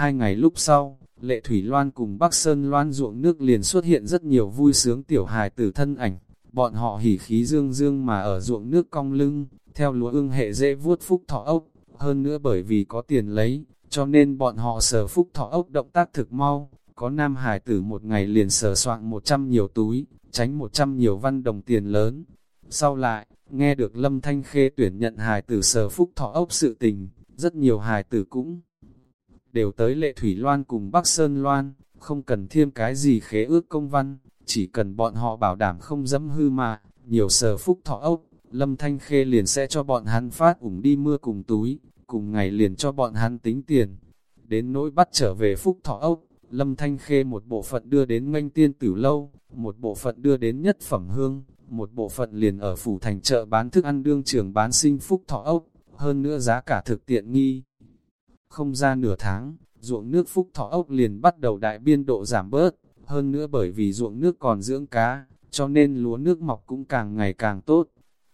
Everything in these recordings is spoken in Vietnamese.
Hai ngày lúc sau, Lệ Thủy Loan cùng Bắc Sơn Loan ruộng nước liền xuất hiện rất nhiều vui sướng tiểu hài tử thân ảnh. Bọn họ hỉ khí dương dương mà ở ruộng nước cong lưng, theo lúa ương hệ dễ vuốt phúc thọ ốc. Hơn nữa bởi vì có tiền lấy, cho nên bọn họ sở phúc thọ ốc động tác thực mau. Có nam hài tử một ngày liền sở soạn 100 nhiều túi, tránh 100 nhiều văn đồng tiền lớn. Sau lại, nghe được Lâm Thanh Khê tuyển nhận hài tử sở phúc thọ ốc sự tình, rất nhiều hài tử cũng đều tới lệ Thủy Loan cùng Bắc Sơn Loan, không cần thêm cái gì khế ước công văn, chỉ cần bọn họ bảo đảm không dẫm hư mà, nhiều sở phúc thọ ốc, Lâm Thanh Khê liền sẽ cho bọn hắn phát ủng đi mưa cùng túi, cùng ngày liền cho bọn hắn tính tiền. Đến nỗi bắt trở về phúc thọ ốc, Lâm Thanh Khê một bộ phận đưa đến nganh tiên tử lâu, một bộ phận đưa đến nhất phẩm hương, một bộ phận liền ở phủ thành chợ bán thức ăn đương trường bán sinh phúc thọ ốc, hơn nữa giá cả thực tiện nghi. Không ra nửa tháng, ruộng nước phúc thọ ốc liền bắt đầu đại biên độ giảm bớt, hơn nữa bởi vì ruộng nước còn dưỡng cá, cho nên lúa nước mọc cũng càng ngày càng tốt.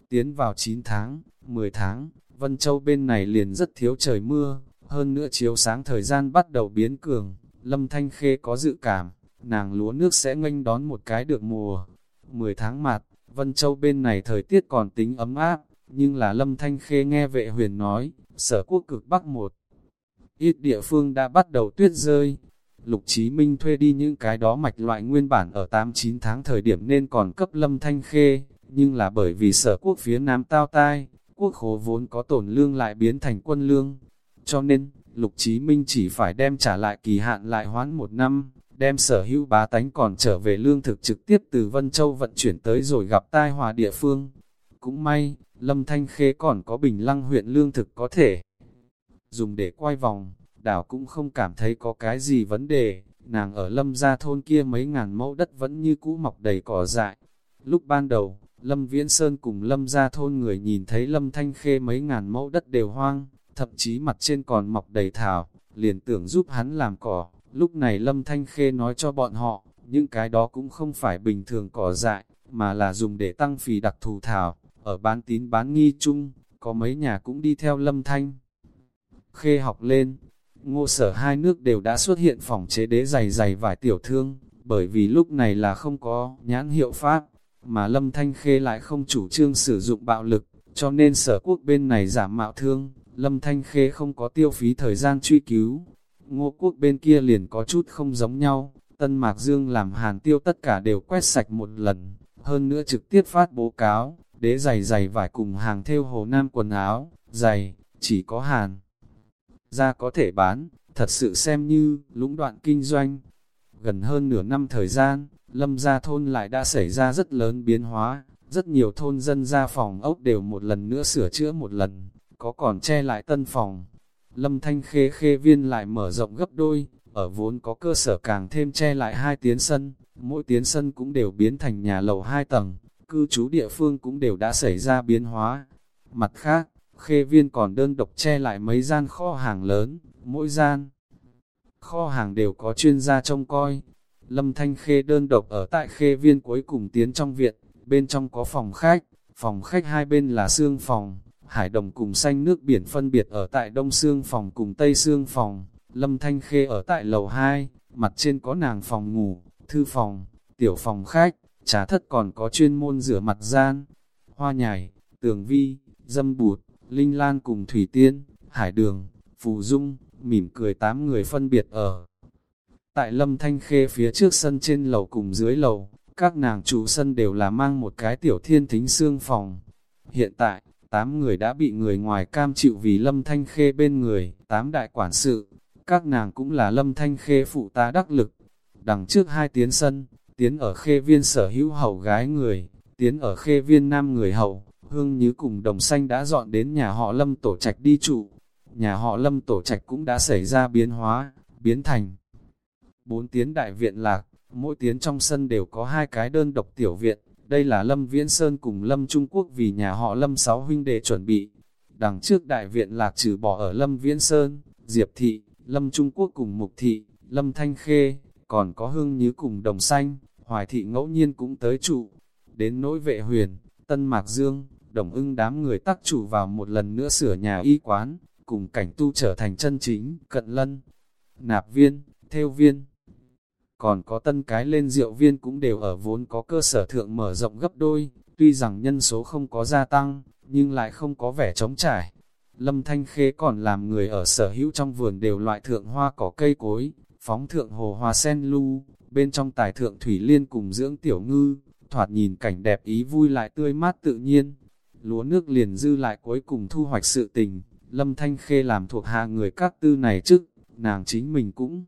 Tiến vào 9 tháng, 10 tháng, Vân Châu bên này liền rất thiếu trời mưa, hơn nữa chiếu sáng thời gian bắt đầu biến cường, Lâm Thanh Khê có dự cảm, nàng lúa nước sẽ nghênh đón một cái được mùa. 10 tháng mặt, Vân Châu bên này thời tiết còn tính ấm áp, nhưng là Lâm Thanh Khê nghe vệ huyền nói, sở quốc cực Bắc một. Ít địa phương đã bắt đầu tuyết rơi. Lục Chí Minh thuê đi những cái đó mạch loại nguyên bản ở 8-9 tháng thời điểm nên còn cấp Lâm Thanh Khê, nhưng là bởi vì sở quốc phía Nam tao tai, quốc khố vốn có tổn lương lại biến thành quân lương. Cho nên, Lục Chí Minh chỉ phải đem trả lại kỳ hạn lại hoãn một năm, đem sở hữu bá tánh còn trở về lương thực trực tiếp từ Vân Châu vận chuyển tới rồi gặp tai hòa địa phương. Cũng may, Lâm Thanh Khê còn có bình lăng huyện lương thực có thể dùng để quay vòng, đảo cũng không cảm thấy có cái gì vấn đề, nàng ở lâm gia thôn kia mấy ngàn mẫu đất vẫn như cũ mọc đầy cỏ dại. Lúc ban đầu, Lâm Viễn Sơn cùng Lâm gia thôn người nhìn thấy Lâm Thanh Khê mấy ngàn mẫu đất đều hoang, thậm chí mặt trên còn mọc đầy thảo, liền tưởng giúp hắn làm cỏ. Lúc này Lâm Thanh Khê nói cho bọn họ, những cái đó cũng không phải bình thường cỏ dại, mà là dùng để tăng phì đặc thù thảo, ở bán tín bán nghi chung, có mấy nhà cũng đi theo Lâm Thanh. Khê học lên, ngô sở hai nước đều đã xuất hiện phòng chế đế dày dày vải tiểu thương, bởi vì lúc này là không có nhãn hiệu pháp, mà Lâm Thanh Khê lại không chủ trương sử dụng bạo lực, cho nên sở quốc bên này giảm mạo thương, Lâm Thanh Khê không có tiêu phí thời gian truy cứu. Ngô quốc bên kia liền có chút không giống nhau, Tân Mạc Dương làm hàn tiêu tất cả đều quét sạch một lần, hơn nữa trực tiếp phát bố cáo, đế giày giày vải cùng hàng theo hồ nam quần áo, giày, chỉ có hàn. Ra có thể bán, thật sự xem như lũng đoạn kinh doanh. Gần hơn nửa năm thời gian, lâm gia thôn lại đã xảy ra rất lớn biến hóa, rất nhiều thôn dân ra phòng ốc đều một lần nữa sửa chữa một lần, có còn che lại tân phòng. Lâm thanh khê khê viên lại mở rộng gấp đôi, ở vốn có cơ sở càng thêm che lại hai tiến sân, mỗi tiến sân cũng đều biến thành nhà lầu hai tầng, cư trú địa phương cũng đều đã xảy ra biến hóa. Mặt khác, khê viên còn đơn độc che lại mấy gian kho hàng lớn, mỗi gian kho hàng đều có chuyên gia trông coi. Lâm Thanh Khê đơn độc ở tại khê viên cuối cùng tiến trong viện, bên trong có phòng khách, phòng khách hai bên là xương phòng, hải đồng cùng xanh nước biển phân biệt ở tại đông xương phòng cùng tây xương phòng, Lâm Thanh Khê ở tại lầu 2, mặt trên có nàng phòng ngủ, thư phòng, tiểu phòng khách, trà thất còn có chuyên môn rửa mặt gian, hoa nhài, tường vi, dâm bụt, linh lan cùng thủy tiên, hải đường, phù dung, mỉm cười tám người phân biệt ở. Tại lâm thanh khê phía trước sân trên lầu cùng dưới lầu, các nàng chủ sân đều là mang một cái tiểu thiên thính xương phòng. Hiện tại, tám người đã bị người ngoài cam chịu vì lâm thanh khê bên người, tám đại quản sự, các nàng cũng là lâm thanh khê phụ tá đắc lực. Đằng trước hai tiến sân, tiến ở khê viên sở hữu hậu gái người, tiến ở khê viên nam người hậu, hương như cùng đồng xanh đã dọn đến nhà họ lâm tổ trạch đi trụ. Nhà họ lâm tổ trạch cũng đã xảy ra biến hóa, biến thành bốn tiến đại viện lạc, mỗi tiến trong sân đều có hai cái đơn độc tiểu viện, đây là Lâm Viễn Sơn cùng Lâm Trung Quốc vì nhà họ Lâm sáu huynh đệ chuẩn bị. Đằng trước đại viện lạc trừ bỏ ở Lâm Viễn Sơn, Diệp Thị, Lâm Trung Quốc cùng Mục Thị, Lâm Thanh Khê, còn có Hương Như cùng Đồng Xanh, Hoài Thị ngẫu nhiên cũng tới trụ. Đến nỗi vệ huyền, Tân Mạc Dương, Đồng ưng đám người tắc chủ vào một lần nữa sửa nhà y quán, cùng cảnh tu trở thành chân chính, cận lân. nạp viên, theo viên. Còn có tân cái lên rượu viên cũng đều ở vốn có cơ sở thượng mở rộng gấp đôi, tuy rằng nhân số không có gia tăng, nhưng lại không có vẻ trống trải. Lâm Thanh Khê còn làm người ở sở hữu trong vườn đều loại thượng hoa cỏ cây cối, phóng thượng hồ hoa sen lưu, bên trong tài thượng thủy liên cùng dưỡng tiểu ngư, thoạt nhìn cảnh đẹp ý vui lại tươi mát tự nhiên. Lúa nước liền dư lại cuối cùng thu hoạch sự tình, Lâm Thanh Khê làm thuộc hạ người các tư này chứ, nàng chính mình cũng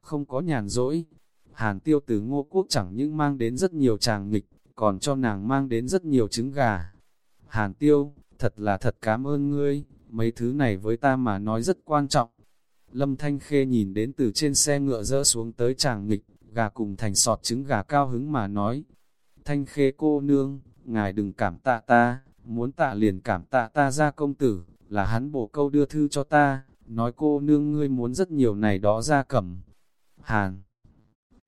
không có nhàn rỗi. Hàn tiêu từ ngô quốc chẳng những mang đến rất nhiều tràng nghịch, còn cho nàng mang đến rất nhiều trứng gà. Hàn tiêu, thật là thật cảm ơn ngươi, mấy thứ này với ta mà nói rất quan trọng. Lâm Thanh Khê nhìn đến từ trên xe ngựa rỡ xuống tới tràng nghịch, gà cùng thành sọt trứng gà cao hứng mà nói. Thanh Khê cô nương, ngài đừng cảm tạ ta, muốn tạ liền cảm tạ ta ra công tử, là hắn bổ câu đưa thư cho ta, nói cô nương ngươi muốn rất nhiều này đó ra cầm. Hàn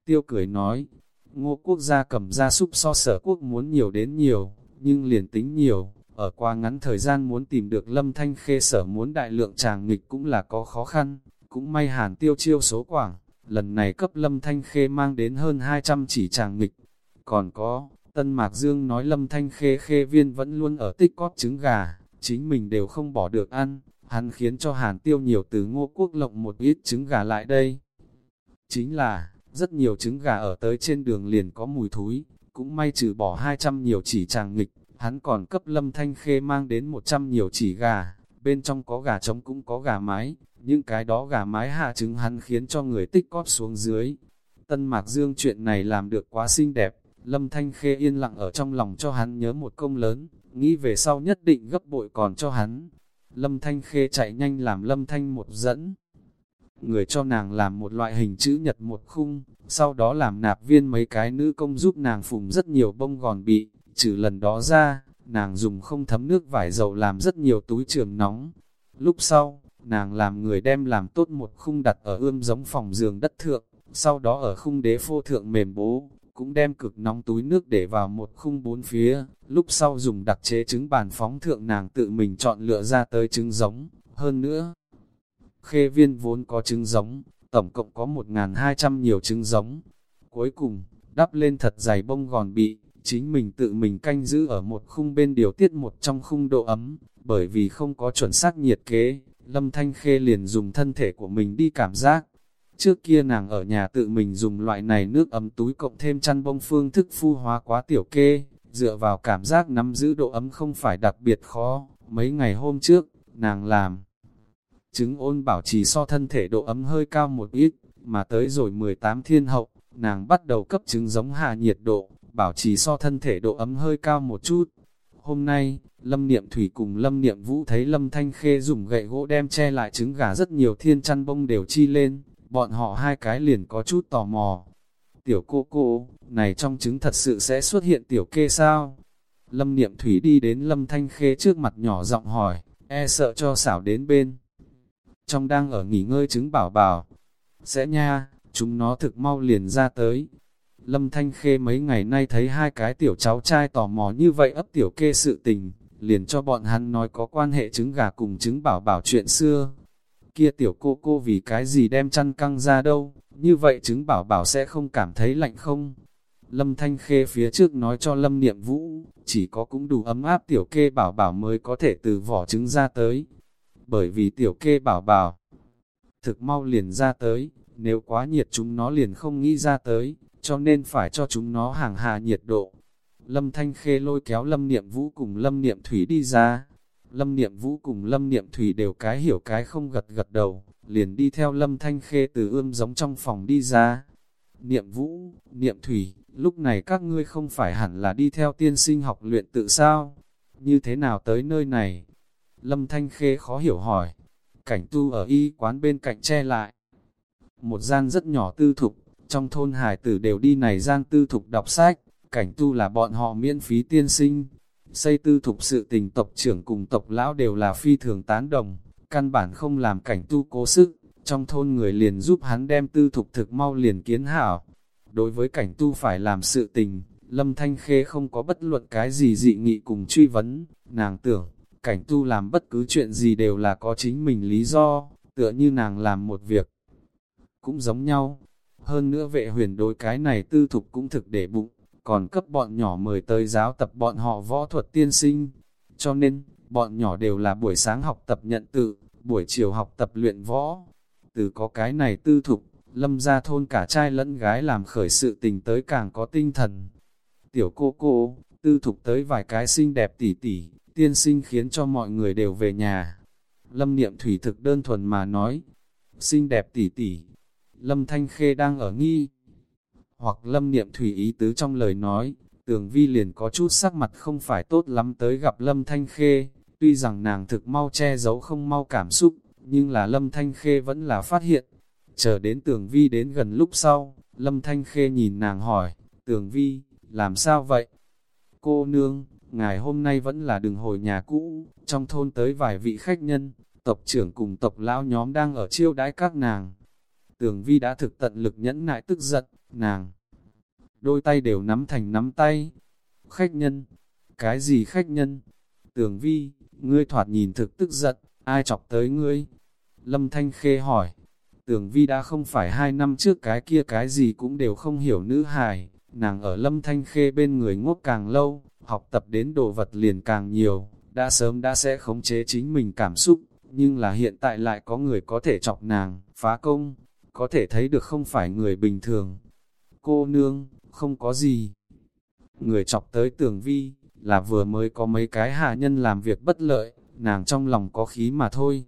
Tiêu cười nói, ngô quốc gia cầm gia súc so sở quốc muốn nhiều đến nhiều, nhưng liền tính nhiều, ở qua ngắn thời gian muốn tìm được lâm thanh khê sở muốn đại lượng tràng nghịch cũng là có khó khăn, cũng may hàn tiêu chiêu số quảng, lần này cấp lâm thanh khê mang đến hơn 200 chỉ tràng nghịch. Còn có, Tân Mạc Dương nói lâm thanh khê khê viên vẫn luôn ở tích cóp trứng gà, chính mình đều không bỏ được ăn, hắn khiến cho hàn tiêu nhiều từ ngô quốc lộng một ít trứng gà lại đây. Chính là, rất nhiều trứng gà ở tới trên đường liền có mùi thúi, cũng may trừ bỏ 200 nhiều chỉ tràng nghịch, hắn còn cấp lâm thanh khê mang đến 100 nhiều chỉ gà, bên trong có gà trống cũng có gà mái, những cái đó gà mái hạ trứng hắn khiến cho người tích cóp xuống dưới. Tân Mạc Dương chuyện này làm được quá xinh đẹp, lâm thanh khê yên lặng ở trong lòng cho hắn nhớ một công lớn, nghĩ về sau nhất định gấp bội còn cho hắn. Lâm Thanh Khê chạy nhanh làm Lâm Thanh một dẫn. Người cho nàng làm một loại hình chữ nhật một khung, sau đó làm nạp viên mấy cái nữ công giúp nàng phùng rất nhiều bông gòn bị, trừ lần đó ra, nàng dùng không thấm nước vải dầu làm rất nhiều túi trường nóng. Lúc sau, nàng làm người đem làm tốt một khung đặt ở ươm giống phòng giường đất thượng, sau đó ở khung đế phô thượng mềm bố, cũng đem cực nóng túi nước để vào một khung bốn phía, lúc sau dùng đặc chế trứng bàn phóng thượng nàng tự mình chọn lựa ra tới trứng giống, hơn nữa. Khê viên vốn có trứng giống, tổng cộng có 1.200 nhiều trứng giống. Cuối cùng, đắp lên thật dày bông gòn bị, chính mình tự mình canh giữ ở một khung bên điều tiết một trong khung độ ấm, bởi vì không có chuẩn xác nhiệt kế, Lâm Thanh Khê liền dùng thân thể của mình đi cảm giác, Trước kia nàng ở nhà tự mình dùng loại này nước ấm túi cộng thêm chăn bông phương thức phu hóa quá tiểu kê, dựa vào cảm giác nắm giữ độ ấm không phải đặc biệt khó. Mấy ngày hôm trước, nàng làm trứng ôn bảo trì so thân thể độ ấm hơi cao một ít, mà tới rồi 18 thiên hậu, nàng bắt đầu cấp trứng giống hạ nhiệt độ, bảo trì so thân thể độ ấm hơi cao một chút. Hôm nay, Lâm Niệm Thủy cùng Lâm Niệm Vũ thấy Lâm Thanh Khê dùng gậy gỗ đem che lại trứng gà rất nhiều thiên chăn bông đều chi lên, bọn họ hai cái liền có chút tò mò. Tiểu cô cô, này trong trứng thật sự sẽ xuất hiện tiểu kê sao? Lâm Niệm Thủy đi đến Lâm Thanh Khê trước mặt nhỏ giọng hỏi, e sợ cho xảo đến bên. Trong đang ở nghỉ ngơi trứng bảo bảo, sẽ nha, chúng nó thực mau liền ra tới. Lâm Thanh Khê mấy ngày nay thấy hai cái tiểu cháu trai tò mò như vậy ấp tiểu kê sự tình, liền cho bọn hắn nói có quan hệ trứng gà cùng trứng bảo bảo chuyện xưa, kia tiểu cô cô vì cái gì đem chăn căng ra đâu, như vậy chứng bảo bảo sẽ không cảm thấy lạnh không? Lâm Thanh Khê phía trước nói cho Lâm Niệm Vũ, chỉ có cũng đủ ấm áp tiểu kê bảo bảo mới có thể từ vỏ trứng ra tới. Bởi vì tiểu kê bảo bảo thực mau liền ra tới, nếu quá nhiệt chúng nó liền không nghĩ ra tới, cho nên phải cho chúng nó hàng hạ nhiệt độ. Lâm Thanh Khê lôi kéo Lâm Niệm Vũ cùng Lâm Niệm Thủy đi ra, Lâm Niệm Vũ cùng Lâm Niệm Thủy đều cái hiểu cái không gật gật đầu, liền đi theo Lâm Thanh Khê từ ươm giống trong phòng đi ra. Niệm Vũ, Niệm Thủy, lúc này các ngươi không phải hẳn là đi theo tiên sinh học luyện tự sao? Như thế nào tới nơi này? Lâm Thanh Khê khó hiểu hỏi. Cảnh tu ở y quán bên cạnh che lại. Một gian rất nhỏ tư thục, trong thôn hải tử đều đi này gian tư thục đọc sách, cảnh tu là bọn họ miễn phí tiên sinh, Xây tư thục sự tình tộc trưởng cùng tộc lão đều là phi thường tán đồng, căn bản không làm cảnh tu cố sức, trong thôn người liền giúp hắn đem tư thục thực mau liền kiến hảo. Đối với cảnh tu phải làm sự tình, Lâm Thanh Khê không có bất luận cái gì dị nghị cùng truy vấn, nàng tưởng, cảnh tu làm bất cứ chuyện gì đều là có chính mình lý do, tựa như nàng làm một việc. cũng giống nhau. Hơn nữa vệ huyền đối cái này tư thục cũng thực để bụng, còn cấp bọn nhỏ mời tới giáo tập bọn họ võ thuật tiên sinh. Cho nên, bọn nhỏ đều là buổi sáng học tập nhận tự, buổi chiều học tập luyện võ. Từ có cái này tư thục, lâm ra thôn cả trai lẫn gái làm khởi sự tình tới càng có tinh thần. Tiểu cô cô, tư thục tới vài cái xinh đẹp tỉ tỉ, tiên sinh khiến cho mọi người đều về nhà. Lâm niệm thủy thực đơn thuần mà nói, xinh đẹp tỉ tỉ, Lâm Thanh Khê đang ở nghi. Hoặc Lâm Niệm Thủy ý tứ trong lời nói, tường vi liền có chút sắc mặt không phải tốt lắm tới gặp Lâm Thanh Khê, tuy rằng nàng thực mau che giấu không mau cảm xúc, nhưng là Lâm Thanh Khê vẫn là phát hiện. Chờ đến tường vi đến gần lúc sau, Lâm Thanh Khê nhìn nàng hỏi, tường vi, làm sao vậy? Cô nương, ngài hôm nay vẫn là đừng hồi nhà cũ, trong thôn tới vài vị khách nhân, tộc trưởng cùng tộc lão nhóm đang ở chiêu đãi các nàng, Tường vi đã thực tận lực nhẫn nại tức giận, nàng. Đôi tay đều nắm thành nắm tay. Khách nhân, cái gì khách nhân? Tường vi, ngươi thoạt nhìn thực tức giận, ai chọc tới ngươi? Lâm Thanh Khê hỏi. Tường vi đã không phải hai năm trước cái kia cái gì cũng đều không hiểu nữ hài, nàng ở Lâm Thanh Khê bên người ngốc càng lâu, học tập đến đồ vật liền càng nhiều, đã sớm đã sẽ khống chế chính mình cảm xúc, nhưng là hiện tại lại có người có thể chọc nàng, phá công, có thể thấy được không phải người bình thường. Cô nương, không có gì. Người chọc tới tường vi, là vừa mới có mấy cái hạ nhân làm việc bất lợi, nàng trong lòng có khí mà thôi.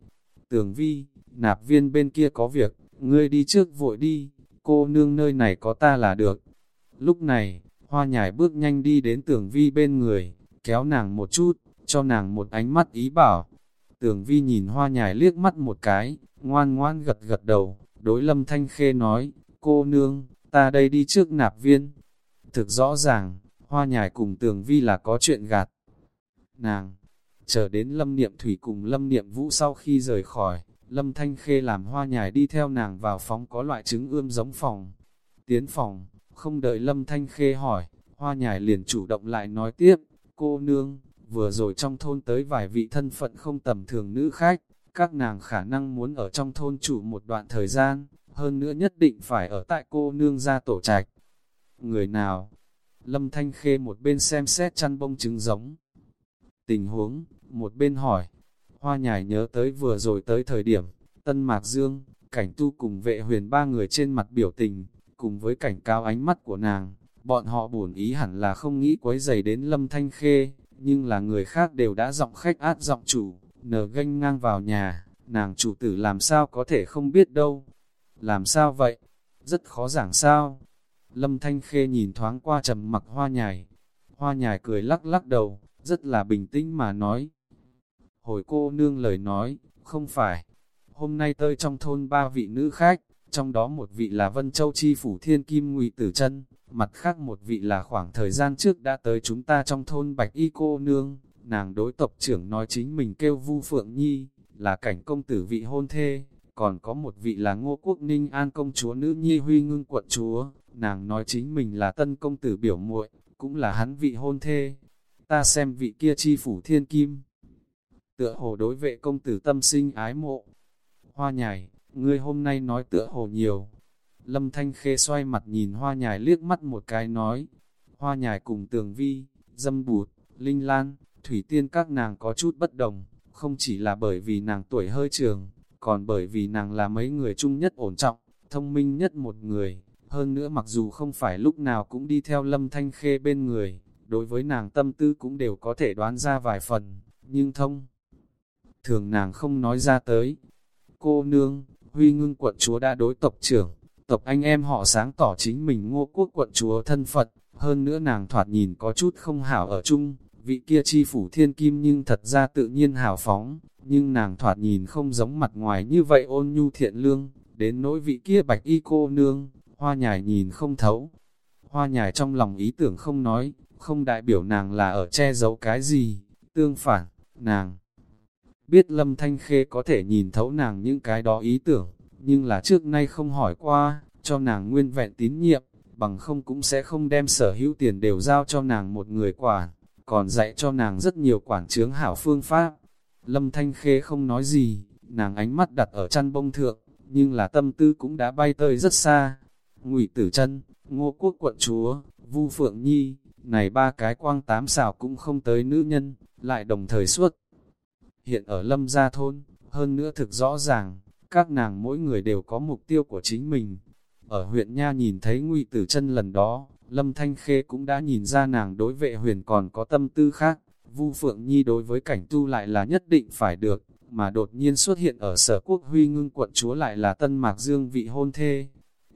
Tường vi, nạp viên bên kia có việc, ngươi đi trước vội đi, cô nương nơi này có ta là được. Lúc này, hoa nhài bước nhanh đi đến tường vi bên người, kéo nàng một chút, cho nàng một ánh mắt ý bảo. Tường vi nhìn hoa nhài liếc mắt một cái, ngoan ngoan gật gật đầu, Đối lâm thanh khê nói, cô nương, ta đây đi trước nạp viên. Thực rõ ràng, hoa nhài cùng tường vi là có chuyện gạt. Nàng, chờ đến lâm niệm thủy cùng lâm niệm vũ sau khi rời khỏi, lâm thanh khê làm hoa nhài đi theo nàng vào phóng có loại trứng ươm giống phòng. Tiến phòng, không đợi lâm thanh khê hỏi, hoa nhài liền chủ động lại nói tiếp, cô nương, vừa rồi trong thôn tới vài vị thân phận không tầm thường nữ khách, các nàng khả năng muốn ở trong thôn chủ một đoạn thời gian, hơn nữa nhất định phải ở tại cô nương gia tổ trạch. Người nào? Lâm Thanh Khê một bên xem xét chăn bông trứng giống. Tình huống, một bên hỏi. Hoa nhài nhớ tới vừa rồi tới thời điểm, Tân Mạc Dương, cảnh tu cùng vệ huyền ba người trên mặt biểu tình, cùng với cảnh cao ánh mắt của nàng, bọn họ buồn ý hẳn là không nghĩ quấy giày đến Lâm Thanh Khê, nhưng là người khác đều đã giọng khách át giọng chủ, nở ganh ngang vào nhà, nàng chủ tử làm sao có thể không biết đâu. Làm sao vậy? Rất khó giảng sao. Lâm Thanh Khê nhìn thoáng qua trầm mặc hoa nhài. Hoa nhài cười lắc lắc đầu, rất là bình tĩnh mà nói. Hồi cô nương lời nói, không phải. Hôm nay tới trong thôn ba vị nữ khách, trong đó một vị là Vân Châu Chi Phủ Thiên Kim Ngụy Tử chân mặt khác một vị là khoảng thời gian trước đã tới chúng ta trong thôn Bạch Y cô nương nàng đối tộc trưởng nói chính mình kêu Vu Phượng Nhi, là cảnh công tử vị hôn thê, còn có một vị là ngô quốc ninh an công chúa nữ nhi huy ngưng quận chúa, nàng nói chính mình là tân công tử biểu muội cũng là hắn vị hôn thê. Ta xem vị kia chi phủ thiên kim. Tựa hồ đối vệ công tử tâm sinh ái mộ. Hoa nhài, ngươi hôm nay nói tựa hồ nhiều. Lâm Thanh Khê xoay mặt nhìn hoa nhài liếc mắt một cái nói. Hoa nhài cùng tường vi, dâm bụt, linh lan, Thủy Tiên các nàng có chút bất đồng, không chỉ là bởi vì nàng tuổi hơi trường, còn bởi vì nàng là mấy người chung nhất ổn trọng, thông minh nhất một người. Hơn nữa mặc dù không phải lúc nào cũng đi theo lâm thanh khê bên người, đối với nàng tâm tư cũng đều có thể đoán ra vài phần, nhưng thông. Thường nàng không nói ra tới. Cô nương, huy ngưng quận chúa đã đối tộc trưởng, tộc anh em họ sáng tỏ chính mình ngô quốc quận chúa thân Phật, hơn nữa nàng thoạt nhìn có chút không hảo ở chung, vị kia chi phủ thiên kim nhưng thật ra tự nhiên hào phóng, nhưng nàng thoạt nhìn không giống mặt ngoài như vậy ôn nhu thiện lương, đến nỗi vị kia bạch y cô nương, hoa nhài nhìn không thấu. Hoa nhài trong lòng ý tưởng không nói, không đại biểu nàng là ở che giấu cái gì, tương phản, nàng. Biết Lâm Thanh Khê có thể nhìn thấu nàng những cái đó ý tưởng, nhưng là trước nay không hỏi qua, cho nàng nguyên vẹn tín nhiệm, bằng không cũng sẽ không đem sở hữu tiền đều giao cho nàng một người quản còn dạy cho nàng rất nhiều quản chướng hảo phương pháp. Lâm Thanh Khê không nói gì, nàng ánh mắt đặt ở chăn bông thượng, nhưng là tâm tư cũng đã bay tơi rất xa. Ngụy Tử Chân, Ngô Quốc quận chúa, Vu Phượng Nhi, này ba cái quang tám xảo cũng không tới nữ nhân, lại đồng thời suốt. Hiện ở Lâm Gia Thôn, hơn nữa thực rõ ràng, các nàng mỗi người đều có mục tiêu của chính mình. Ở huyện Nha nhìn thấy Ngụy Tử Chân lần đó, Lâm Thanh Khê cũng đã nhìn ra nàng đối vệ huyền còn có tâm tư khác. Vu Phượng Nhi đối với cảnh tu lại là nhất định phải được, mà đột nhiên xuất hiện ở sở quốc huy ngưng quận chúa lại là tân mạc dương vị hôn thê.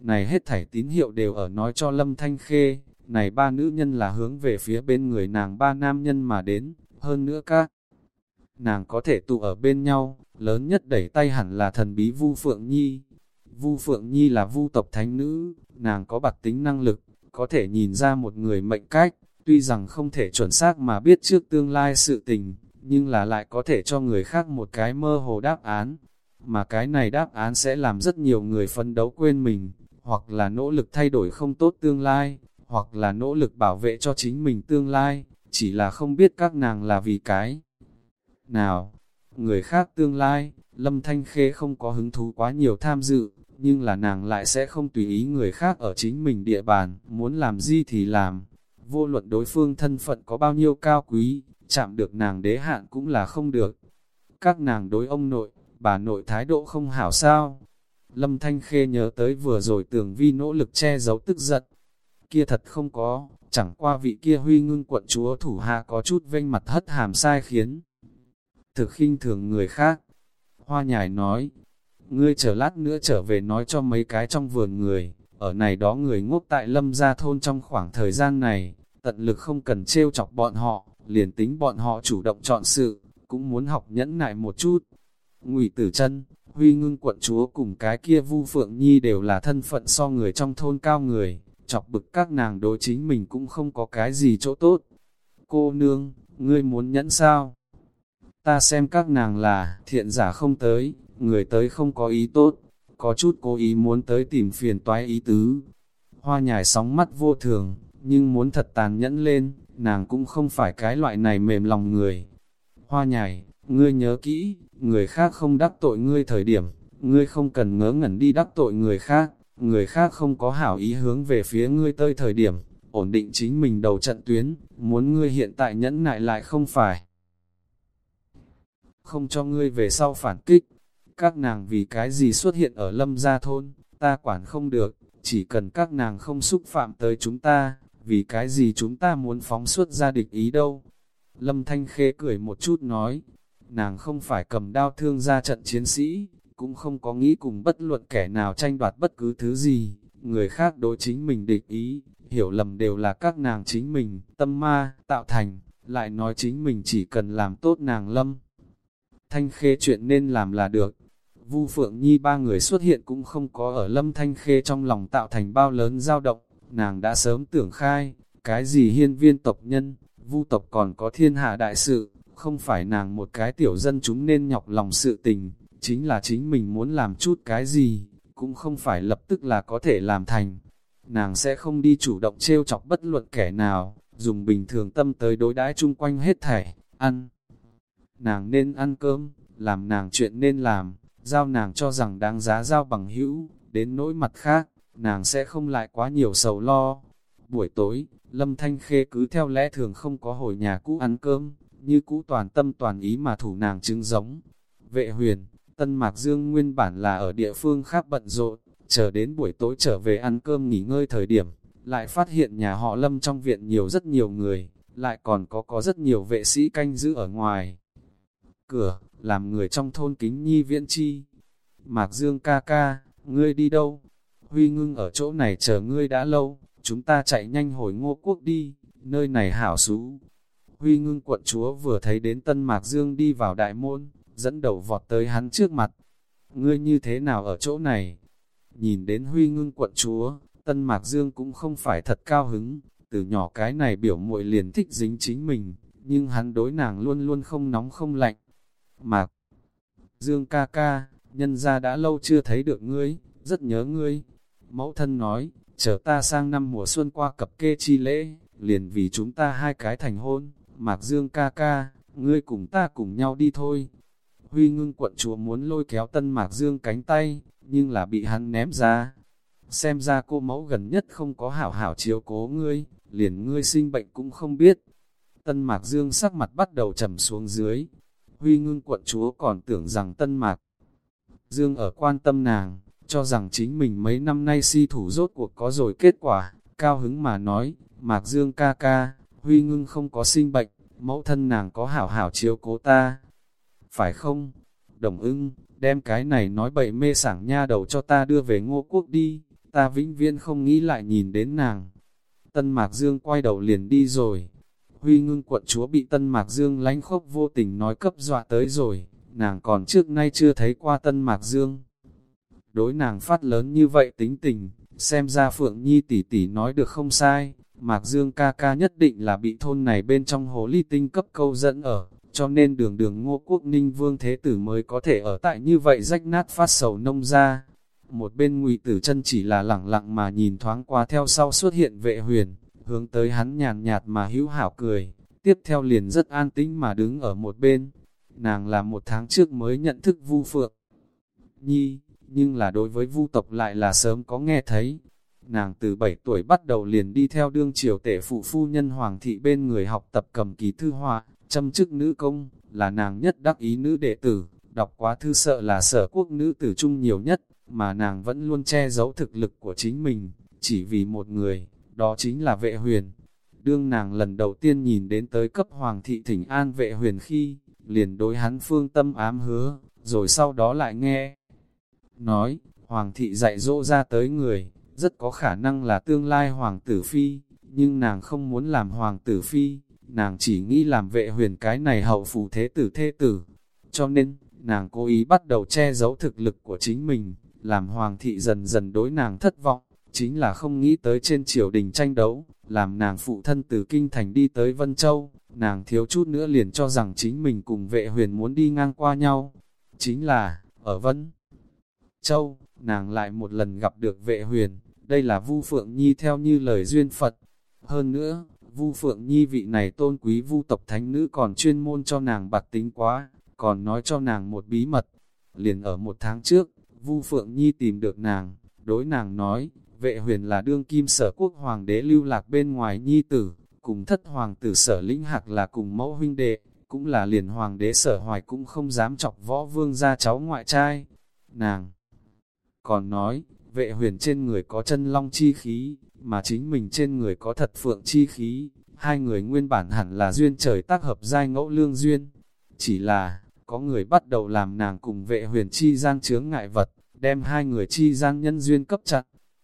Này hết thảy tín hiệu đều ở nói cho Lâm Thanh Khê, này ba nữ nhân là hướng về phía bên người nàng ba nam nhân mà đến, hơn nữa các. Nàng có thể tụ ở bên nhau, lớn nhất đẩy tay hẳn là thần bí Vu Phượng Nhi. Vu Phượng Nhi là vu tộc thánh nữ, nàng có bạc tính năng lực, có thể nhìn ra một người mệnh cách, tuy rằng không thể chuẩn xác mà biết trước tương lai sự tình, nhưng là lại có thể cho người khác một cái mơ hồ đáp án, mà cái này đáp án sẽ làm rất nhiều người phấn đấu quên mình, hoặc là nỗ lực thay đổi không tốt tương lai, hoặc là nỗ lực bảo vệ cho chính mình tương lai, chỉ là không biết các nàng là vì cái nào. Người khác tương lai, Lâm Thanh Khê không có hứng thú quá nhiều tham dự, nhưng là nàng lại sẽ không tùy ý người khác ở chính mình địa bàn, muốn làm gì thì làm. Vô luận đối phương thân phận có bao nhiêu cao quý, chạm được nàng đế hạn cũng là không được. Các nàng đối ông nội, bà nội thái độ không hảo sao. Lâm Thanh Khê nhớ tới vừa rồi tường vi nỗ lực che giấu tức giận. Kia thật không có, chẳng qua vị kia huy ngưng quận chúa thủ hạ có chút vênh mặt hất hàm sai khiến. Thực khinh thường người khác. Hoa nhài nói, ngươi chờ lát nữa trở về nói cho mấy cái trong vườn người, ở này đó người ngốc tại lâm gia thôn trong khoảng thời gian này, tận lực không cần trêu chọc bọn họ, liền tính bọn họ chủ động chọn sự, cũng muốn học nhẫn nại một chút. Ngụy Tử Chân, Huy Ngưng quận chúa cùng cái kia Vu Phượng Nhi đều là thân phận so người trong thôn cao người, chọc bực các nàng đối chính mình cũng không có cái gì chỗ tốt. Cô nương, ngươi muốn nhẫn sao? Ta xem các nàng là thiện giả không tới, người tới không có ý tốt, có chút cố ý muốn tới tìm phiền toái ý tứ. Hoa nhài sóng mắt vô thường, nhưng muốn thật tàn nhẫn lên, nàng cũng không phải cái loại này mềm lòng người. Hoa nhài, ngươi nhớ kỹ, người khác không đắc tội ngươi thời điểm, ngươi không cần ngớ ngẩn đi đắc tội người khác, người khác không có hảo ý hướng về phía ngươi tới thời điểm, ổn định chính mình đầu trận tuyến, muốn ngươi hiện tại nhẫn nại lại không phải. Không cho ngươi về sau phản kích, các nàng vì cái gì xuất hiện ở lâm gia thôn, ta quản không được, chỉ cần các nàng không xúc phạm tới chúng ta, vì cái gì chúng ta muốn phóng xuất ra địch ý đâu. Lâm Thanh Khê cười một chút nói, nàng không phải cầm đao thương ra trận chiến sĩ, cũng không có nghĩ cùng bất luận kẻ nào tranh đoạt bất cứ thứ gì, người khác đối chính mình địch ý, hiểu lầm đều là các nàng chính mình, tâm ma, tạo thành, lại nói chính mình chỉ cần làm tốt nàng Lâm. Thanh Khê chuyện nên làm là được. Vu Phượng Nhi ba người xuất hiện cũng không có ở Lâm Thanh Khê trong lòng tạo thành bao lớn dao động, nàng đã sớm tưởng khai, cái gì hiên viên tộc nhân, vu tộc còn có thiên hạ đại sự, không phải nàng một cái tiểu dân chúng nên nhọc lòng sự tình, chính là chính mình muốn làm chút cái gì, cũng không phải lập tức là có thể làm thành. Nàng sẽ không đi chủ động trêu chọc bất luận kẻ nào, dùng bình thường tâm tới đối đãi chung quanh hết thảy, ăn. Nàng nên ăn cơm, làm nàng chuyện nên làm, giao nàng cho rằng đáng giá giao bằng hữu, đến nỗi mặt khác, nàng sẽ không lại quá nhiều sầu lo. Buổi tối, Lâm Thanh Khê cứ theo lẽ thường không có hồi nhà cũ ăn cơm, như cũ toàn tâm toàn ý mà thủ nàng chứng giống. Vệ huyền, Tân Mạc Dương nguyên bản là ở địa phương khác bận rộn, chờ đến buổi tối trở về ăn cơm nghỉ ngơi thời điểm, lại phát hiện nhà họ Lâm trong viện nhiều rất nhiều người, lại còn có có rất nhiều vệ sĩ canh giữ ở ngoài. Cửa, làm người trong thôn kính nhi viễn chi. Mạc Dương ca ca, ngươi đi đâu? Huy ngưng ở chỗ này chờ ngươi đã lâu, chúng ta chạy nhanh hồi ngô quốc đi, nơi này hảo xú. Huy ngưng quận chúa vừa thấy đến Tân Mạc Dương đi vào đại môn, dẫn đầu vọt tới hắn trước mặt. Ngươi như thế nào ở chỗ này? Nhìn đến Huy ngưng quận chúa, Tân Mạc Dương cũng không phải thật cao hứng, từ nhỏ cái này biểu muội liền thích dính chính mình, nhưng hắn đối nàng luôn luôn không nóng không lạnh. Mạc Dương ca ca, nhân ra đã lâu chưa thấy được ngươi, rất nhớ ngươi, Mẫu thân nói, chờ ta sang năm mùa xuân qua cập kê chi lễ, liền vì chúng ta hai cái thành hôn, Mạc Dương ca ca, ngươi cùng ta cùng nhau đi thôi. Huy ngưng quận chúa muốn lôi kéo tân Mạc Dương cánh tay, nhưng là bị hắn ném ra. Xem ra cô mẫu gần nhất không có hảo hảo chiếu cố ngươi, liền ngươi sinh bệnh cũng không biết. Tân Mạc Dương sắc mặt bắt đầu trầm xuống dưới. Huy ngưng quận chúa còn tưởng rằng Tân Mạc Dương ở quan tâm nàng, cho rằng chính mình mấy năm nay si thủ rốt cuộc có rồi kết quả, cao hứng mà nói, Mạc Dương ca ca, Huy ngưng không có sinh bệnh, mẫu thân nàng có hảo hảo chiếu cố ta. Phải không? Đồng ưng, đem cái này nói bậy mê sảng nha đầu cho ta đưa về ngô quốc đi, ta vĩnh viễn không nghĩ lại nhìn đến nàng. Tân Mạc Dương quay đầu liền đi rồi. Huy ngưng quận chúa bị Tân Mạc Dương lánh khốc vô tình nói cấp dọa tới rồi, nàng còn trước nay chưa thấy qua Tân Mạc Dương. Đối nàng phát lớn như vậy tính tình, xem ra Phượng Nhi tỷ tỷ nói được không sai, Mạc Dương ca ca nhất định là bị thôn này bên trong hồ ly tinh cấp câu dẫn ở, cho nên đường đường ngô quốc ninh vương thế tử mới có thể ở tại như vậy rách nát phát sầu nông ra. Một bên ngụy tử chân chỉ là lẳng lặng mà nhìn thoáng qua theo sau xuất hiện vệ huyền, hướng tới hắn nhàn nhạt mà hữu hảo cười, tiếp theo liền rất an tĩnh mà đứng ở một bên. Nàng là một tháng trước mới nhận thức vu phượng. Nhi, nhưng là đối với vu tộc lại là sớm có nghe thấy. Nàng từ 7 tuổi bắt đầu liền đi theo đương triều tể phụ phu nhân hoàng thị bên người học tập cầm ký thư họa, châm chức nữ công, là nàng nhất đắc ý nữ đệ tử, đọc quá thư sợ là sở quốc nữ tử trung nhiều nhất, mà nàng vẫn luôn che giấu thực lực của chính mình, chỉ vì một người, đó chính là vệ huyền. Đương nàng lần đầu tiên nhìn đến tới cấp hoàng thị thỉnh an vệ huyền khi, liền đối hắn phương tâm ám hứa, rồi sau đó lại nghe. Nói, hoàng thị dạy dỗ ra tới người, rất có khả năng là tương lai hoàng tử phi, nhưng nàng không muốn làm hoàng tử phi, nàng chỉ nghĩ làm vệ huyền cái này hậu phù thế tử thế tử. Cho nên, nàng cố ý bắt đầu che giấu thực lực của chính mình, làm hoàng thị dần dần đối nàng thất vọng, chính là không nghĩ tới trên triều đình tranh đấu, làm nàng phụ thân từ Kinh Thành đi tới Vân Châu, nàng thiếu chút nữa liền cho rằng chính mình cùng vệ huyền muốn đi ngang qua nhau. Chính là, ở Vân Châu, nàng lại một lần gặp được vệ huyền, đây là Vu Phượng Nhi theo như lời duyên Phật. Hơn nữa, Vu Phượng Nhi vị này tôn quý Vu tộc thánh nữ còn chuyên môn cho nàng bạc tính quá, còn nói cho nàng một bí mật. Liền ở một tháng trước, Vu Phượng Nhi tìm được nàng, đối nàng nói, vệ huyền là đương kim sở quốc hoàng đế lưu lạc bên ngoài Nhi tử, cùng thất hoàng tử sở lĩnh hạc là cùng mẫu huynh đệ, cũng là liền hoàng đế sở hoài cũng không dám chọc võ vương ra cháu ngoại trai. Nàng còn nói, vệ huyền trên người có chân long chi khí, mà chính mình trên người có thật phượng chi khí, hai người nguyên bản hẳn là duyên trời tác hợp giai ngẫu lương duyên. Chỉ là, có người bắt đầu làm nàng cùng vệ huyền chi gian chướng ngại vật, đem hai người chi gian nhân duyên cấp chặt.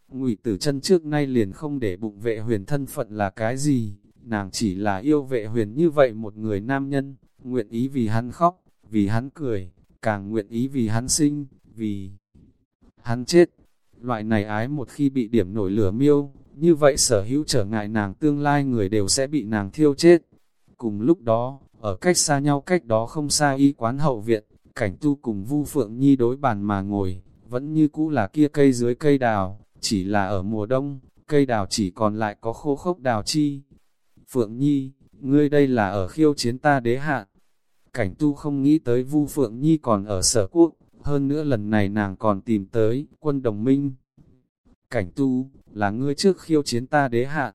Ngụy tử chân trước nay liền không để bụng vệ huyền thân phận là cái gì, nàng chỉ là yêu vệ huyền như vậy một người nam nhân, nguyện ý vì hắn khóc, vì hắn cười, càng nguyện ý vì hắn sinh, vì hắn chết. Loại này ái một khi bị điểm nổi lửa miêu, như vậy sở hữu trở ngại nàng tương lai người đều sẽ bị nàng thiêu chết. Cùng lúc đó, ở cách xa nhau cách đó không xa y quán hậu viện, cảnh tu cùng Vu Phượng Nhi đối bàn mà ngồi, vẫn như cũ là kia cây dưới cây đào, chỉ là ở mùa đông, cây đào chỉ còn lại có khô khốc đào chi. Phượng Nhi, ngươi đây là ở khiêu chiến ta đế hạ. Cảnh tu không nghĩ tới Vu Phượng Nhi còn ở sở quốc, hơn nữa lần này nàng còn tìm tới quân đồng minh. Cảnh tu, là ngươi trước khiêu chiến ta đế hạ.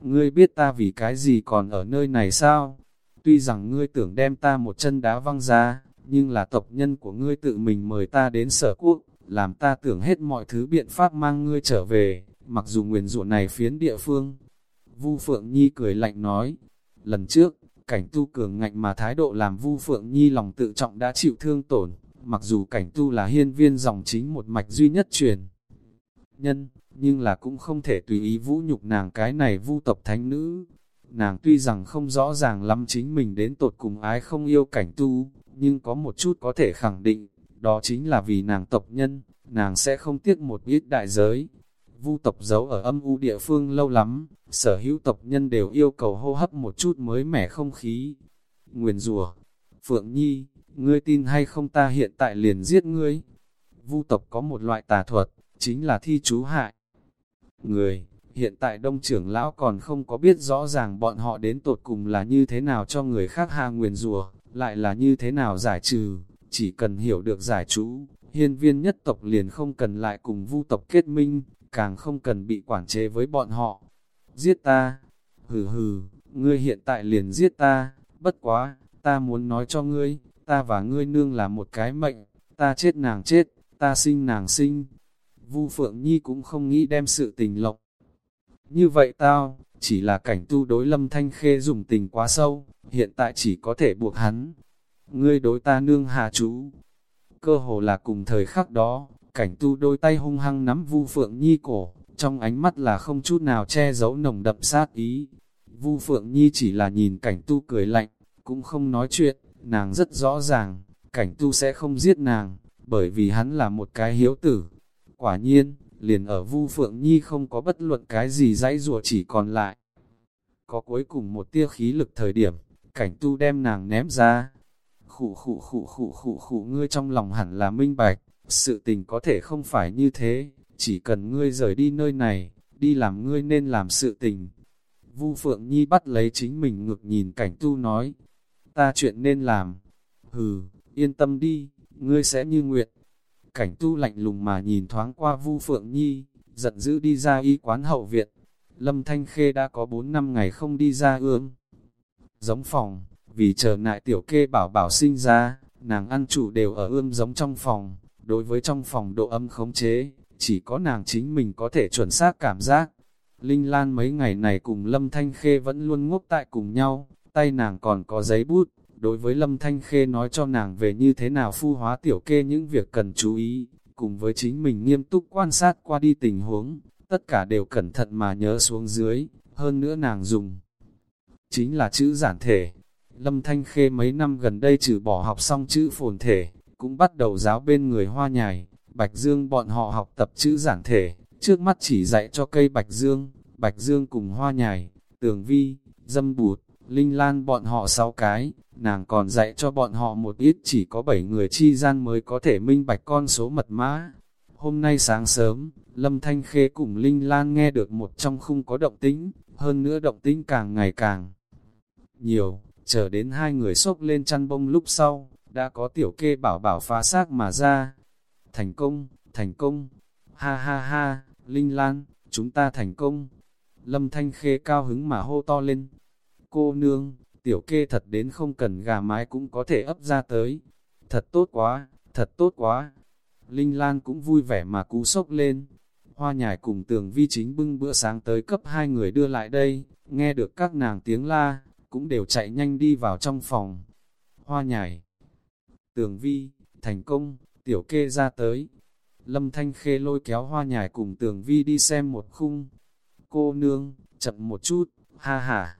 Ngươi biết ta vì cái gì còn ở nơi này sao? Tuy rằng ngươi tưởng đem ta một chân đá văng ra, nhưng là tộc nhân của ngươi tự mình mời ta đến sở quốc, làm ta tưởng hết mọi thứ biện pháp mang ngươi trở về, mặc dù nguyền rủa này phiến địa phương. Vu Phượng Nhi cười lạnh nói, lần trước, cảnh tu cường ngạnh mà thái độ làm Vu Phượng Nhi lòng tự trọng đã chịu thương tổn, mặc dù cảnh tu là hiên viên dòng chính một mạch duy nhất truyền. Nhân, nhưng là cũng không thể tùy ý vũ nhục nàng cái này vu tộc thánh nữ. Nàng tuy rằng không rõ ràng lắm chính mình đến tột cùng ái không yêu cảnh tu, nhưng có một chút có thể khẳng định, đó chính là vì nàng tộc nhân, nàng sẽ không tiếc một ít đại giới. Vu tộc giấu ở âm u địa phương lâu lắm, sở hữu tộc nhân đều yêu cầu hô hấp một chút mới mẻ không khí. Nguyền rùa, Phượng Nhi, ngươi tin hay không ta hiện tại liền giết ngươi. Vu tộc có một loại tà thuật, chính là thi chú hại. Người, hiện tại đông trưởng lão còn không có biết rõ ràng bọn họ đến tột cùng là như thế nào cho người khác hạ nguyền rùa, lại là như thế nào giải trừ, chỉ cần hiểu được giải chú, hiên viên nhất tộc liền không cần lại cùng vu tộc kết minh, càng không cần bị quản chế với bọn họ. Giết ta, hừ hừ, ngươi hiện tại liền giết ta, bất quá, ta muốn nói cho ngươi, ta và ngươi nương là một cái mệnh, ta chết nàng chết, ta sinh nàng sinh. Vu Phượng Nhi cũng không nghĩ đem sự tình lộc. Như vậy tao, chỉ là cảnh tu đối lâm thanh khê dùng tình quá sâu, hiện tại chỉ có thể buộc hắn. Ngươi đối ta nương hà chú. Cơ hồ là cùng thời khắc đó, cảnh tu đôi tay hung hăng nắm Vu Phượng Nhi cổ, trong ánh mắt là không chút nào che giấu nồng đậm sát ý. Vu Phượng Nhi chỉ là nhìn cảnh tu cười lạnh, cũng không nói chuyện, nàng rất rõ ràng, cảnh tu sẽ không giết nàng, bởi vì hắn là một cái hiếu tử. Quả nhiên, liền ở Vu Phượng Nhi không có bất luận cái gì dãy rùa chỉ còn lại. Có cuối cùng một tia khí lực thời điểm, cảnh tu đem nàng ném ra. Khụ khụ khụ khụ khụ khụ ngươi trong lòng hẳn là minh bạch, sự tình có thể không phải như thế, chỉ cần ngươi rời đi nơi này, đi làm ngươi nên làm sự tình. Vu Phượng Nhi bắt lấy chính mình ngược nhìn cảnh tu nói, ta chuyện nên làm, hừ, yên tâm đi, ngươi sẽ như nguyện. Cảnh tu lạnh lùng mà nhìn thoáng qua Vu Phượng Nhi, giận dữ đi ra y quán hậu viện. Lâm Thanh Khê đã có 4 năm ngày không đi ra ương. Giống phòng, vì chờ nại tiểu kê bảo bảo sinh ra, nàng ăn chủ đều ở ươm giống trong phòng. Đối với trong phòng độ âm khống chế, chỉ có nàng chính mình có thể chuẩn xác cảm giác. Linh Lan mấy ngày này cùng Lâm Thanh Khê vẫn luôn ngốc tại cùng nhau, tay nàng còn có giấy bút, đối với Lâm Thanh Khê nói cho nàng về như thế nào phu hóa tiểu kê những việc cần chú ý, cùng với chính mình nghiêm túc quan sát qua đi tình huống, tất cả đều cẩn thận mà nhớ xuống dưới, hơn nữa nàng dùng. Chính là chữ giản thể. Lâm Thanh Khê mấy năm gần đây trừ bỏ học xong chữ phồn thể, cũng bắt đầu giáo bên người hoa nhài, Bạch Dương bọn họ học tập chữ giản thể, trước mắt chỉ dạy cho cây Bạch Dương, Bạch Dương cùng hoa nhài, tường vi, dâm bụt, linh lan bọn họ sáu cái, nàng còn dạy cho bọn họ một ít chỉ có bảy người chi gian mới có thể minh bạch con số mật mã. Hôm nay sáng sớm, Lâm Thanh Khê cùng Linh Lan nghe được một trong khung có động tĩnh, hơn nữa động tĩnh càng ngày càng nhiều, chờ đến hai người xốc lên chăn bông lúc sau, đã có tiểu kê bảo bảo phá xác mà ra. Thành công, thành công, ha ha ha, Linh Lan, chúng ta thành công. Lâm Thanh Khê cao hứng mà hô to lên. Cô nương, tiểu kê thật đến không cần gà mái cũng có thể ấp ra tới. Thật tốt quá, thật tốt quá. Linh Lan cũng vui vẻ mà cú sốc lên. Hoa nhài cùng tường vi chính bưng bữa sáng tới cấp hai người đưa lại đây, nghe được các nàng tiếng la, cũng đều chạy nhanh đi vào trong phòng. Hoa nhài, tường vi, thành công, tiểu kê ra tới. Lâm Thanh Khê lôi kéo hoa nhài cùng tường vi đi xem một khung. Cô nương, chậm một chút, ha ha.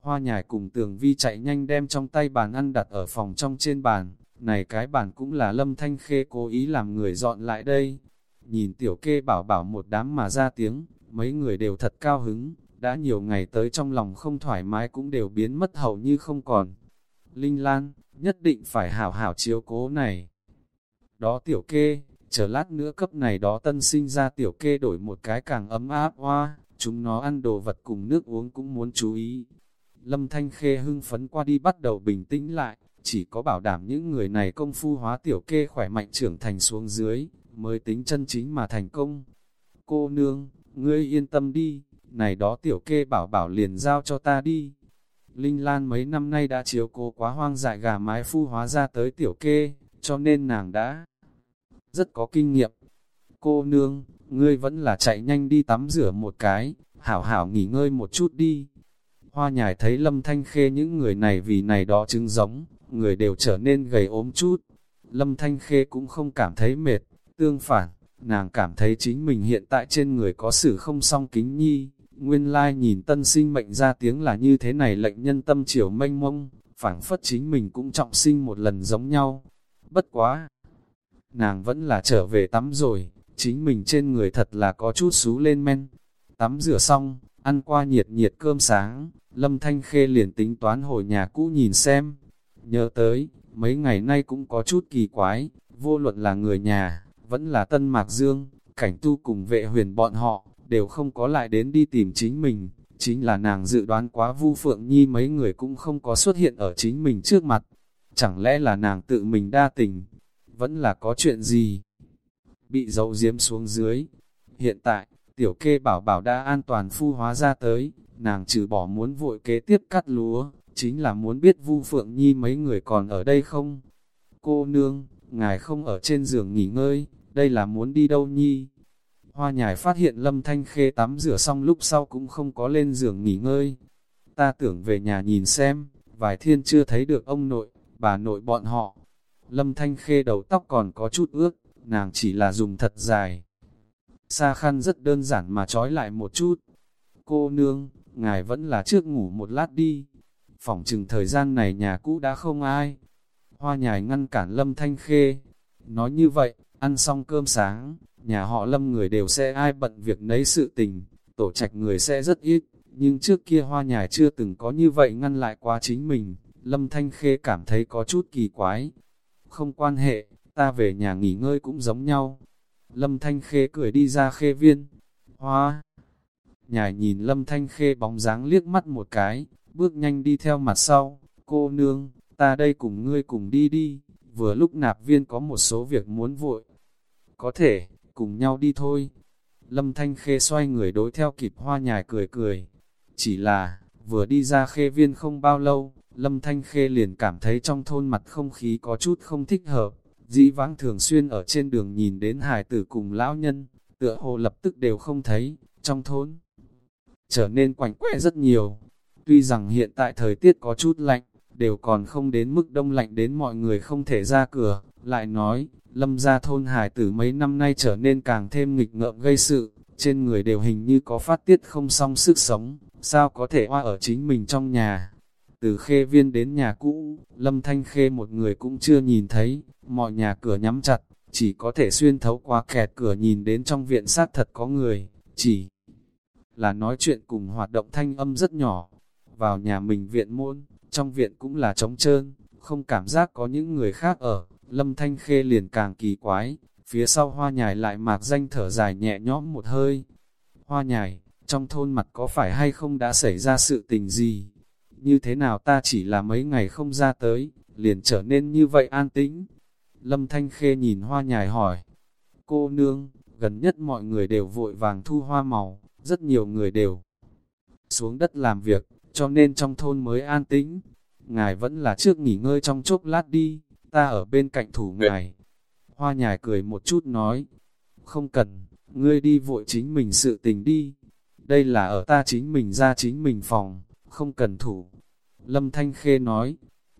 Hoa nhài cùng tường vi chạy nhanh đem trong tay bàn ăn đặt ở phòng trong trên bàn. Này cái bàn cũng là Lâm Thanh Khê cố ý làm người dọn lại đây. Nhìn tiểu kê bảo bảo một đám mà ra tiếng, mấy người đều thật cao hứng, đã nhiều ngày tới trong lòng không thoải mái cũng đều biến mất hầu như không còn. Linh Lan, nhất định phải hảo hảo chiếu cố này. Đó tiểu kê, chờ lát nữa cấp này đó tân sinh ra tiểu kê đổi một cái càng ấm áp hoa, chúng nó ăn đồ vật cùng nước uống cũng muốn chú ý. Lâm Thanh Khê hưng phấn qua đi bắt đầu bình tĩnh lại, chỉ có bảo đảm những người này công phu hóa tiểu kê khỏe mạnh trưởng thành xuống dưới, mới tính chân chính mà thành công. Cô nương, ngươi yên tâm đi, này đó tiểu kê bảo bảo liền giao cho ta đi. Linh Lan mấy năm nay đã chiếu cố quá hoang dại gà mái phu hóa ra tới tiểu kê, cho nên nàng đã rất có kinh nghiệm. Cô nương, ngươi vẫn là chạy nhanh đi tắm rửa một cái, hảo hảo nghỉ ngơi một chút đi. Hoa nhài thấy lâm thanh khê những người này vì này đó chứng giống, người đều trở nên gầy ốm chút. Lâm thanh khê cũng không cảm thấy mệt, tương phản, nàng cảm thấy chính mình hiện tại trên người có sự không song kính nhi. Nguyên lai nhìn tân sinh mệnh ra tiếng là như thế này lệnh nhân tâm chiều mênh mông, phảng phất chính mình cũng trọng sinh một lần giống nhau. Bất quá! Nàng vẫn là trở về tắm rồi, chính mình trên người thật là có chút xú lên men. Tắm rửa xong, ăn qua nhiệt nhiệt cơm sáng, Lâm Thanh Khê liền tính toán hồi nhà cũ nhìn xem. Nhớ tới, mấy ngày nay cũng có chút kỳ quái, vô luận là người nhà, vẫn là Tân Mạc Dương, cảnh tu cùng vệ huyền bọn họ, đều không có lại đến đi tìm chính mình. Chính là nàng dự đoán quá vu phượng nhi mấy người cũng không có xuất hiện ở chính mình trước mặt. Chẳng lẽ là nàng tự mình đa tình, vẫn là có chuyện gì? bị dấu diếm xuống dưới. Hiện tại, tiểu kê bảo bảo đã an toàn phu hóa ra tới, nàng trừ bỏ muốn vội kế tiếp cắt lúa, chính là muốn biết Vu Phượng Nhi mấy người còn ở đây không. Cô nương, ngài không ở trên giường nghỉ ngơi, đây là muốn đi đâu Nhi? Hoa nhài phát hiện Lâm Thanh Khê tắm rửa xong lúc sau cũng không có lên giường nghỉ ngơi. Ta tưởng về nhà nhìn xem, vài thiên chưa thấy được ông nội, bà nội bọn họ. Lâm Thanh Khê đầu tóc còn có chút ướt, nàng chỉ là dùng thật dài. Sa khăn rất đơn giản mà trói lại một chút. Cô nương, ngài vẫn là trước ngủ một lát đi. Phỏng chừng thời gian này nhà cũ đã không ai. Hoa nhài ngăn cản Lâm Thanh Khê. Nói như vậy, ăn xong cơm sáng, nhà họ Lâm người đều sẽ ai bận việc nấy sự tình, tổ trạch người sẽ rất ít. Nhưng trước kia hoa nhài chưa từng có như vậy ngăn lại quá chính mình, Lâm Thanh Khê cảm thấy có chút kỳ quái. Không quan hệ, ta về nhà nghỉ ngơi cũng giống nhau. Lâm Thanh Khê cười đi ra khê viên. Hoa! Nhài nhìn Lâm Thanh Khê bóng dáng liếc mắt một cái, bước nhanh đi theo mặt sau. Cô nương, ta đây cùng ngươi cùng đi đi, vừa lúc nạp viên có một số việc muốn vội. Có thể, cùng nhau đi thôi. Lâm Thanh Khê xoay người đối theo kịp hoa nhài cười cười. Chỉ là, vừa đi ra khê viên không bao lâu, Lâm Thanh Khê liền cảm thấy trong thôn mặt không khí có chút không thích hợp. Dĩ vãng thường xuyên ở trên đường nhìn đến hải tử cùng lão nhân, tựa hồ lập tức đều không thấy, trong thôn. Trở nên quảnh quẽ rất nhiều. Tuy rằng hiện tại thời tiết có chút lạnh, đều còn không đến mức đông lạnh đến mọi người không thể ra cửa, lại nói, lâm gia thôn hải tử mấy năm nay trở nên càng thêm nghịch ngợm gây sự, trên người đều hình như có phát tiết không song sức sống, sao có thể hoa ở chính mình trong nhà. Từ khê viên đến nhà cũ, lâm thanh khê một người cũng chưa nhìn thấy, mọi nhà cửa nhắm chặt, chỉ có thể xuyên thấu qua kẹt cửa nhìn đến trong viện sát thật có người, chỉ là nói chuyện cùng hoạt động thanh âm rất nhỏ. Vào nhà mình viện môn, trong viện cũng là trống trơn, không cảm giác có những người khác ở, lâm thanh khê liền càng kỳ quái, phía sau hoa nhài lại mạc danh thở dài nhẹ nhõm một hơi. Hoa nhài, trong thôn mặt có phải hay không đã xảy ra sự tình gì? Như thế nào ta chỉ là mấy ngày không ra tới, liền trở nên như vậy an tĩnh? Lâm Thanh Khê nhìn hoa nhài hỏi. Cô nương, gần nhất mọi người đều vội vàng thu hoa màu, rất nhiều người đều xuống đất làm việc, cho nên trong thôn mới an tĩnh. Ngài vẫn là trước nghỉ ngơi trong chốc lát đi, ta ở bên cạnh thủ ngài. Hoa nhài cười một chút nói, không cần, ngươi đi vội chính mình sự tình đi. Đây là ở ta chính mình ra chính mình phòng, không cần thủ. Lâm Thanh Khê nói,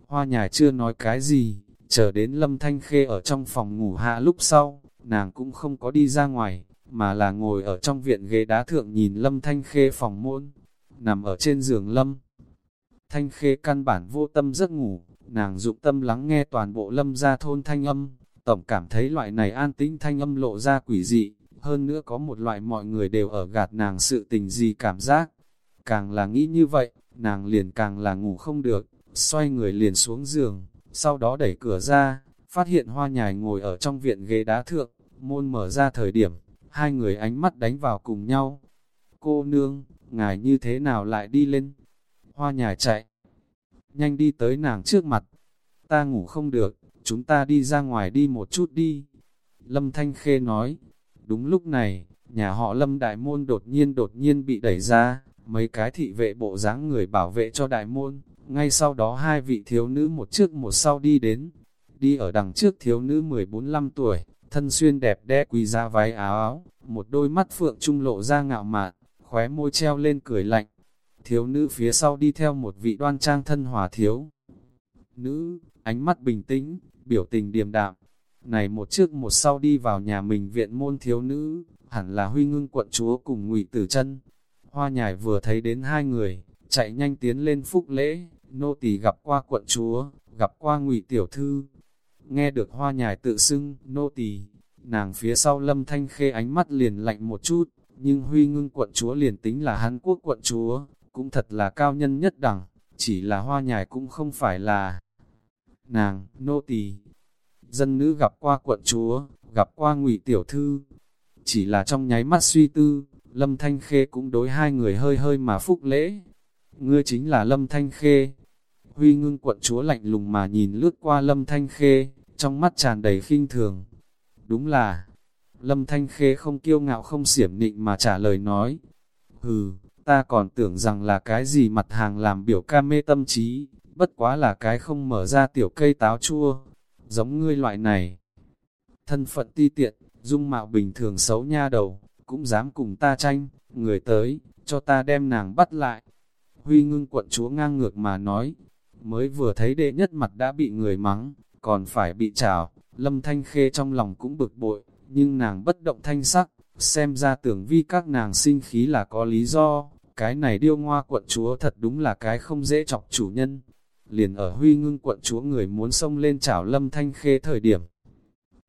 hoa nhài chưa nói cái gì, chờ đến Lâm Thanh Khê ở trong phòng ngủ hạ lúc sau, nàng cũng không có đi ra ngoài, mà là ngồi ở trong viện ghế đá thượng nhìn Lâm Thanh Khê phòng môn, nằm ở trên giường Lâm. Thanh Khê căn bản vô tâm giấc ngủ, nàng dụng tâm lắng nghe toàn bộ Lâm ra thôn thanh âm, tổng cảm thấy loại này an tĩnh thanh âm lộ ra quỷ dị, hơn nữa có một loại mọi người đều ở gạt nàng sự tình gì cảm giác. Càng là nghĩ như vậy, nàng liền càng là ngủ không được, xoay người liền xuống giường, sau đó đẩy cửa ra, phát hiện hoa nhài ngồi ở trong viện ghế đá thượng, môn mở ra thời điểm, hai người ánh mắt đánh vào cùng nhau. Cô nương, ngài như thế nào lại đi lên? Hoa nhài chạy, nhanh đi tới nàng trước mặt. Ta ngủ không được, chúng ta đi ra ngoài đi một chút đi. Lâm Thanh Khê nói, đúng lúc này, nhà họ Lâm Đại Môn đột nhiên đột nhiên bị đẩy ra, mấy cái thị vệ bộ dáng người bảo vệ cho Đại Môn, ngay sau đó hai vị thiếu nữ một trước một sau đi đến, đi ở đằng trước thiếu nữ 14-15 tuổi, thân xuyên đẹp đẽ quỳ ra váy áo áo, một đôi mắt phượng trung lộ ra ngạo mạn, khóe môi treo lên cười lạnh. Thiếu nữ phía sau đi theo một vị đoan trang thân hòa thiếu. Nữ, ánh mắt bình tĩnh, biểu tình điềm đạm. Này một trước một sau đi vào nhà mình viện môn thiếu nữ, hẳn là huy ngưng quận chúa cùng ngụy tử chân. Hoa nhài vừa thấy đến hai người, chạy nhanh tiến lên phúc lễ, nô tỳ gặp qua quận chúa, gặp qua ngụy tiểu thư. Nghe được hoa nhài tự xưng, nô tỳ, nàng phía sau lâm thanh khê ánh mắt liền lạnh một chút, nhưng huy ngưng quận chúa liền tính là Hàn Quốc quận chúa, cũng thật là cao nhân nhất đẳng, chỉ là hoa nhài cũng không phải là nàng, nô tỳ. Dân nữ gặp qua quận chúa, gặp qua ngụy tiểu thư, chỉ là trong nháy mắt suy tư, Lâm Thanh Khê cũng đối hai người hơi hơi mà phúc lễ. Ngươi chính là Lâm Thanh Khê. Huy ngưng quận chúa lạnh lùng mà nhìn lướt qua Lâm Thanh Khê, trong mắt tràn đầy khinh thường. Đúng là, Lâm Thanh Khê không kiêu ngạo không xiểm nịnh mà trả lời nói. Hừ, ta còn tưởng rằng là cái gì mặt hàng làm biểu ca mê tâm trí, bất quá là cái không mở ra tiểu cây táo chua, giống ngươi loại này. Thân phận ti tiện, dung mạo bình thường xấu nha đầu, cũng dám cùng ta tranh, người tới, cho ta đem nàng bắt lại. Huy ngưng quận chúa ngang ngược mà nói, mới vừa thấy đệ nhất mặt đã bị người mắng, còn phải bị trào, lâm thanh khê trong lòng cũng bực bội, nhưng nàng bất động thanh sắc, xem ra tưởng vi các nàng sinh khí là có lý do, cái này điêu ngoa quận chúa thật đúng là cái không dễ chọc chủ nhân. Liền ở huy ngưng quận chúa người muốn xông lên chảo lâm thanh khê thời điểm.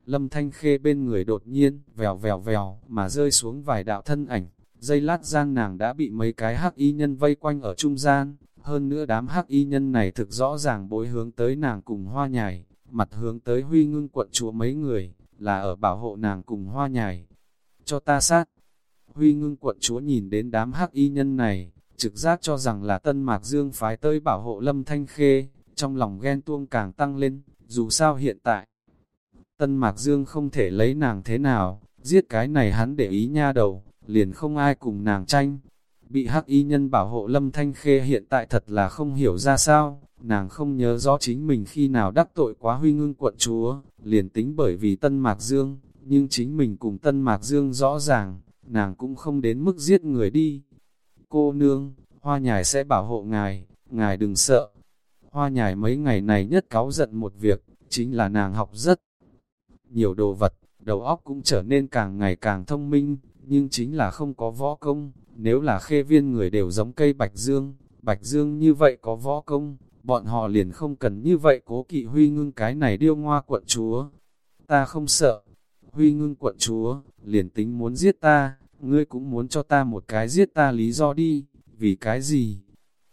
Lâm thanh khê bên người đột nhiên, vèo vèo vèo, mà rơi xuống vài đạo thân ảnh. Dây lát giang nàng đã bị mấy cái hắc y nhân vây quanh ở trung gian, hơn nữa đám hắc y nhân này thực rõ ràng bối hướng tới nàng cùng hoa nhài, mặt hướng tới huy ngưng quận chúa mấy người, là ở bảo hộ nàng cùng hoa nhài. Cho ta sát, huy ngưng quận chúa nhìn đến đám hắc y nhân này, trực giác cho rằng là tân mạc dương phái tới bảo hộ lâm thanh khê, trong lòng ghen tuông càng tăng lên, dù sao hiện tại. Tân mạc dương không thể lấy nàng thế nào, giết cái này hắn để ý nha đầu, liền không ai cùng nàng tranh. Bị hắc y nhân bảo hộ lâm thanh khê hiện tại thật là không hiểu ra sao, nàng không nhớ rõ chính mình khi nào đắc tội quá huy ngưng quận chúa, liền tính bởi vì Tân Mạc Dương, nhưng chính mình cùng Tân Mạc Dương rõ ràng, nàng cũng không đến mức giết người đi. Cô nương, hoa nhài sẽ bảo hộ ngài, ngài đừng sợ. Hoa nhài mấy ngày này nhất cáo giận một việc, chính là nàng học rất nhiều đồ vật, đầu óc cũng trở nên càng ngày càng thông minh, nhưng chính là không có võ công, nếu là khê viên người đều giống cây bạch dương, bạch dương như vậy có võ công, bọn họ liền không cần như vậy cố kỵ huy ngưng cái này điêu ngoa quận chúa. Ta không sợ, huy ngưng quận chúa, liền tính muốn giết ta, ngươi cũng muốn cho ta một cái giết ta lý do đi, vì cái gì?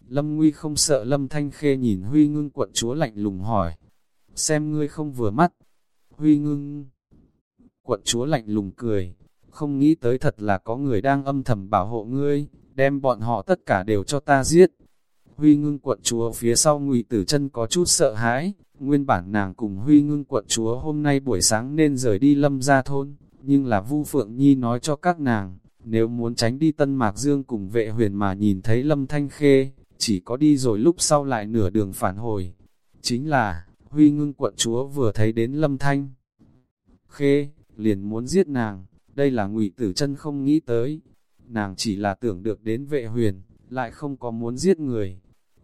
Lâm Nguy không sợ Lâm Thanh Khê nhìn Huy ngưng quận chúa lạnh lùng hỏi, xem ngươi không vừa mắt. Huy ngưng quận chúa lạnh lùng cười, không nghĩ tới thật là có người đang âm thầm bảo hộ ngươi, đem bọn họ tất cả đều cho ta giết. Huy ngưng quận chúa phía sau ngụy tử chân có chút sợ hãi, nguyên bản nàng cùng Huy ngưng quận chúa hôm nay buổi sáng nên rời đi lâm ra thôn, nhưng là Vu Phượng Nhi nói cho các nàng, nếu muốn tránh đi Tân Mạc Dương cùng vệ huyền mà nhìn thấy lâm thanh khê, chỉ có đi rồi lúc sau lại nửa đường phản hồi. Chính là, Huy ngưng quận chúa vừa thấy đến lâm thanh khê, liền muốn giết nàng, đây là ngụy tử chân không nghĩ tới. Nàng chỉ là tưởng được đến vệ huyền, lại không có muốn giết người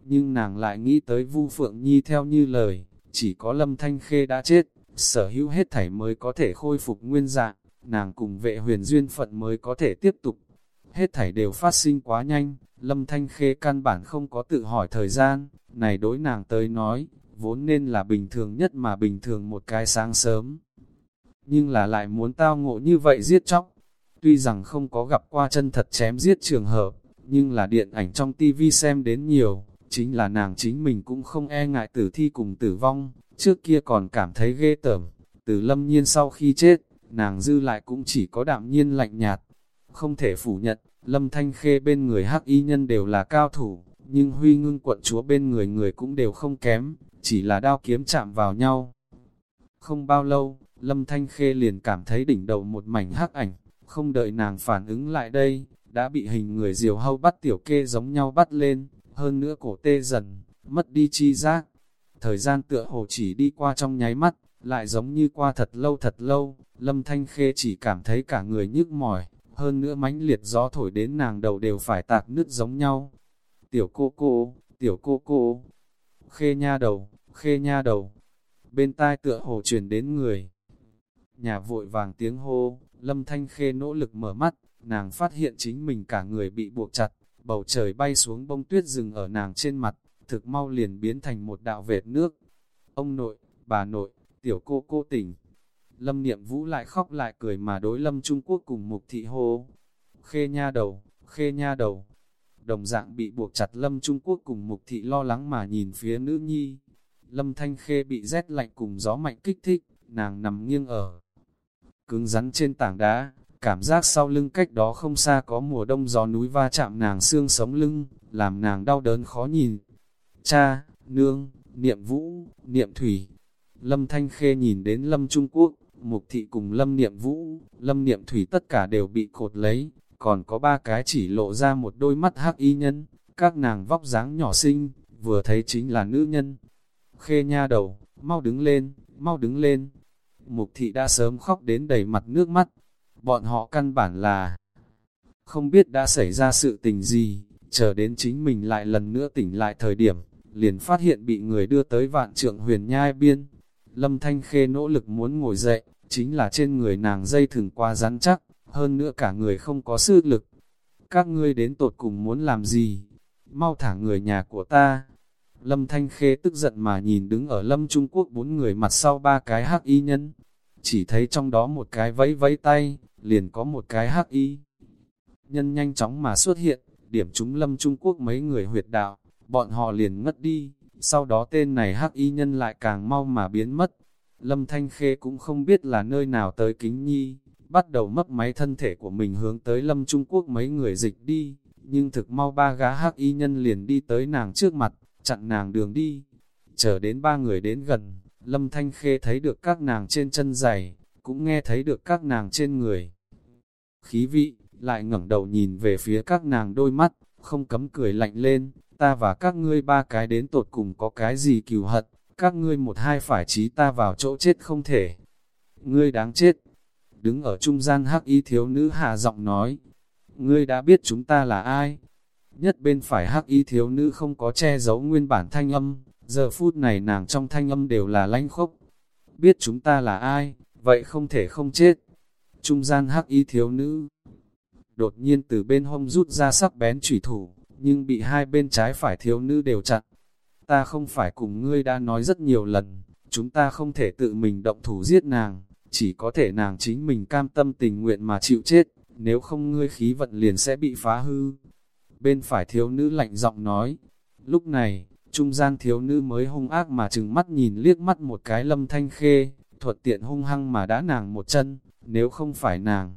nhưng nàng lại nghĩ tới Vu Phượng Nhi theo như lời, chỉ có Lâm Thanh Khê đã chết, sở hữu hết thảy mới có thể khôi phục nguyên dạng, nàng cùng vệ huyền duyên phận mới có thể tiếp tục. Hết thảy đều phát sinh quá nhanh, Lâm Thanh Khê căn bản không có tự hỏi thời gian, này đối nàng tới nói, vốn nên là bình thường nhất mà bình thường một cái sáng sớm. Nhưng là lại muốn tao ngộ như vậy giết chóc, tuy rằng không có gặp qua chân thật chém giết trường hợp, nhưng là điện ảnh trong tivi xem đến nhiều, Chính là nàng chính mình cũng không e ngại tử thi cùng tử vong, trước kia còn cảm thấy ghê tởm. Từ lâm nhiên sau khi chết, nàng dư lại cũng chỉ có đạm nhiên lạnh nhạt. Không thể phủ nhận, lâm thanh khê bên người hắc y nhân đều là cao thủ, nhưng huy ngưng quận chúa bên người người cũng đều không kém, chỉ là đao kiếm chạm vào nhau. Không bao lâu, lâm thanh khê liền cảm thấy đỉnh đầu một mảnh hắc ảnh, không đợi nàng phản ứng lại đây, đã bị hình người diều hâu bắt tiểu kê giống nhau bắt lên, hơn nữa cổ tê dần, mất đi chi giác. Thời gian tựa hồ chỉ đi qua trong nháy mắt, lại giống như qua thật lâu thật lâu, lâm thanh khê chỉ cảm thấy cả người nhức mỏi, hơn nữa mãnh liệt gió thổi đến nàng đầu đều phải tạc nứt giống nhau. Tiểu cô cô, tiểu cô cô, khê nha đầu, khê nha đầu, bên tai tựa hồ truyền đến người. Nhà vội vàng tiếng hô, lâm thanh khê nỗ lực mở mắt, nàng phát hiện chính mình cả người bị buộc chặt, bầu trời bay xuống bông tuyết rừng ở nàng trên mặt, thực mau liền biến thành một đạo vệt nước. Ông nội, bà nội, tiểu cô cô tỉnh. Lâm niệm vũ lại khóc lại cười mà đối lâm Trung Quốc cùng mục thị hô. Khê nha đầu, khê nha đầu. Đồng dạng bị buộc chặt lâm Trung Quốc cùng mục thị lo lắng mà nhìn phía nữ nhi. Lâm thanh khê bị rét lạnh cùng gió mạnh kích thích, nàng nằm nghiêng ở. Cứng rắn trên tảng đá, Cảm giác sau lưng cách đó không xa có mùa đông gió núi va chạm nàng xương sống lưng, làm nàng đau đớn khó nhìn. Cha, nương, niệm vũ, niệm thủy. Lâm Thanh Khê nhìn đến Lâm Trung Quốc, Mục thị cùng lâm niệm vũ, lâm niệm thủy tất cả đều bị cột lấy, còn có ba cái chỉ lộ ra một đôi mắt hắc y nhân, các nàng vóc dáng nhỏ xinh, vừa thấy chính là nữ nhân. Khê nha đầu, mau đứng lên, mau đứng lên. Mục thị đã sớm khóc đến đầy mặt nước mắt, bọn họ căn bản là không biết đã xảy ra sự tình gì, chờ đến chính mình lại lần nữa tỉnh lại thời điểm, liền phát hiện bị người đưa tới vạn trượng huyền nhai biên. Lâm Thanh Khê nỗ lực muốn ngồi dậy, chính là trên người nàng dây thừng qua rắn chắc, hơn nữa cả người không có sức lực. Các ngươi đến tột cùng muốn làm gì? Mau thả người nhà của ta. Lâm Thanh Khê tức giận mà nhìn đứng ở Lâm Trung Quốc bốn người mặt sau ba cái hắc y nhân. Chỉ thấy trong đó một cái vẫy vẫy tay, liền có một cái hắc y. Nhân nhanh chóng mà xuất hiện, điểm chúng Lâm Trung Quốc mấy người huyệt đạo, bọn họ liền ngất đi, sau đó tên này hắc y nhân lại càng mau mà biến mất. Lâm Thanh Khê cũng không biết là nơi nào tới kính nhi, bắt đầu mấp máy thân thể của mình hướng tới Lâm Trung Quốc mấy người dịch đi, nhưng thực mau ba gá hắc y nhân liền đi tới nàng trước mặt, chặn nàng đường đi. Chờ đến ba người đến gần, Lâm Thanh Khê thấy được các nàng trên chân giày, cũng nghe thấy được các nàng trên người. Khí vị, lại ngẩng đầu nhìn về phía các nàng đôi mắt, không cấm cười lạnh lên, ta và các ngươi ba cái đến tột cùng có cái gì cừu hận, các ngươi một hai phải trí ta vào chỗ chết không thể. Ngươi đáng chết. Đứng ở trung gian hắc y thiếu nữ hạ giọng nói, ngươi đã biết chúng ta là ai. Nhất bên phải hắc y thiếu nữ không có che giấu nguyên bản thanh âm, giờ phút này nàng trong thanh âm đều là lanh khốc. Biết chúng ta là ai, vậy không thể không chết. Trung gian hắc y thiếu nữ, đột nhiên từ bên hông rút ra sắc bén chủy thủ, nhưng bị hai bên trái phải thiếu nữ đều chặn. Ta không phải cùng ngươi đã nói rất nhiều lần, chúng ta không thể tự mình động thủ giết nàng, chỉ có thể nàng chính mình cam tâm tình nguyện mà chịu chết, nếu không ngươi khí vận liền sẽ bị phá hư. Bên phải thiếu nữ lạnh giọng nói, lúc này, trung gian thiếu nữ mới hung ác mà chừng mắt nhìn liếc mắt một cái lâm thanh khê, thuật tiện hung hăng mà đã nàng một chân, nếu không phải nàng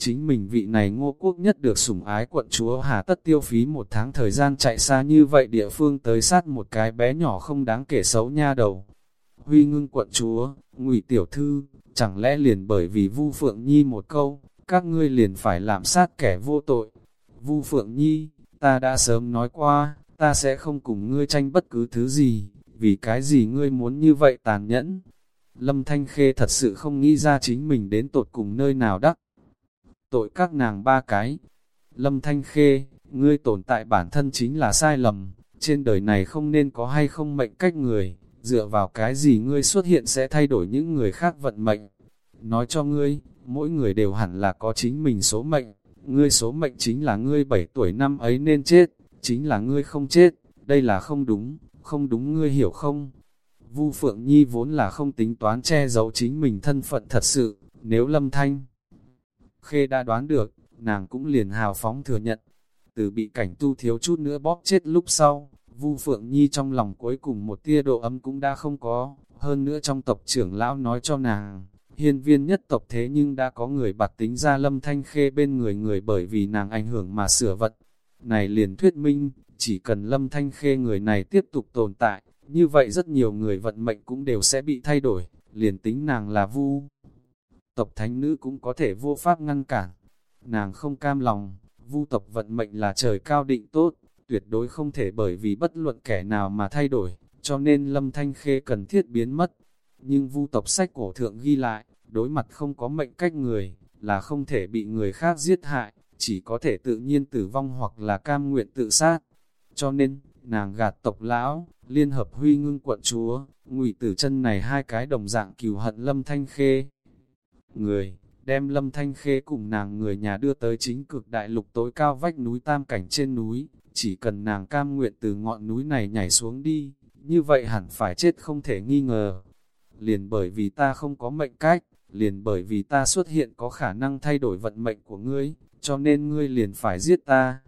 Chính mình vị này ngô quốc nhất được sủng ái quận chúa hà tất tiêu phí một tháng thời gian chạy xa như vậy địa phương tới sát một cái bé nhỏ không đáng kể xấu nha đầu. Huy ngưng quận chúa, ngụy tiểu thư, chẳng lẽ liền bởi vì Vu Phượng Nhi một câu, các ngươi liền phải làm sát kẻ vô tội. Vu Phượng Nhi, ta đã sớm nói qua, ta sẽ không cùng ngươi tranh bất cứ thứ gì, vì cái gì ngươi muốn như vậy tàn nhẫn. Lâm Thanh Khê thật sự không nghĩ ra chính mình đến tột cùng nơi nào đắc. Tội các nàng ba cái. Lâm Thanh Khê, ngươi tồn tại bản thân chính là sai lầm, trên đời này không nên có hay không mệnh cách người, dựa vào cái gì ngươi xuất hiện sẽ thay đổi những người khác vận mệnh. Nói cho ngươi, mỗi người đều hẳn là có chính mình số mệnh, ngươi số mệnh chính là ngươi 7 tuổi năm ấy nên chết, chính là ngươi không chết, đây là không đúng, không đúng ngươi hiểu không? Vu Phượng Nhi vốn là không tính toán che giấu chính mình thân phận thật sự, nếu Lâm Thanh Khê đã đoán được, nàng cũng liền hào phóng thừa nhận. Từ bị cảnh tu thiếu chút nữa bóp chết lúc sau, Vu Phượng Nhi trong lòng cuối cùng một tia độ ấm cũng đã không có, hơn nữa trong tộc trưởng lão nói cho nàng, hiên viên nhất tộc thế nhưng đã có người bạt tính ra lâm thanh khê bên người người bởi vì nàng ảnh hưởng mà sửa vật. Này liền thuyết minh, chỉ cần lâm thanh khê người này tiếp tục tồn tại, như vậy rất nhiều người vận mệnh cũng đều sẽ bị thay đổi, liền tính nàng là vu tộc thánh nữ cũng có thể vô pháp ngăn cản. Nàng không cam lòng, vu tộc vận mệnh là trời cao định tốt, tuyệt đối không thể bởi vì bất luận kẻ nào mà thay đổi, cho nên lâm thanh khê cần thiết biến mất. Nhưng vu tộc sách cổ thượng ghi lại, đối mặt không có mệnh cách người, là không thể bị người khác giết hại, chỉ có thể tự nhiên tử vong hoặc là cam nguyện tự sát. Cho nên, nàng gạt tộc lão, liên hợp huy ngưng quận chúa, ngụy tử chân này hai cái đồng dạng cừu hận lâm thanh khê người, đem lâm thanh khê cùng nàng người nhà đưa tới chính cực đại lục tối cao vách núi tam cảnh trên núi, chỉ cần nàng cam nguyện từ ngọn núi này nhảy xuống đi, như vậy hẳn phải chết không thể nghi ngờ. Liền bởi vì ta không có mệnh cách, liền bởi vì ta xuất hiện có khả năng thay đổi vận mệnh của ngươi, cho nên ngươi liền phải giết ta.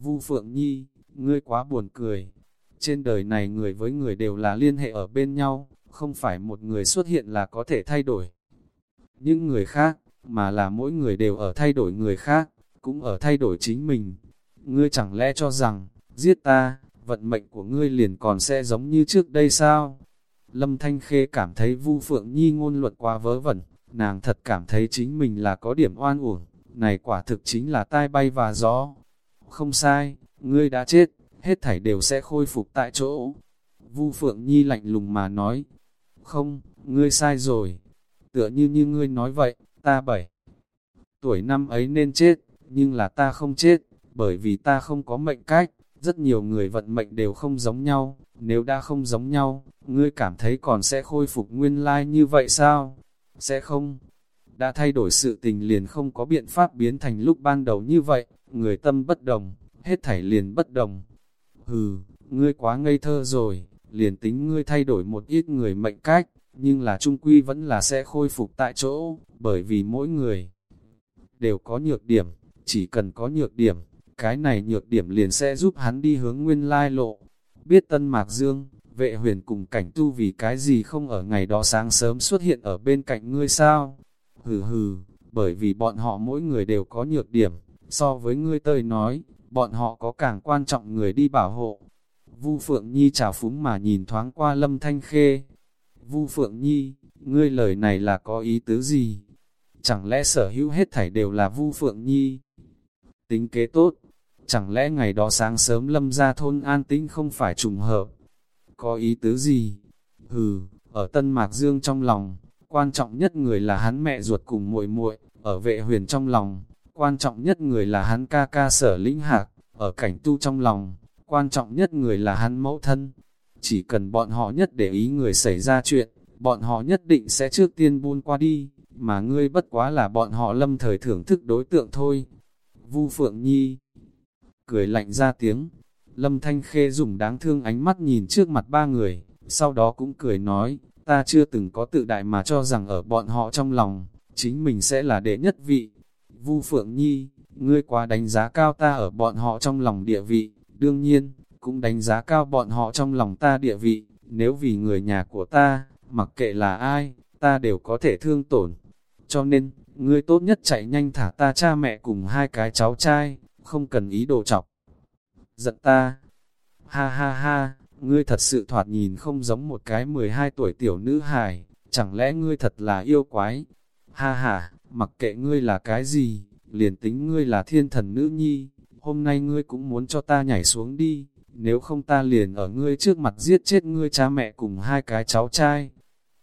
Vu Phượng Nhi, ngươi quá buồn cười. Trên đời này người với người đều là liên hệ ở bên nhau, không phải một người xuất hiện là có thể thay đổi những người khác, mà là mỗi người đều ở thay đổi người khác, cũng ở thay đổi chính mình. Ngươi chẳng lẽ cho rằng, giết ta, vận mệnh của ngươi liền còn sẽ giống như trước đây sao? Lâm Thanh Khê cảm thấy Vu Phượng Nhi ngôn luận quá vớ vẩn, nàng thật cảm thấy chính mình là có điểm oan uổng, này quả thực chính là tai bay và gió. Không sai, ngươi đã chết, hết thảy đều sẽ khôi phục tại chỗ. Vu Phượng Nhi lạnh lùng mà nói, không, ngươi sai rồi. Tựa như như ngươi nói vậy, ta bảy. Tuổi năm ấy nên chết, nhưng là ta không chết, bởi vì ta không có mệnh cách. Rất nhiều người vận mệnh đều không giống nhau, nếu đã không giống nhau, ngươi cảm thấy còn sẽ khôi phục nguyên lai like như vậy sao? Sẽ không. Đã thay đổi sự tình liền không có biện pháp biến thành lúc ban đầu như vậy, người tâm bất đồng, hết thảy liền bất đồng. Hừ, ngươi quá ngây thơ rồi, liền tính ngươi thay đổi một ít người mệnh cách, nhưng là trung quy vẫn là sẽ khôi phục tại chỗ, bởi vì mỗi người đều có nhược điểm, chỉ cần có nhược điểm, cái này nhược điểm liền sẽ giúp hắn đi hướng nguyên lai lộ. Biết Tân Mạc Dương, vệ huyền cùng cảnh tu vì cái gì không ở ngày đó sáng sớm xuất hiện ở bên cạnh ngươi sao? Hừ hừ, bởi vì bọn họ mỗi người đều có nhược điểm, so với ngươi tơi nói, bọn họ có càng quan trọng người đi bảo hộ. Vu Phượng Nhi chào phúng mà nhìn thoáng qua Lâm Thanh Khê. Vu Phượng Nhi, ngươi lời này là có ý tứ gì? Chẳng lẽ sở hữu hết thảy đều là Vu Phượng Nhi? Tính kế tốt, chẳng lẽ ngày đó sáng sớm Lâm ra thôn an tĩnh không phải trùng hợp? Có ý tứ gì? Hừ, ở Tân Mạc Dương trong lòng, quan trọng nhất người là hắn mẹ ruột cùng muội muội ở vệ huyền trong lòng, quan trọng nhất người là hắn ca ca sở lĩnh hạc, ở cảnh tu trong lòng, quan trọng nhất người là hắn mẫu thân. Chỉ cần bọn họ nhất để ý người xảy ra chuyện, bọn họ nhất định sẽ trước tiên buôn qua đi, mà ngươi bất quá là bọn họ lâm thời thưởng thức đối tượng thôi. Vu Phượng Nhi cười lạnh ra tiếng, Lâm Thanh Khê dùng đáng thương ánh mắt nhìn trước mặt ba người, sau đó cũng cười nói, ta chưa từng có tự đại mà cho rằng ở bọn họ trong lòng, chính mình sẽ là đệ nhất vị. Vu Phượng Nhi, ngươi quá đánh giá cao ta ở bọn họ trong lòng địa vị, đương nhiên, cũng đánh giá cao bọn họ trong lòng ta địa vị, nếu vì người nhà của ta, mặc kệ là ai, ta đều có thể thương tổn. Cho nên, ngươi tốt nhất chạy nhanh thả ta cha mẹ cùng hai cái cháu trai, không cần ý đồ chọc. Giận ta, ha ha ha, ngươi thật sự thoạt nhìn không giống một cái 12 tuổi tiểu nữ hài, chẳng lẽ ngươi thật là yêu quái? Ha ha, mặc kệ ngươi là cái gì, liền tính ngươi là thiên thần nữ nhi, hôm nay ngươi cũng muốn cho ta nhảy xuống đi, nếu không ta liền ở ngươi trước mặt giết chết ngươi cha mẹ cùng hai cái cháu trai.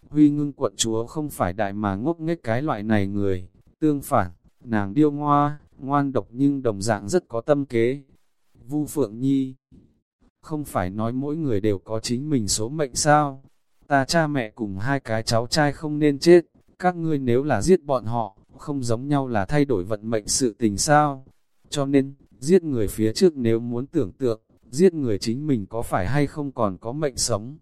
Huy ngưng quận chúa không phải đại mà ngốc nghếch cái loại này người, tương phản, nàng điêu ngoa, ngoan độc nhưng đồng dạng rất có tâm kế. Vu Phượng Nhi không phải nói mỗi người đều có chính mình số mệnh sao? Ta cha mẹ cùng hai cái cháu trai không nên chết, các ngươi nếu là giết bọn họ, không giống nhau là thay đổi vận mệnh sự tình sao? Cho nên, giết người phía trước nếu muốn tưởng tượng, giết người chính mình có phải hay không còn có mệnh sống?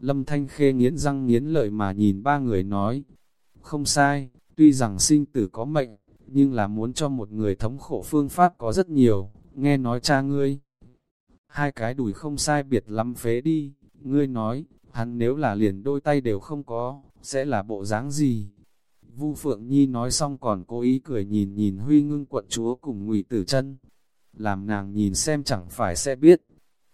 Lâm Thanh Khê nghiến răng nghiến lợi mà nhìn ba người nói, không sai, tuy rằng sinh tử có mệnh, nhưng là muốn cho một người thống khổ phương pháp có rất nhiều, nghe nói cha ngươi hai cái đùi không sai biệt lắm phế đi, ngươi nói, hắn nếu là liền đôi tay đều không có, sẽ là bộ dáng gì? Vu Phượng Nhi nói xong còn cố ý cười nhìn nhìn Huy ngưng quận chúa cùng ngụy Tử chân làm nàng nhìn xem chẳng phải sẽ biết.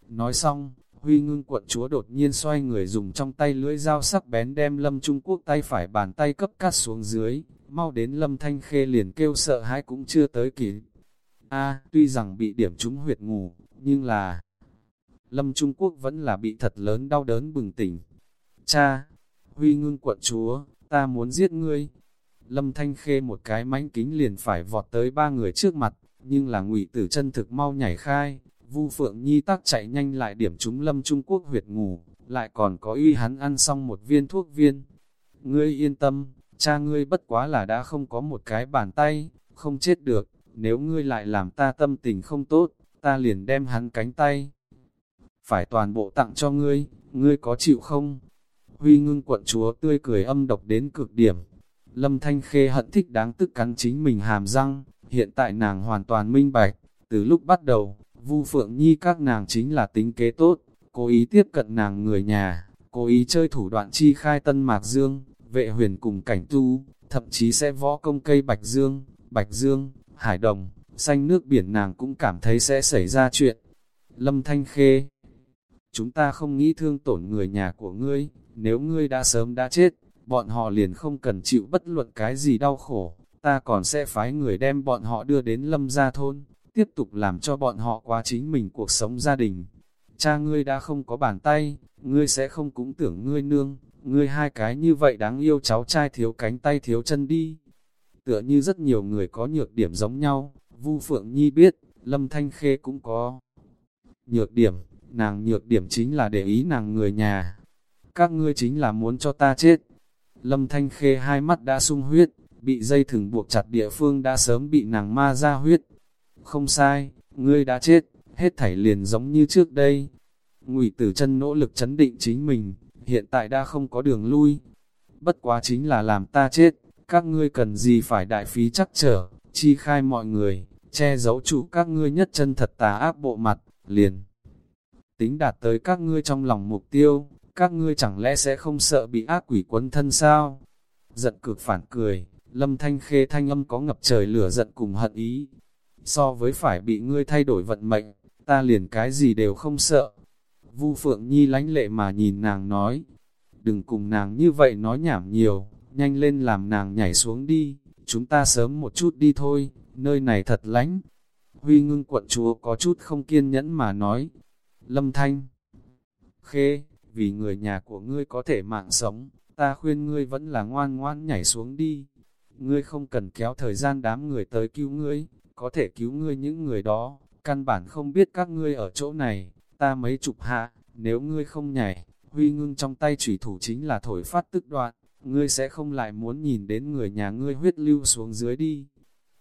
Nói xong, Huy ngưng quận chúa đột nhiên xoay người dùng trong tay lưỡi dao sắc bén đem Lâm Trung Quốc tay phải bàn tay cấp cắt xuống dưới, mau đến Lâm Thanh Khê liền kêu sợ hãi cũng chưa tới kịp. A, tuy rằng bị điểm trúng huyệt ngủ, nhưng là Lâm Trung Quốc vẫn là bị thật lớn đau đớn bừng tỉnh. Cha, Huy ngưng quận chúa, ta muốn giết ngươi. Lâm Thanh Khê một cái mánh kính liền phải vọt tới ba người trước mặt, nhưng là ngụy tử chân thực mau nhảy khai. Vu Phượng Nhi tắc chạy nhanh lại điểm chúng Lâm Trung Quốc huyệt ngủ, lại còn có uy hắn ăn xong một viên thuốc viên. Ngươi yên tâm, cha ngươi bất quá là đã không có một cái bàn tay, không chết được, nếu ngươi lại làm ta tâm tình không tốt, ta liền đem hắn cánh tay phải toàn bộ tặng cho ngươi, ngươi có chịu không? Huy ngưng quận chúa tươi cười âm độc đến cực điểm. Lâm Thanh Khê hận thích đáng tức cắn chính mình hàm răng, hiện tại nàng hoàn toàn minh bạch, từ lúc bắt đầu, Vu Phượng Nhi các nàng chính là tính kế tốt, cố ý tiếp cận nàng người nhà, cố ý chơi thủ đoạn chi khai tân mạc dương, vệ huyền cùng cảnh tu, thậm chí sẽ võ công cây bạch dương, bạch dương, hải đồng, xanh nước biển nàng cũng cảm thấy sẽ xảy ra chuyện. Lâm Thanh Khê chúng ta không nghĩ thương tổn người nhà của ngươi, nếu ngươi đã sớm đã chết, bọn họ liền không cần chịu bất luận cái gì đau khổ, ta còn sẽ phái người đem bọn họ đưa đến lâm gia thôn, tiếp tục làm cho bọn họ qua chính mình cuộc sống gia đình. Cha ngươi đã không có bàn tay, ngươi sẽ không cũng tưởng ngươi nương, ngươi hai cái như vậy đáng yêu cháu trai thiếu cánh tay thiếu chân đi. Tựa như rất nhiều người có nhược điểm giống nhau, Vu Phượng Nhi biết, Lâm Thanh Khê cũng có nhược điểm, nàng nhược điểm chính là để ý nàng người nhà. Các ngươi chính là muốn cho ta chết. Lâm Thanh Khê hai mắt đã sung huyết, bị dây thừng buộc chặt địa phương đã sớm bị nàng ma ra huyết. Không sai, ngươi đã chết, hết thảy liền giống như trước đây. Ngụy Tử chân nỗ lực chấn định chính mình, hiện tại đã không có đường lui. Bất quá chính là làm ta chết, các ngươi cần gì phải đại phí chắc trở, chi khai mọi người, che giấu trụ các ngươi nhất chân thật tà ác bộ mặt, liền. Tính đạt tới các ngươi trong lòng mục tiêu, các ngươi chẳng lẽ sẽ không sợ bị ác quỷ quấn thân sao? Giận cực phản cười, lâm thanh khê thanh âm có ngập trời lửa giận cùng hận ý. So với phải bị ngươi thay đổi vận mệnh, ta liền cái gì đều không sợ. Vu Phượng Nhi lánh lệ mà nhìn nàng nói, đừng cùng nàng như vậy nói nhảm nhiều, nhanh lên làm nàng nhảy xuống đi, chúng ta sớm một chút đi thôi, nơi này thật lánh. Huy ngưng quận chúa có chút không kiên nhẫn mà nói, Lâm Thanh, Khê, vì người nhà của ngươi có thể mạng sống, ta khuyên ngươi vẫn là ngoan ngoan nhảy xuống đi. Ngươi không cần kéo thời gian đám người tới cứu ngươi, có thể cứu ngươi những người đó, căn bản không biết các ngươi ở chỗ này, ta mấy chục hạ, nếu ngươi không nhảy, huy ngưng trong tay chủy thủ chính là thổi phát tức đoạn, ngươi sẽ không lại muốn nhìn đến người nhà ngươi huyết lưu xuống dưới đi.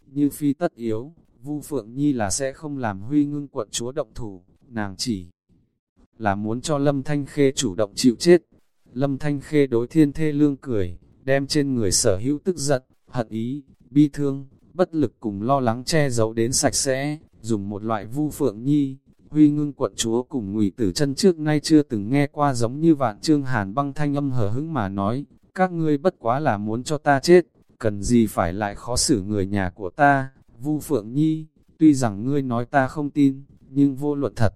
Như phi tất yếu, Vu Phượng Nhi là sẽ không làm huy ngưng quận chúa động thủ, nàng chỉ là muốn cho Lâm Thanh Khê chủ động chịu chết. Lâm Thanh Khê đối thiên thê lương cười, đem trên người sở hữu tức giận, hận ý, bi thương, bất lực cùng lo lắng che giấu đến sạch sẽ, dùng một loại vu phượng nhi. Huy ngưng quận chúa cùng ngụy tử chân trước nay chưa từng nghe qua giống như vạn trương hàn băng thanh âm hở hứng mà nói, các ngươi bất quá là muốn cho ta chết, cần gì phải lại khó xử người nhà của ta, vu phượng nhi, tuy rằng ngươi nói ta không tin, nhưng vô luận thật.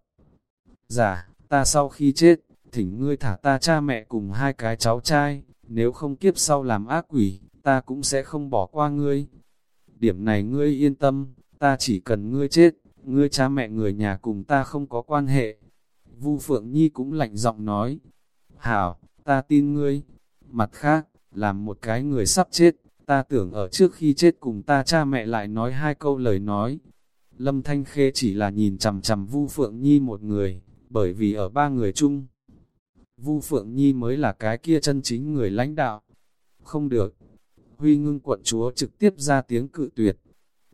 Giả, ta sau khi chết, thỉnh ngươi thả ta cha mẹ cùng hai cái cháu trai, nếu không kiếp sau làm ác quỷ, ta cũng sẽ không bỏ qua ngươi. Điểm này ngươi yên tâm, ta chỉ cần ngươi chết, ngươi cha mẹ người nhà cùng ta không có quan hệ. Vu Phượng Nhi cũng lạnh giọng nói, Hảo, ta tin ngươi. Mặt khác, làm một cái người sắp chết, ta tưởng ở trước khi chết cùng ta cha mẹ lại nói hai câu lời nói. Lâm Thanh Khê chỉ là nhìn chằm chằm Vu Phượng Nhi một người, bởi vì ở ba người chung, Vu Phượng Nhi mới là cái kia chân chính người lãnh đạo. Không được. Huy ngưng quận chúa trực tiếp ra tiếng cự tuyệt.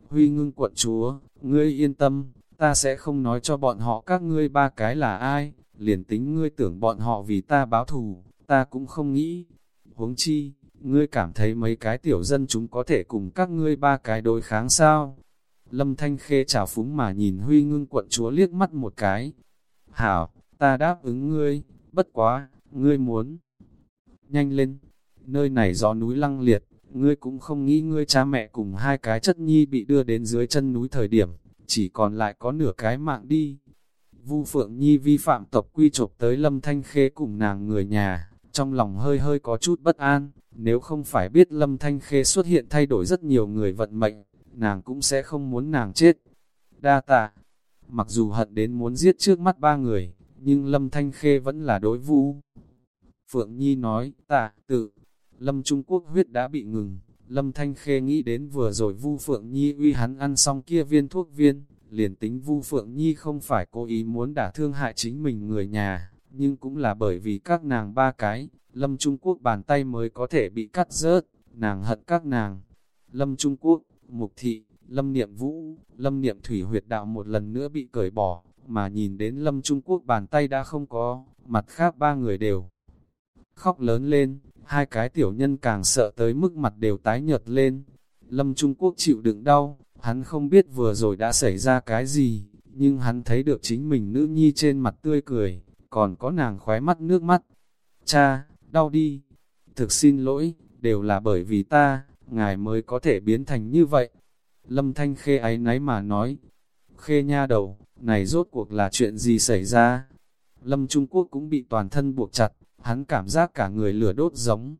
Huy ngưng quận chúa, ngươi yên tâm, ta sẽ không nói cho bọn họ các ngươi ba cái là ai, liền tính ngươi tưởng bọn họ vì ta báo thù, ta cũng không nghĩ. Huống chi, ngươi cảm thấy mấy cái tiểu dân chúng có thể cùng các ngươi ba cái đối kháng sao? Lâm Thanh Khê chào phúng mà nhìn Huy ngưng quận chúa liếc mắt một cái, Hảo, ta đáp ứng ngươi, bất quá, ngươi muốn. Nhanh lên, nơi này gió núi lăng liệt, ngươi cũng không nghĩ ngươi cha mẹ cùng hai cái chất nhi bị đưa đến dưới chân núi thời điểm, chỉ còn lại có nửa cái mạng đi. Vu Phượng Nhi vi phạm tộc quy chộp tới Lâm Thanh Khê cùng nàng người nhà, trong lòng hơi hơi có chút bất an, nếu không phải biết Lâm Thanh Khê xuất hiện thay đổi rất nhiều người vận mệnh, nàng cũng sẽ không muốn nàng chết. Đa tạ, Mặc dù hận đến muốn giết trước mắt ba người, nhưng Lâm Thanh Khê vẫn là đối vũ. Phượng Nhi nói, tạ, tự, Lâm Trung Quốc huyết đã bị ngừng. Lâm Thanh Khê nghĩ đến vừa rồi Vu Phượng Nhi uy hắn ăn xong kia viên thuốc viên, liền tính Vu Phượng Nhi không phải cố ý muốn đả thương hại chính mình người nhà, nhưng cũng là bởi vì các nàng ba cái, Lâm Trung Quốc bàn tay mới có thể bị cắt rớt, nàng hận các nàng. Lâm Trung Quốc, Mục Thị, Lâm Niệm Vũ, Lâm Niệm Thủy huyệt đạo một lần nữa bị cởi bỏ, mà nhìn đến Lâm Trung Quốc bàn tay đã không có, mặt khác ba người đều khóc lớn lên, hai cái tiểu nhân càng sợ tới mức mặt đều tái nhợt lên. Lâm Trung Quốc chịu đựng đau, hắn không biết vừa rồi đã xảy ra cái gì, nhưng hắn thấy được chính mình nữ nhi trên mặt tươi cười, còn có nàng khóe mắt nước mắt. Cha, đau đi, thực xin lỗi, đều là bởi vì ta, ngài mới có thể biến thành như vậy. Lâm Thanh Khê ấy náy mà nói, Khê nha đầu, này rốt cuộc là chuyện gì xảy ra? Lâm Trung Quốc cũng bị toàn thân buộc chặt, hắn cảm giác cả người lửa đốt giống.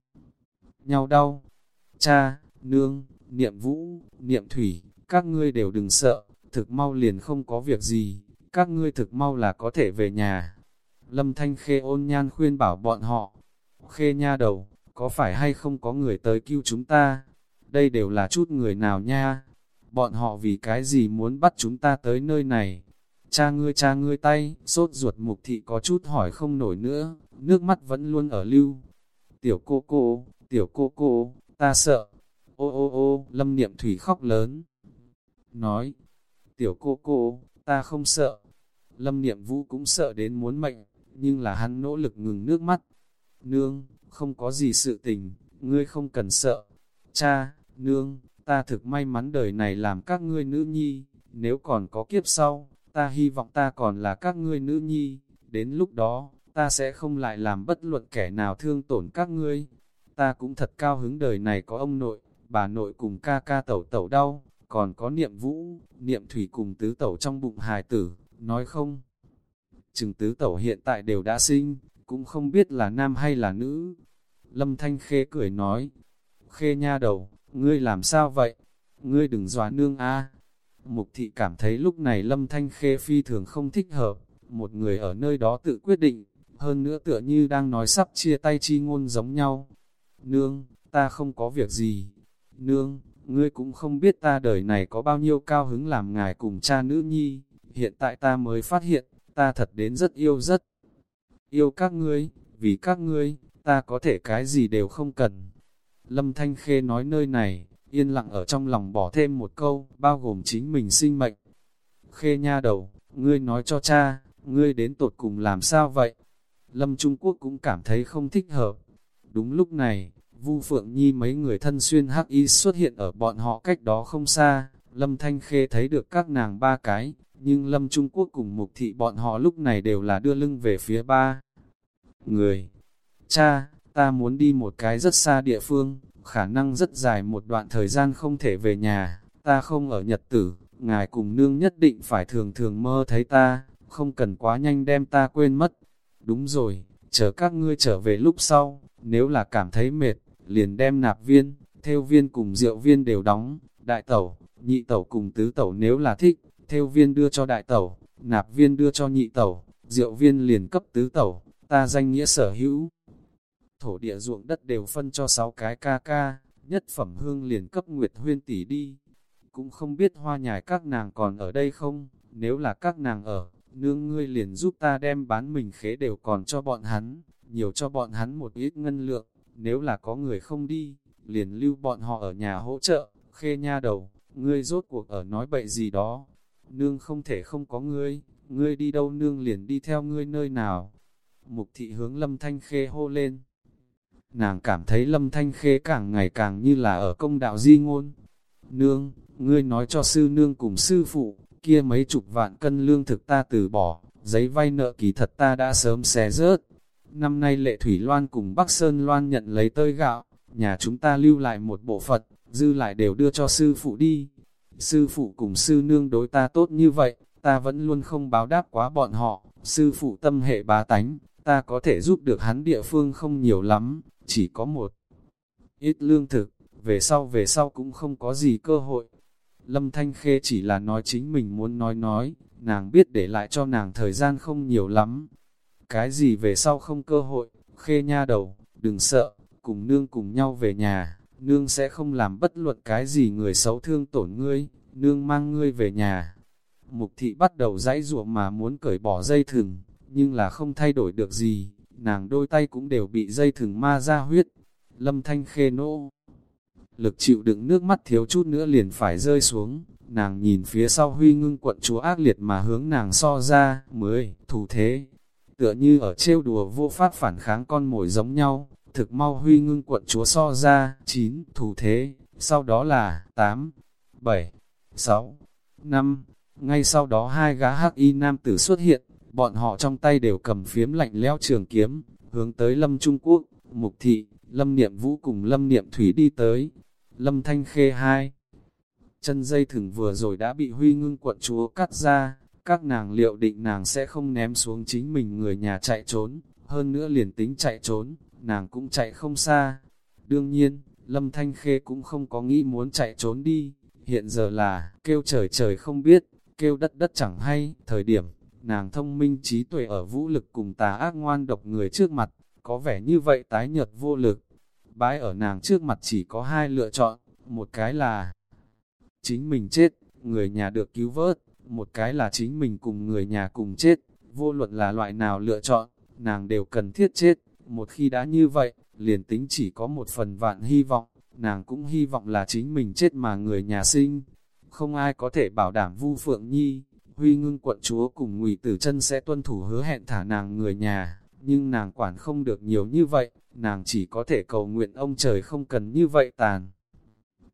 nhau đau. Cha, nương, niệm vũ, niệm thủy, các ngươi đều đừng sợ, thực mau liền không có việc gì, các ngươi thực mau là có thể về nhà. Lâm Thanh Khê ôn nhan khuyên bảo bọn họ, Khê nha đầu, có phải hay không có người tới cứu chúng ta? Đây đều là chút người nào nha? Bọn họ vì cái gì muốn bắt chúng ta tới nơi này? Cha ngươi cha ngươi tay, sốt ruột mục thị có chút hỏi không nổi nữa, nước mắt vẫn luôn ở lưu. Tiểu cô cô, tiểu cô cô, ta sợ. Ô ô ô, lâm niệm thủy khóc lớn. Nói, tiểu cô cô, ta không sợ. Lâm niệm vũ cũng sợ đến muốn mệnh, nhưng là hắn nỗ lực ngừng nước mắt. Nương, không có gì sự tình, ngươi không cần sợ. Cha, nương, ta thực may mắn đời này làm các ngươi nữ nhi, nếu còn có kiếp sau, ta hy vọng ta còn là các ngươi nữ nhi, đến lúc đó, ta sẽ không lại làm bất luận kẻ nào thương tổn các ngươi. Ta cũng thật cao hứng đời này có ông nội, bà nội cùng ca ca tẩu tẩu đau, còn có niệm vũ, niệm thủy cùng tứ tẩu trong bụng hài tử, nói không? Chừng tứ tẩu hiện tại đều đã sinh, cũng không biết là nam hay là nữ. Lâm Thanh Khê cười nói, Khê nha đầu, ngươi làm sao vậy? Ngươi đừng dọa nương a. Mục thị cảm thấy lúc này Lâm Thanh Khê phi thường không thích hợp, một người ở nơi đó tự quyết định, hơn nữa tựa như đang nói sắp chia tay chi ngôn giống nhau. Nương, ta không có việc gì. Nương, ngươi cũng không biết ta đời này có bao nhiêu cao hứng làm ngài cùng cha nữ nhi, hiện tại ta mới phát hiện, ta thật đến rất yêu rất yêu các ngươi, vì các ngươi, ta có thể cái gì đều không cần. Lâm Thanh Khê nói nơi này, yên lặng ở trong lòng bỏ thêm một câu, bao gồm chính mình sinh mệnh. Khê nha đầu, ngươi nói cho cha, ngươi đến tột cùng làm sao vậy? Lâm Trung Quốc cũng cảm thấy không thích hợp. Đúng lúc này, Vu Phượng Nhi mấy người thân xuyên hắc y xuất hiện ở bọn họ cách đó không xa. Lâm Thanh Khê thấy được các nàng ba cái, nhưng Lâm Trung Quốc cùng Mục Thị bọn họ lúc này đều là đưa lưng về phía ba. Người, cha, ta muốn đi một cái rất xa địa phương, khả năng rất dài một đoạn thời gian không thể về nhà, ta không ở Nhật Tử, ngài cùng nương nhất định phải thường thường mơ thấy ta, không cần quá nhanh đem ta quên mất. Đúng rồi, chờ các ngươi trở về lúc sau, nếu là cảm thấy mệt, liền đem nạp viên, theo viên cùng rượu viên đều đóng, đại tẩu, nhị tẩu cùng tứ tẩu nếu là thích, theo viên đưa cho đại tẩu, nạp viên đưa cho nhị tẩu, rượu viên liền cấp tứ tẩu, ta danh nghĩa sở hữu. Thổ địa ruộng đất đều phân cho sáu cái ca ca, nhất phẩm hương liền cấp Nguyệt Huyên tỷ đi. Cũng không biết hoa nhài các nàng còn ở đây không, nếu là các nàng ở, nương ngươi liền giúp ta đem bán mình khế đều còn cho bọn hắn, nhiều cho bọn hắn một ít ngân lượng, nếu là có người không đi, liền lưu bọn họ ở nhà hỗ trợ, khê nha đầu, ngươi rốt cuộc ở nói bậy gì đó, nương không thể không có ngươi, ngươi đi đâu nương liền đi theo ngươi nơi nào. Mục thị hướng lâm thanh khê hô lên. Nàng cảm thấy lâm thanh khê càng ngày càng như là ở công đạo di ngôn. Nương, ngươi nói cho sư nương cùng sư phụ, kia mấy chục vạn cân lương thực ta từ bỏ, giấy vay nợ kỳ thật ta đã sớm xé rớt. Năm nay lệ thủy loan cùng Bắc Sơn loan nhận lấy tơi gạo, nhà chúng ta lưu lại một bộ Phật, dư lại đều đưa cho sư phụ đi. Sư phụ cùng sư nương đối ta tốt như vậy, ta vẫn luôn không báo đáp quá bọn họ, sư phụ tâm hệ bá tánh, ta có thể giúp được hắn địa phương không nhiều lắm, chỉ có một ít lương thực, về sau về sau cũng không có gì cơ hội. Lâm Thanh Khê chỉ là nói chính mình muốn nói nói, nàng biết để lại cho nàng thời gian không nhiều lắm. Cái gì về sau không cơ hội, Khê nha đầu, đừng sợ, cùng nương cùng nhau về nhà, nương sẽ không làm bất luận cái gì người xấu thương tổn ngươi, nương mang ngươi về nhà. Mục thị bắt đầu dãy ruộng mà muốn cởi bỏ dây thừng, nhưng là không thay đổi được gì, nàng đôi tay cũng đều bị dây thừng ma ra huyết. Lâm Thanh Khê nỗ, lực chịu đựng nước mắt thiếu chút nữa liền phải rơi xuống, nàng nhìn phía sau huy ngưng quận chúa ác liệt mà hướng nàng so ra, mới, thủ thế, tựa như ở trêu đùa vô pháp phản kháng con mồi giống nhau, thực mau huy ngưng quận chúa so ra, 9, thủ thế, sau đó là 8, 7, 6, 5, ngay sau đó hai gã hắc y nam tử xuất hiện, bọn họ trong tay đều cầm phiếm lạnh lẽo trường kiếm, hướng tới Lâm Trung Quốc, Mục Thị, Lâm Niệm Vũ cùng Lâm Niệm Thủy đi tới. Lâm Thanh Khê hai Chân dây thừng vừa rồi đã bị huy ngưng quận chúa cắt ra, các nàng liệu định nàng sẽ không ném xuống chính mình người nhà chạy trốn, hơn nữa liền tính chạy trốn, nàng cũng chạy không xa. Đương nhiên, Lâm Thanh Khê cũng không có nghĩ muốn chạy trốn đi, hiện giờ là, kêu trời trời không biết, kêu đất đất chẳng hay, thời điểm, nàng thông minh trí tuệ ở vũ lực cùng tà ác ngoan độc người trước mặt, có vẻ như vậy tái nhợt vô lực. Bái ở nàng trước mặt chỉ có hai lựa chọn, một cái là chính mình chết, người nhà được cứu vớt, một cái là chính mình cùng người nhà cùng chết, vô luận là loại nào lựa chọn, nàng đều cần thiết chết, một khi đã như vậy, liền tính chỉ có một phần vạn hy vọng, nàng cũng hy vọng là chính mình chết mà người nhà sinh. Không ai có thể bảo đảm Vu Phượng Nhi, Huy ngưng quận chúa cùng ngụy Tử chân sẽ tuân thủ hứa hẹn thả nàng người nhà, nhưng nàng quản không được nhiều như vậy, nàng chỉ có thể cầu nguyện ông trời không cần như vậy tàn.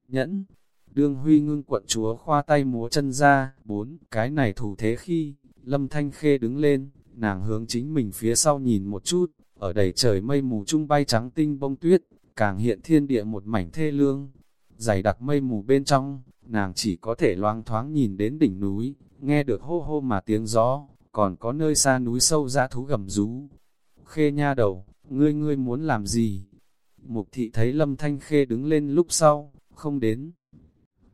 Nhẫn, đương Huy ngưng quận chúa khoa tay múa chân ra, bốn, cái này thủ thế khi, Lâm Thanh Khê đứng lên, nàng hướng chính mình phía sau nhìn một chút, ở đầy trời mây mù trung bay trắng tinh bông tuyết, càng hiện thiên địa một mảnh thê lương. Dày đặc mây mù bên trong, nàng chỉ có thể loang thoáng nhìn đến đỉnh núi, nghe được hô hô mà tiếng gió, còn có nơi xa núi sâu ra thú gầm rú. Khê nha đầu, ngươi ngươi muốn làm gì? Mục thị thấy lâm thanh khê đứng lên lúc sau, không đến.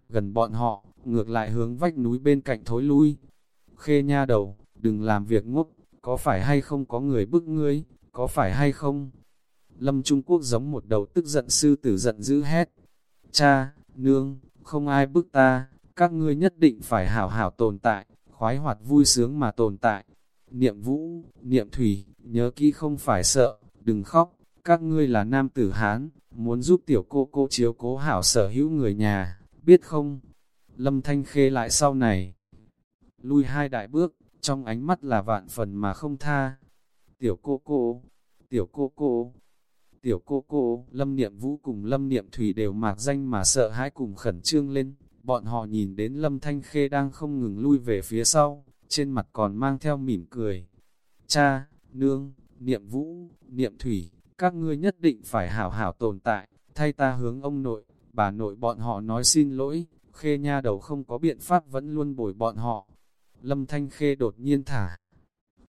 Gần bọn họ, ngược lại hướng vách núi bên cạnh thối lui. Khê nha đầu, đừng làm việc ngốc, có phải hay không có người bức ngươi, có phải hay không? Lâm Trung Quốc giống một đầu tức giận sư tử giận dữ hét. Cha, nương, không ai bức ta, các ngươi nhất định phải hảo hảo tồn tại, khoái hoạt vui sướng mà tồn tại. Niệm vũ, niệm thủy, nhớ kỹ không phải sợ, đừng khóc, các ngươi là nam tử Hán, muốn giúp tiểu cô cô chiếu cố hảo sở hữu người nhà, biết không? Lâm Thanh Khê lại sau này, lui hai đại bước, trong ánh mắt là vạn phần mà không tha. Tiểu cô cô, tiểu cô cô, tiểu cô cô, Lâm Niệm Vũ cùng Lâm Niệm Thủy đều mạc danh mà sợ hãi cùng khẩn trương lên. Bọn họ nhìn đến Lâm Thanh Khê đang không ngừng lui về phía sau, trên mặt còn mang theo mỉm cười. Cha, nương, Niệm Vũ, Niệm Thủy, các ngươi nhất định phải hảo hảo tồn tại, thay ta hướng ông nội, bà nội bọn họ nói xin lỗi, Khê nha đầu không có biện pháp vẫn luôn bồi bọn họ. Lâm Thanh Khê đột nhiên thả.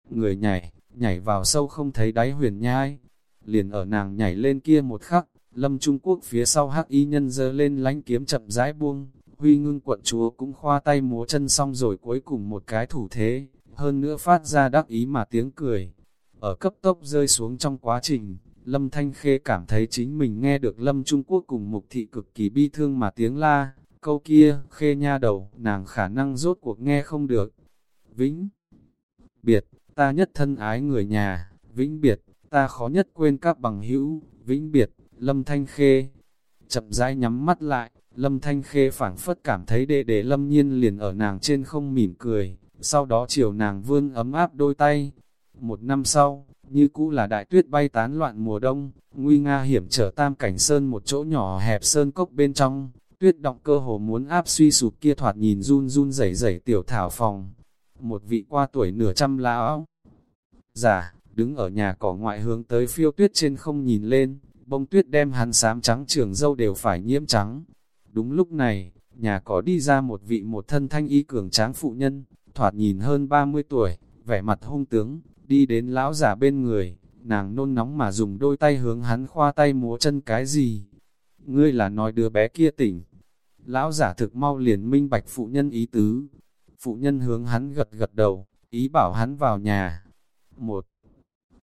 Người nhảy, nhảy vào sâu không thấy đáy huyền nhai. Liền ở nàng nhảy lên kia một khắc, Lâm Trung Quốc phía sau hắc y nhân dơ lên lánh kiếm chậm rãi buông. Huy ngưng quận chúa cũng khoa tay múa chân xong rồi cuối cùng một cái thủ thế, hơn nữa phát ra đắc ý mà tiếng cười. Ở cấp tốc rơi xuống trong quá trình, Lâm Thanh Khê cảm thấy chính mình nghe được Lâm Trung Quốc cùng mục thị cực kỳ bi thương mà tiếng la, câu kia, khê nha đầu, nàng khả năng rốt cuộc nghe không được. Vĩnh biệt, ta nhất thân ái người nhà, vĩnh biệt, ta khó nhất quên các bằng hữu, vĩnh biệt, Lâm Thanh Khê. Chậm rãi nhắm mắt lại, Lâm Thanh Khê phảng phất cảm thấy đệ đệ Lâm Nhiên liền ở nàng trên không mỉm cười, sau đó chiều nàng vươn ấm áp đôi tay. Một năm sau, như cũ là đại tuyết bay tán loạn mùa đông, nguy nga hiểm trở tam cảnh sơn một chỗ nhỏ hẹp sơn cốc bên trong, tuyết động cơ hồ muốn áp suy sụp kia thoạt nhìn run run rẩy rẩy tiểu thảo phòng. Một vị qua tuổi nửa trăm lão giả, đứng ở nhà cỏ ngoại hướng tới phiêu tuyết trên không nhìn lên, bông tuyết đem hắn sám trắng trường dâu đều phải nhiễm trắng. Đúng lúc này, nhà có đi ra một vị một thân thanh y cường tráng phụ nhân, thoạt nhìn hơn 30 tuổi, vẻ mặt hung tướng, đi đến lão giả bên người, nàng nôn nóng mà dùng đôi tay hướng hắn khoa tay múa chân cái gì. Ngươi là nói đứa bé kia tỉnh. Lão giả thực mau liền minh bạch phụ nhân ý tứ. Phụ nhân hướng hắn gật gật đầu, ý bảo hắn vào nhà. Một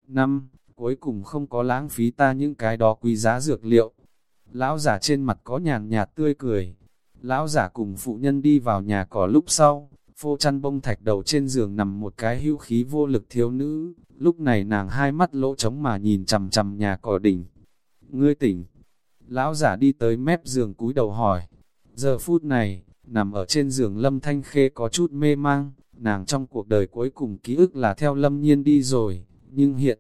năm, cuối cùng không có lãng phí ta những cái đó quý giá dược liệu. Lão giả trên mặt có nhàn nhạt tươi cười. Lão giả cùng phụ nhân đi vào nhà cỏ lúc sau, phô chăn bông thạch đầu trên giường nằm một cái hữu khí vô lực thiếu nữ, lúc này nàng hai mắt lỗ trống mà nhìn chầm chầm nhà cỏ đỉnh. Ngươi tỉnh, lão giả đi tới mép giường cúi đầu hỏi, giờ phút này, nằm ở trên giường lâm thanh khê có chút mê mang, nàng trong cuộc đời cuối cùng ký ức là theo lâm nhiên đi rồi, nhưng hiện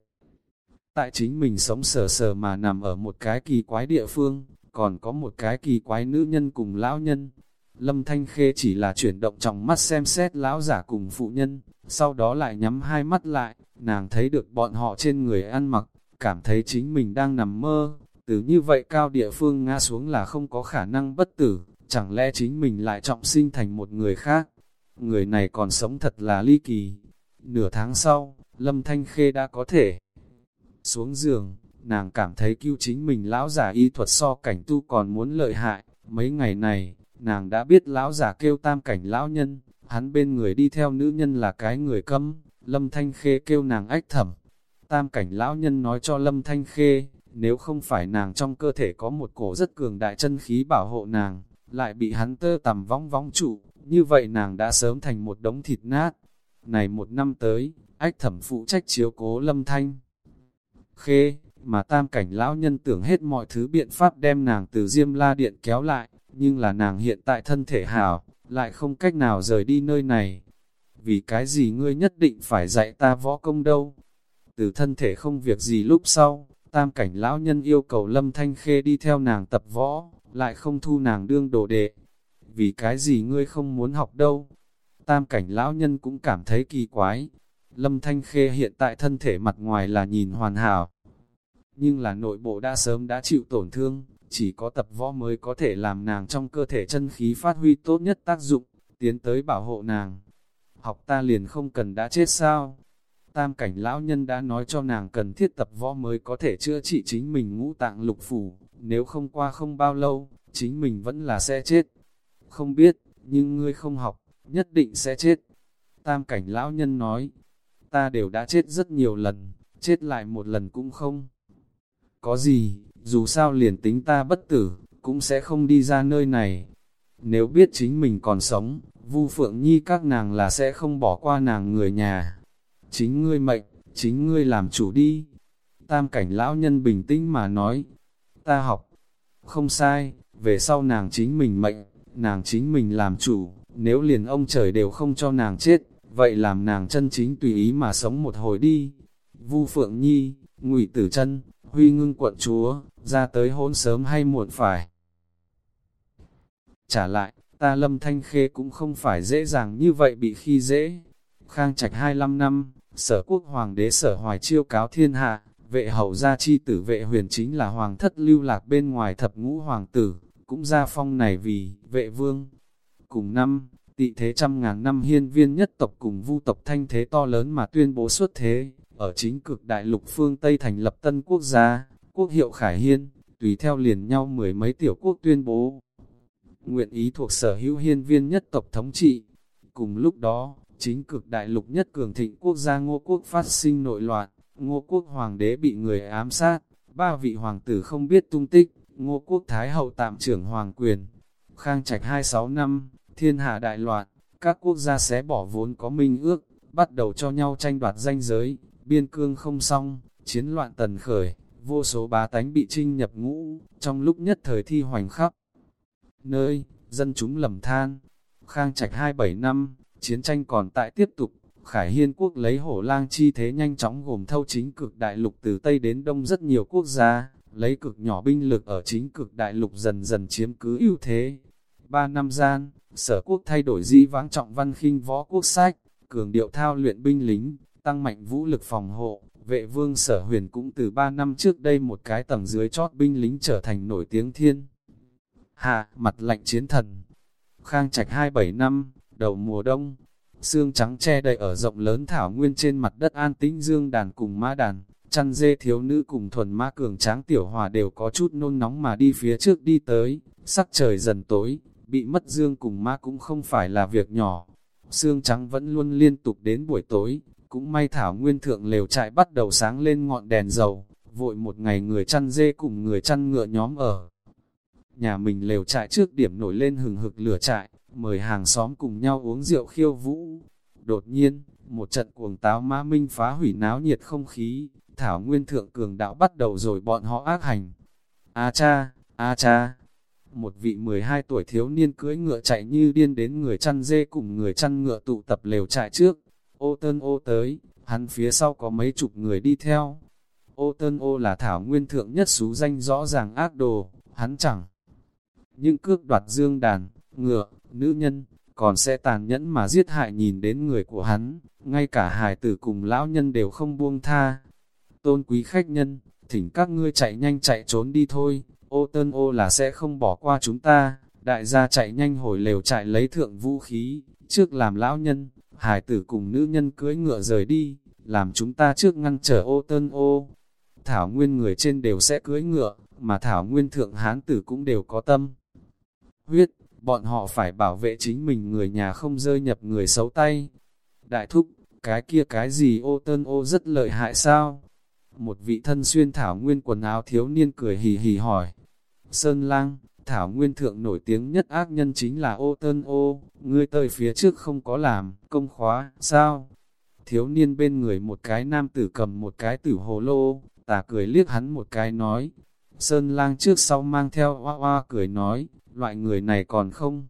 tại chính mình sống sờ sờ mà nằm ở một cái kỳ quái địa phương, còn có một cái kỳ quái nữ nhân cùng lão nhân, Lâm Thanh Khê chỉ là chuyển động trong mắt xem xét lão giả cùng phụ nhân, sau đó lại nhắm hai mắt lại, nàng thấy được bọn họ trên người ăn mặc, cảm thấy chính mình đang nằm mơ, từ như vậy cao địa phương ngã xuống là không có khả năng bất tử, chẳng lẽ chính mình lại trọng sinh thành một người khác. Người này còn sống thật là ly kỳ. Nửa tháng sau, Lâm Thanh Khê đã có thể xuống giường, nàng cảm thấy cứu chính mình lão giả y thuật so cảnh tu còn muốn lợi hại. Mấy ngày này, nàng đã biết lão giả kêu tam cảnh lão nhân, hắn bên người đi theo nữ nhân là cái người câm, lâm thanh khê kêu nàng ách thẩm. Tam cảnh lão nhân nói cho lâm thanh khê, nếu không phải nàng trong cơ thể có một cổ rất cường đại chân khí bảo hộ nàng, lại bị hắn tơ tầm vong vong trụ, như vậy nàng đã sớm thành một đống thịt nát. Này một năm tới, ách thẩm phụ trách chiếu cố lâm thanh. Khê, mà tam cảnh lão nhân tưởng hết mọi thứ biện pháp đem nàng từ Diêm La Điện kéo lại, nhưng là nàng hiện tại thân thể hảo, lại không cách nào rời đi nơi này. Vì cái gì ngươi nhất định phải dạy ta võ công đâu? Từ thân thể không việc gì lúc sau, tam cảnh lão nhân yêu cầu Lâm Thanh Khê đi theo nàng tập võ, lại không thu nàng đương đồ đệ. Vì cái gì ngươi không muốn học đâu? Tam cảnh lão nhân cũng cảm thấy kỳ quái. Lâm Thanh Khê hiện tại thân thể mặt ngoài là nhìn hoàn hảo, nhưng là nội bộ đã sớm đã chịu tổn thương, chỉ có tập võ mới có thể làm nàng trong cơ thể chân khí phát huy tốt nhất tác dụng, tiến tới bảo hộ nàng. Học ta liền không cần đã chết sao? Tam cảnh lão nhân đã nói cho nàng cần thiết tập võ mới có thể chữa trị chính mình ngũ tạng lục phủ, nếu không qua không bao lâu, chính mình vẫn là sẽ chết. Không biết, nhưng ngươi không học, nhất định sẽ chết. Tam cảnh lão nhân nói, ta đều đã chết rất nhiều lần, chết lại một lần cũng không. Có gì, dù sao liền tính ta bất tử, cũng sẽ không đi ra nơi này. Nếu biết chính mình còn sống, Vu Phượng Nhi các nàng là sẽ không bỏ qua nàng người nhà. Chính ngươi mệnh, chính ngươi làm chủ đi. Tam cảnh lão nhân bình tĩnh mà nói, ta học, không sai, về sau nàng chính mình mệnh, nàng chính mình làm chủ, nếu liền ông trời đều không cho nàng chết, vậy làm nàng chân chính tùy ý mà sống một hồi đi. Vu Phượng Nhi, Ngụy Tử Chân, Huy Ngưng quận chúa, ra tới hôn sớm hay muộn phải. Trả lại, ta Lâm Thanh Khê cũng không phải dễ dàng như vậy bị khi dễ. Khang Trạch 25 năm, sở quốc hoàng đế sở hoài chiêu cáo thiên hạ, vệ hậu gia chi tử vệ huyền chính là hoàng thất lưu lạc bên ngoài thập ngũ hoàng tử, cũng ra phong này vì vệ vương. Cùng năm, tị thế trăm ngàn năm hiên viên nhất tộc cùng vu tộc thanh thế to lớn mà tuyên bố xuất thế, ở chính cực đại lục phương Tây thành lập tân quốc gia, quốc hiệu Khải Hiên, tùy theo liền nhau mười mấy tiểu quốc tuyên bố. Nguyện ý thuộc sở hữu hiên viên nhất tộc thống trị. Cùng lúc đó, chính cực đại lục nhất cường thịnh quốc gia ngô quốc phát sinh nội loạn, ngô quốc hoàng đế bị người ám sát, ba vị hoàng tử không biết tung tích, ngô quốc thái hậu tạm trưởng hoàng quyền. Khang trạch 26 năm, thiên hạ đại loạn, các quốc gia xé bỏ vốn có minh ước, bắt đầu cho nhau tranh đoạt danh giới, biên cương không xong, chiến loạn tần khởi, vô số bá tánh bị trinh nhập ngũ, trong lúc nhất thời thi hoành khắp. Nơi, dân chúng lầm than, khang trạch 27 năm, chiến tranh còn tại tiếp tục, Khải Hiên quốc lấy hổ lang chi thế nhanh chóng gồm thâu chính cực đại lục từ Tây đến Đông rất nhiều quốc gia, lấy cực nhỏ binh lực ở chính cực đại lục dần dần chiếm cứ ưu thế. Ba năm gian, sở quốc thay đổi di vãng trọng văn khinh võ quốc sách, cường điệu thao luyện binh lính, tăng mạnh vũ lực phòng hộ, vệ vương sở huyền cũng từ 3 năm trước đây một cái tầng dưới chót binh lính trở thành nổi tiếng thiên. Hạ, mặt lạnh chiến thần. Khang trạch 27 năm, đầu mùa đông, xương trắng che đầy ở rộng lớn thảo nguyên trên mặt đất an tĩnh dương đàn cùng mã đàn, chăn dê thiếu nữ cùng thuần ma cường tráng tiểu hòa đều có chút nôn nóng mà đi phía trước đi tới, sắc trời dần tối, bị mất dương cùng ma cũng không phải là việc nhỏ. Xương trắng vẫn luôn liên tục đến buổi tối, cũng may thảo nguyên thượng lều trại bắt đầu sáng lên ngọn đèn dầu, vội một ngày người chăn dê cùng người chăn ngựa nhóm ở. Nhà mình lều trại trước điểm nổi lên hừng hực lửa trại, mời hàng xóm cùng nhau uống rượu khiêu vũ. Đột nhiên, một trận cuồng táo ma minh phá hủy náo nhiệt không khí, thảo nguyên thượng cường đạo bắt đầu rồi bọn họ ác hành. A cha, a cha, một vị 12 tuổi thiếu niên cưỡi ngựa chạy như điên đến người chăn dê cùng người chăn ngựa tụ tập lều trại trước, Ô tơn ô tới, hắn phía sau có mấy chục người đi theo. Ô tơn ô là thảo nguyên thượng nhất xú danh rõ ràng ác đồ, hắn chẳng. Những cước đoạt dương đàn, ngựa, nữ nhân, còn sẽ tàn nhẫn mà giết hại nhìn đến người của hắn, ngay cả hài tử cùng lão nhân đều không buông tha. Tôn quý khách nhân, thỉnh các ngươi chạy nhanh chạy trốn đi thôi, ô tơn ô là sẽ không bỏ qua chúng ta, đại gia chạy nhanh hồi lều chạy lấy thượng vũ khí, trước làm lão nhân, hải tử cùng nữ nhân cưỡi ngựa rời đi, làm chúng ta trước ngăn trở ô tân ô. thảo nguyên người trên đều sẽ cưỡi ngựa, mà thảo nguyên thượng hán tử cũng đều có tâm. Huyết, bọn họ phải bảo vệ chính mình người nhà không rơi nhập người xấu tay. Đại thúc, cái kia cái gì ô tân ô rất lợi hại sao? Một vị thân xuyên thảo nguyên quần áo thiếu niên cười hì hì hỏi. Sơn lang, thảo nguyên thượng nổi tiếng nhất ác nhân chính là ô tơn ô, ngươi tới phía trước không có làm, công khóa, sao? Thiếu niên bên người một cái nam tử cầm một cái tử hồ lô, tà cười liếc hắn một cái nói. Sơn lang trước sau mang theo hoa hoa cười nói, loại người này còn không.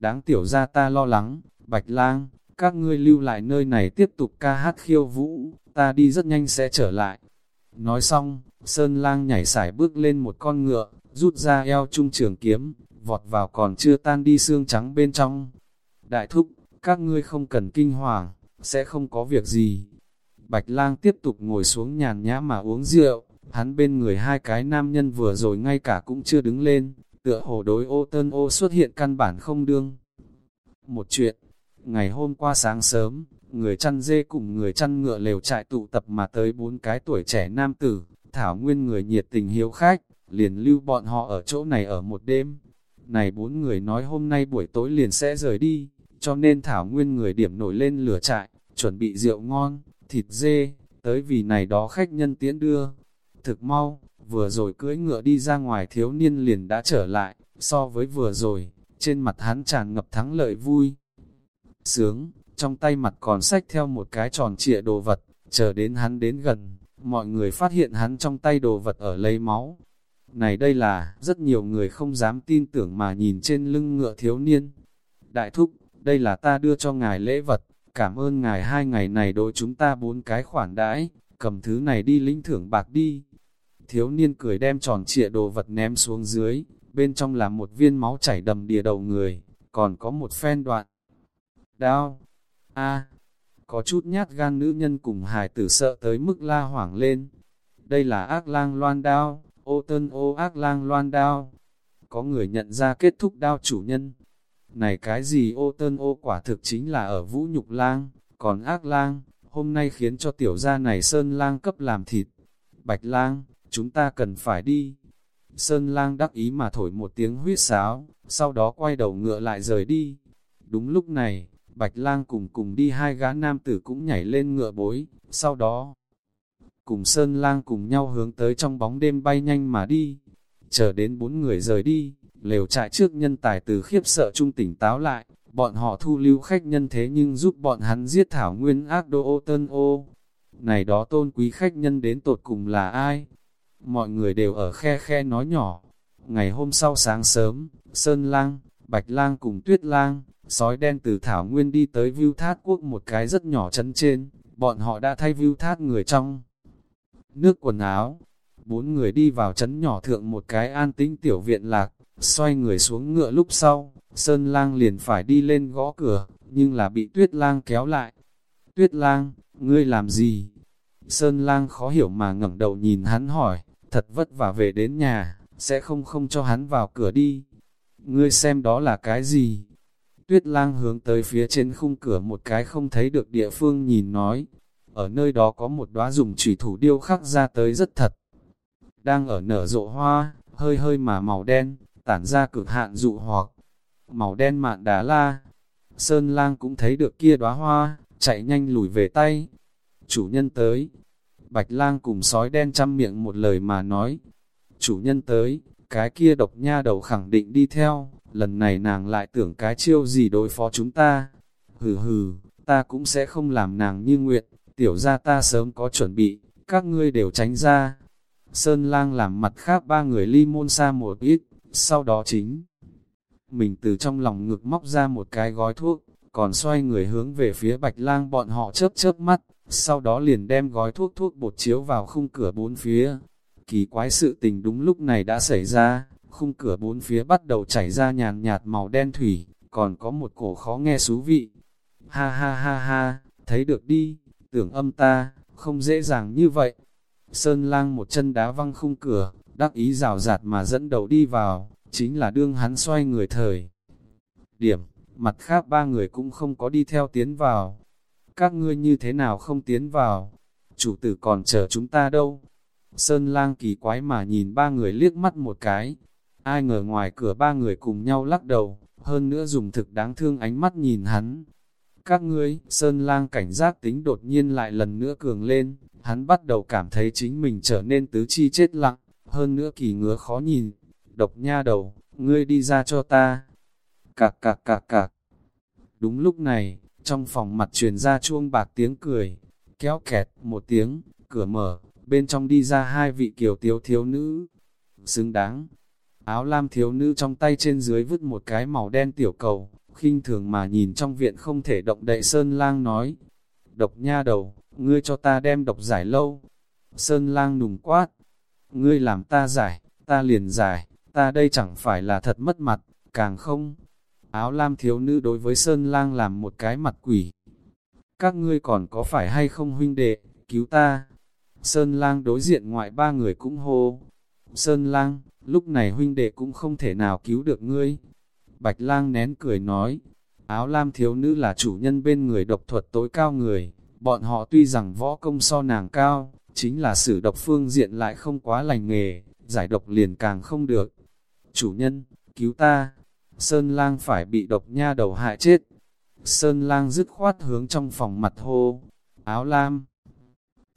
Đáng tiểu ra ta lo lắng, bạch lang, các ngươi lưu lại nơi này tiếp tục ca hát khiêu vũ, ta đi rất nhanh sẽ trở lại. Nói xong, Sơn lang nhảy sải bước lên một con ngựa, rút ra eo trung trường kiếm, vọt vào còn chưa tan đi xương trắng bên trong. Đại thúc, các ngươi không cần kinh hoàng, sẽ không có việc gì. Bạch lang tiếp tục ngồi xuống nhàn nhã mà uống rượu, hắn bên người hai cái nam nhân vừa rồi ngay cả cũng chưa đứng lên, tựa hồ đối ô tân ô xuất hiện căn bản không đương. Một chuyện, ngày hôm qua sáng sớm, người chăn dê cùng người chăn ngựa lều trại tụ tập mà tới bốn cái tuổi trẻ nam tử, thảo nguyên người nhiệt tình hiếu khách, liền lưu bọn họ ở chỗ này ở một đêm. Này bốn người nói hôm nay buổi tối liền sẽ rời đi, cho nên thảo nguyên người điểm nổi lên lửa trại, chuẩn bị rượu ngon, thịt dê, tới vì này đó khách nhân tiễn đưa. Thực mau, vừa rồi cưỡi ngựa đi ra ngoài thiếu niên liền đã trở lại, so với vừa rồi, trên mặt hắn tràn ngập thắng lợi vui. Sướng, trong tay mặt còn sách theo một cái tròn trịa đồ vật, chờ đến hắn đến gần, mọi người phát hiện hắn trong tay đồ vật ở lấy máu. Này đây là, rất nhiều người không dám tin tưởng mà nhìn trên lưng ngựa thiếu niên. Đại thúc, đây là ta đưa cho ngài lễ vật, cảm ơn ngài hai ngày này đối chúng ta bốn cái khoản đãi, cầm thứ này đi lĩnh thưởng bạc đi. Thiếu niên cười đem tròn trịa đồ vật ném xuống dưới, bên trong là một viên máu chảy đầm đìa đầu người, còn có một phen đoạn. Đao! a có chút nhát gan nữ nhân cùng hài tử sợ tới mức la hoảng lên. Đây là ác lang loan đao, ô tân ô ác lang loan đao. Có người nhận ra kết thúc đao chủ nhân. Này cái gì ô tân ô quả thực chính là ở vũ nhục lang, còn ác lang, hôm nay khiến cho tiểu gia này sơn lang cấp làm thịt. Bạch lang, chúng ta cần phải đi. Sơn lang đắc ý mà thổi một tiếng huyết sáo, sau đó quay đầu ngựa lại rời đi. Đúng lúc này, Bạch lang cùng cùng đi hai gã nam tử cũng nhảy lên ngựa bối, sau đó cùng Sơn lang cùng nhau hướng tới trong bóng đêm bay nhanh mà đi. Chờ đến bốn người rời đi, lều trại trước nhân tài từ khiếp sợ trung tỉnh táo lại, bọn họ thu lưu khách nhân thế nhưng giúp bọn hắn giết thảo nguyên ác đô ô tân ô. Này đó tôn quý khách nhân đến tột cùng là ai? Mọi người đều ở khe khe nói nhỏ. Ngày hôm sau sáng sớm, Sơn Lang, Bạch Lang cùng Tuyết Lang, sói đen từ Thảo Nguyên đi tới View Thát Quốc một cái rất nhỏ chấn trên, bọn họ đã thay View Thát người trong nước quần áo. Bốn người đi vào chấn nhỏ thượng một cái an tĩnh tiểu viện lạc, xoay người xuống ngựa lúc sau, Sơn Lang liền phải đi lên gõ cửa, nhưng là bị Tuyết Lang kéo lại. Tuyết Lang, ngươi làm gì? Sơn Lang khó hiểu mà ngẩng đầu nhìn hắn hỏi, thật vất vả về đến nhà, sẽ không không cho hắn vào cửa đi. Ngươi xem đó là cái gì? Tuyết lang hướng tới phía trên khung cửa một cái không thấy được địa phương nhìn nói. Ở nơi đó có một đóa dùng chủy thủ điêu khắc ra tới rất thật. Đang ở nở rộ hoa, hơi hơi mà màu đen, tản ra cực hạn dụ hoặc. Màu đen mạn đá la. Sơn lang cũng thấy được kia đóa hoa, chạy nhanh lùi về tay. Chủ nhân tới. Bạch lang cùng sói đen chăm miệng một lời mà nói. Chủ nhân tới, cái kia độc nha đầu khẳng định đi theo lần này nàng lại tưởng cái chiêu gì đối phó chúng ta. Hừ hừ, ta cũng sẽ không làm nàng như nguyện, tiểu ra ta sớm có chuẩn bị, các ngươi đều tránh ra. Sơn lang làm mặt khác ba người ly môn xa một ít, sau đó chính. Mình từ trong lòng ngực móc ra một cái gói thuốc, còn xoay người hướng về phía bạch lang bọn họ chớp chớp mắt, sau đó liền đem gói thuốc thuốc bột chiếu vào khung cửa bốn phía. Kỳ quái sự tình đúng lúc này đã xảy ra, khung cửa bốn phía bắt đầu chảy ra nhàn nhạt màu đen thủy, còn có một cổ khó nghe xú vị. Ha ha ha ha, thấy được đi, tưởng âm ta, không dễ dàng như vậy. Sơn lang một chân đá văng khung cửa, đắc ý rào rạt mà dẫn đầu đi vào, chính là đương hắn xoay người thời. Điểm, mặt khác ba người cũng không có đi theo tiến vào. Các ngươi như thế nào không tiến vào? Chủ tử còn chờ chúng ta đâu? Sơn lang kỳ quái mà nhìn ba người liếc mắt một cái. Ai ngờ ngoài cửa ba người cùng nhau lắc đầu, hơn nữa dùng thực đáng thương ánh mắt nhìn hắn. Các ngươi, Sơn lang cảnh giác tính đột nhiên lại lần nữa cường lên, hắn bắt đầu cảm thấy chính mình trở nên tứ chi chết lặng, hơn nữa kỳ ngứa khó nhìn. Độc nha đầu, ngươi đi ra cho ta. Cạc cạc cạc cạc. Đúng lúc này, trong phòng mặt truyền ra chuông bạc tiếng cười, kéo kẹt một tiếng, cửa mở, bên trong đi ra hai vị kiều tiếu thiếu nữ. Xứng đáng, áo lam thiếu nữ trong tay trên dưới vứt một cái màu đen tiểu cầu, khinh thường mà nhìn trong viện không thể động đậy Sơn Lang nói. Độc nha đầu, ngươi cho ta đem độc giải lâu. Sơn Lang nùng quát, ngươi làm ta giải, ta liền giải, ta đây chẳng phải là thật mất mặt, càng không. Áo lam thiếu nữ đối với Sơn Lang làm một cái mặt quỷ. Các ngươi còn có phải hay không huynh đệ, cứu ta. Sơn Lang đối diện ngoại ba người cũng hô. Sơn Lang, lúc này huynh đệ cũng không thể nào cứu được ngươi. Bạch Lang nén cười nói, áo lam thiếu nữ là chủ nhân bên người độc thuật tối cao người, bọn họ tuy rằng võ công so nàng cao, chính là sử độc phương diện lại không quá lành nghề, giải độc liền càng không được. Chủ nhân, cứu ta, Sơn lang phải bị độc nha đầu hại chết. Sơn lang dứt khoát hướng trong phòng mặt hô, áo lam.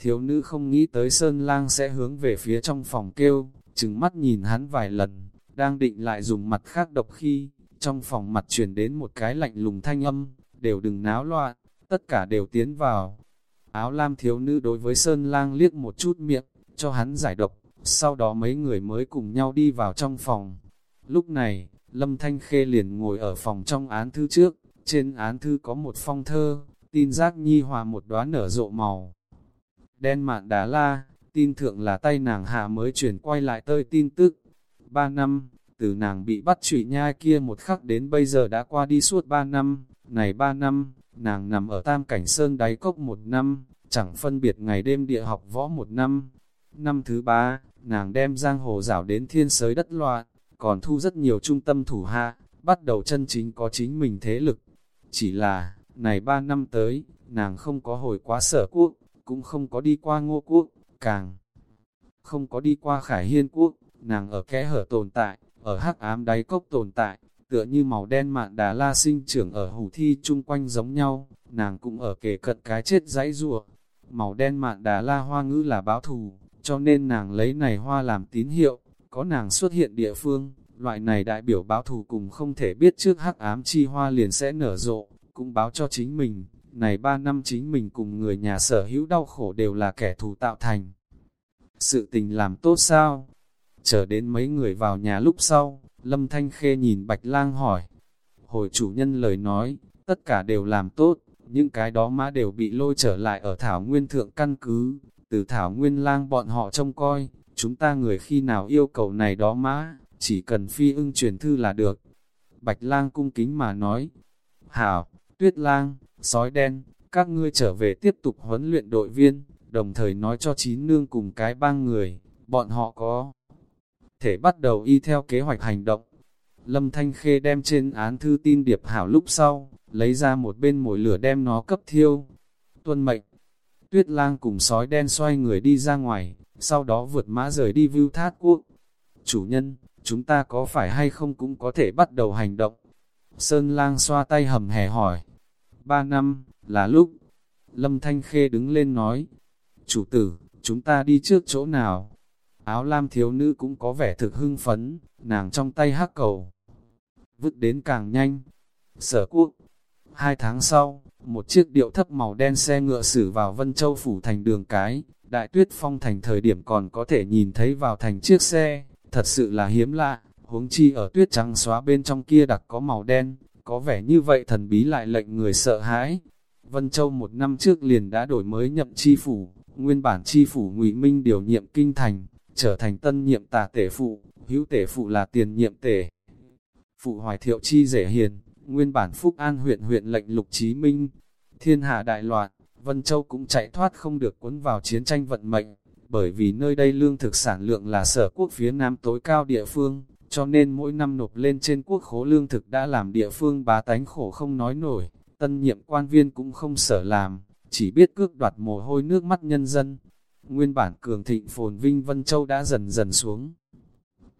Thiếu nữ không nghĩ tới Sơn lang sẽ hướng về phía trong phòng kêu, chừng mắt nhìn hắn vài lần, đang định lại dùng mặt khác độc khi, trong phòng mặt truyền đến một cái lạnh lùng thanh âm, đều đừng náo loạn, tất cả đều tiến vào. Áo lam thiếu nữ đối với Sơn lang liếc một chút miệng, cho hắn giải độc, sau đó mấy người mới cùng nhau đi vào trong phòng. Lúc này, Lâm Thanh Khê liền ngồi ở phòng trong án thư trước, trên án thư có một phong thơ, tin giác nhi hòa một đóa nở rộ màu. Đen mạn đá la, tin thượng là tay nàng hạ mới chuyển quay lại tơi tin tức. Ba năm, từ nàng bị bắt trụy nhai kia một khắc đến bây giờ đã qua đi suốt ba năm, này ba năm, nàng nằm ở tam cảnh sơn đáy cốc một năm, chẳng phân biệt ngày đêm địa học võ một năm. Năm thứ ba, nàng đem giang hồ rảo đến thiên sới đất loạn, còn thu rất nhiều trung tâm thủ hạ, bắt đầu chân chính có chính mình thế lực. Chỉ là, này ba năm tới, nàng không có hồi quá sở quốc, cũng không có đi qua ngô quốc, càng không có đi qua khải hiên quốc, nàng ở kẽ hở tồn tại, ở hắc ám đáy cốc tồn tại, tựa như màu đen mạn đà la sinh trưởng ở hủ thi chung quanh giống nhau, nàng cũng ở kề cận cái chết dãy rùa. Màu đen mạn đà la hoa ngữ là báo thù, cho nên nàng lấy này hoa làm tín hiệu, có nàng xuất hiện địa phương, loại này đại biểu báo thù cùng không thể biết trước hắc ám chi hoa liền sẽ nở rộ, cũng báo cho chính mình, này ba năm chính mình cùng người nhà sở hữu đau khổ đều là kẻ thù tạo thành. Sự tình làm tốt sao? Chờ đến mấy người vào nhà lúc sau, Lâm Thanh Khê nhìn Bạch Lang hỏi. Hồi chủ nhân lời nói, tất cả đều làm tốt, những cái đó mã đều bị lôi trở lại ở Thảo Nguyên Thượng căn cứ, từ Thảo Nguyên Lang bọn họ trông coi, chúng ta người khi nào yêu cầu này đó mã, chỉ cần phi ưng truyền thư là được. Bạch lang cung kính mà nói, Hảo, Tuyết lang, sói đen, các ngươi trở về tiếp tục huấn luyện đội viên, đồng thời nói cho chín nương cùng cái bang người, bọn họ có thể bắt đầu y theo kế hoạch hành động. Lâm Thanh Khê đem trên án thư tin điệp hảo lúc sau, lấy ra một bên mồi lửa đem nó cấp thiêu. Tuân mệnh, Tuyết lang cùng sói đen xoay người đi ra ngoài, sau đó vượt mã rời đi view thát quốc. Chủ nhân, chúng ta có phải hay không cũng có thể bắt đầu hành động? Sơn lang xoa tay hầm hè hỏi. Ba năm, là lúc. Lâm Thanh Khê đứng lên nói. Chủ tử, chúng ta đi trước chỗ nào? Áo lam thiếu nữ cũng có vẻ thực hưng phấn, nàng trong tay hắc cầu. Vứt đến càng nhanh. Sở quốc. Hai tháng sau, một chiếc điệu thấp màu đen xe ngựa xử vào Vân Châu Phủ thành đường cái, đại tuyết phong thành thời điểm còn có thể nhìn thấy vào thành chiếc xe, thật sự là hiếm lạ, huống chi ở tuyết trắng xóa bên trong kia đặc có màu đen, có vẻ như vậy thần bí lại lệnh người sợ hãi. Vân Châu một năm trước liền đã đổi mới nhậm chi phủ, nguyên bản chi phủ ngụy Minh điều nhiệm kinh thành, trở thành tân nhiệm tả tể phụ, hữu tể phụ là tiền nhiệm tể. Phụ hoài thiệu chi rể hiền, nguyên bản Phúc An huyện huyện lệnh lục chí minh, thiên hạ đại loạn, Vân Châu cũng chạy thoát không được cuốn vào chiến tranh vận mệnh, bởi vì nơi đây lương thực sản lượng là sở quốc phía nam tối cao địa phương, cho nên mỗi năm nộp lên trên quốc khố lương thực đã làm địa phương bá tánh khổ không nói nổi, tân nhiệm quan viên cũng không sở làm, chỉ biết cước đoạt mồ hôi nước mắt nhân dân. Nguyên bản cường thịnh phồn vinh Vân Châu đã dần dần xuống.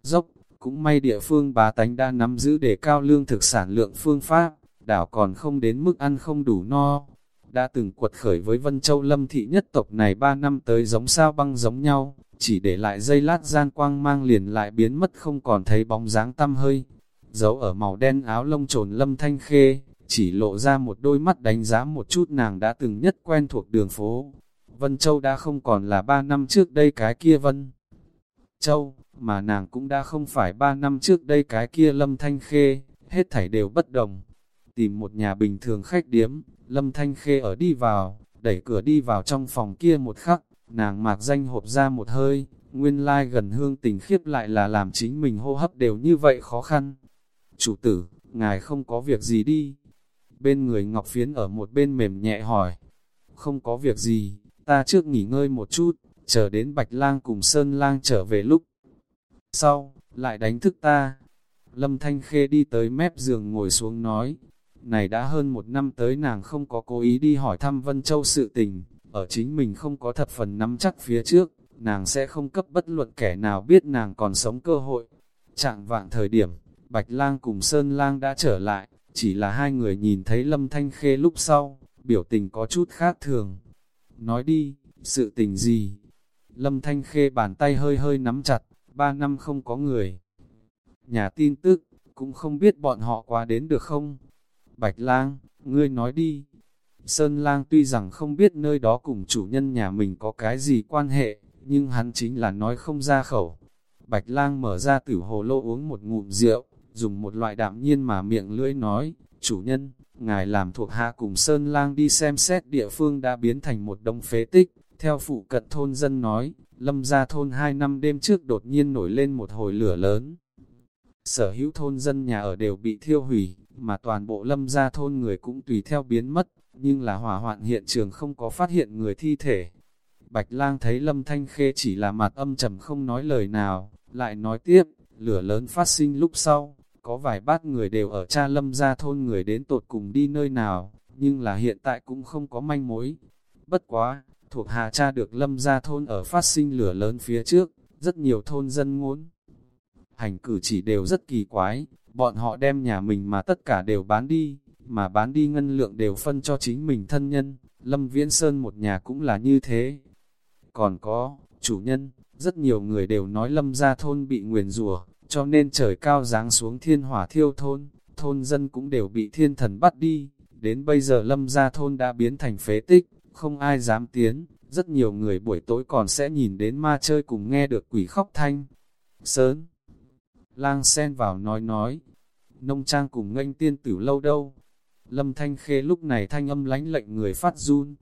Dốc, cũng may địa phương bá tánh đã nắm giữ để cao lương thực sản lượng phương pháp, đảo còn không đến mức ăn không đủ no. Đã từng quật khởi với Vân Châu lâm thị nhất tộc này 3 năm tới giống sao băng giống nhau, chỉ để lại dây lát gian quang mang liền lại biến mất không còn thấy bóng dáng tăm hơi. Giấu ở màu đen áo lông trồn lâm thanh khê, chỉ lộ ra một đôi mắt đánh giá một chút nàng đã từng nhất quen thuộc đường phố. Vân Châu đã không còn là ba năm trước đây cái kia Vân Châu, mà nàng cũng đã không phải ba năm trước đây cái kia Lâm Thanh Khê, hết thảy đều bất đồng. Tìm một nhà bình thường khách điếm, Lâm Thanh Khê ở đi vào, đẩy cửa đi vào trong phòng kia một khắc, nàng mạc danh hộp ra một hơi, nguyên lai gần hương tình khiếp lại là làm chính mình hô hấp đều như vậy khó khăn. Chủ tử, ngài không có việc gì đi. Bên người Ngọc Phiến ở một bên mềm nhẹ hỏi. Không có việc gì, ta trước nghỉ ngơi một chút, chờ đến Bạch Lang cùng Sơn Lang trở về lúc. Sau, lại đánh thức ta. Lâm Thanh Khê đi tới mép giường ngồi xuống nói. Này đã hơn một năm tới nàng không có cố ý đi hỏi thăm Vân Châu sự tình, ở chính mình không có thập phần nắm chắc phía trước, nàng sẽ không cấp bất luận kẻ nào biết nàng còn sống cơ hội. Trạng vạng thời điểm, Bạch Lang cùng Sơn Lang đã trở lại, chỉ là hai người nhìn thấy Lâm Thanh Khê lúc sau, biểu tình có chút khác thường. Nói đi, sự tình gì? Lâm Thanh Khê bàn tay hơi hơi nắm chặt, ba năm không có người. Nhà tin tức, cũng không biết bọn họ qua đến được không? Bạch Lang, ngươi nói đi. Sơn Lang tuy rằng không biết nơi đó cùng chủ nhân nhà mình có cái gì quan hệ, nhưng hắn chính là nói không ra khẩu. Bạch Lang mở ra tử hồ lô uống một ngụm rượu, dùng một loại đạm nhiên mà miệng lưỡi nói, chủ nhân, ngài làm thuộc hạ cùng Sơn Lang đi xem xét địa phương đã biến thành một đông phế tích, theo phụ cận thôn dân nói, lâm ra thôn hai năm đêm trước đột nhiên nổi lên một hồi lửa lớn. Sở hữu thôn dân nhà ở đều bị thiêu hủy, mà toàn bộ lâm ra thôn người cũng tùy theo biến mất, nhưng là hỏa hoạn hiện trường không có phát hiện người thi thể. Bạch lang thấy lâm thanh khê chỉ là mặt âm trầm không nói lời nào, lại nói tiếp, lửa lớn phát sinh lúc sau, có vài bát người đều ở cha lâm ra thôn người đến tột cùng đi nơi nào, nhưng là hiện tại cũng không có manh mối. Bất quá, thuộc hạ cha được lâm ra thôn ở phát sinh lửa lớn phía trước, rất nhiều thôn dân ngốn. Hành cử chỉ đều rất kỳ quái, bọn họ đem nhà mình mà tất cả đều bán đi, mà bán đi ngân lượng đều phân cho chính mình thân nhân, Lâm Viễn Sơn một nhà cũng là như thế. Còn có, chủ nhân, rất nhiều người đều nói Lâm ra thôn bị nguyền rùa, cho nên trời cao giáng xuống thiên hỏa thiêu thôn, thôn dân cũng đều bị thiên thần bắt đi, đến bây giờ Lâm gia thôn đã biến thành phế tích, không ai dám tiến, rất nhiều người buổi tối còn sẽ nhìn đến ma chơi cùng nghe được quỷ khóc thanh. Sớn, lang sen vào nói nói, nông trang cùng nganh tiên tử lâu đâu. Lâm Thanh Khê lúc này thanh âm lánh lệnh người phát run.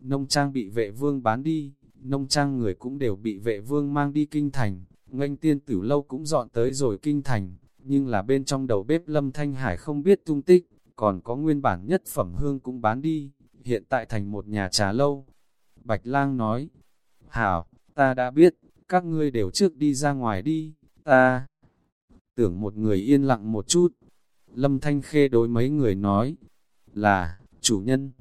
Nông trang bị vệ vương bán đi, nông trang người cũng đều bị vệ vương mang đi kinh thành, nganh tiên tử lâu cũng dọn tới rồi kinh thành, nhưng là bên trong đầu bếp Lâm Thanh Hải không biết tung tích, còn có nguyên bản nhất phẩm hương cũng bán đi, hiện tại thành một nhà trà lâu. Bạch lang nói, Hảo, ta đã biết, các ngươi đều trước đi ra ngoài đi, ta tưởng một người yên lặng một chút. Lâm Thanh Khê đối mấy người nói, là, chủ nhân,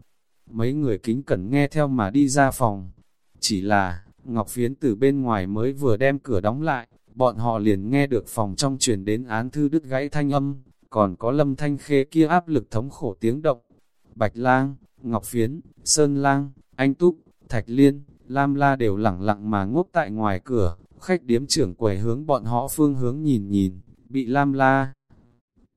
mấy người kính cẩn nghe theo mà đi ra phòng. Chỉ là, Ngọc Phiến từ bên ngoài mới vừa đem cửa đóng lại, bọn họ liền nghe được phòng trong truyền đến án thư đứt gãy thanh âm, còn có Lâm Thanh Khê kia áp lực thống khổ tiếng động. Bạch Lang, Ngọc Phiến, Sơn Lang, Anh Túc, Thạch Liên, Lam La đều lẳng lặng mà ngốc tại ngoài cửa, khách điếm trưởng quầy hướng bọn họ phương hướng nhìn nhìn, bị Lam La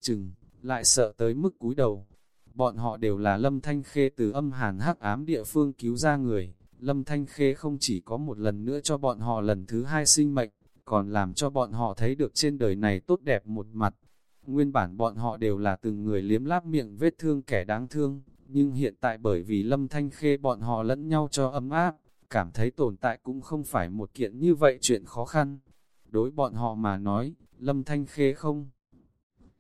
chừng, lại sợ tới mức cúi đầu. Bọn họ đều là Lâm Thanh Khê từ âm hàn hắc ám địa phương cứu ra người. Lâm Thanh Khê không chỉ có một lần nữa cho bọn họ lần thứ hai sinh mệnh, còn làm cho bọn họ thấy được trên đời này tốt đẹp một mặt. Nguyên bản bọn họ đều là từng người liếm láp miệng vết thương kẻ đáng thương, nhưng hiện tại bởi vì Lâm Thanh Khê bọn họ lẫn nhau cho ấm áp, cảm thấy tồn tại cũng không phải một kiện như vậy chuyện khó khăn. Đối bọn họ mà nói, Lâm Thanh Khê không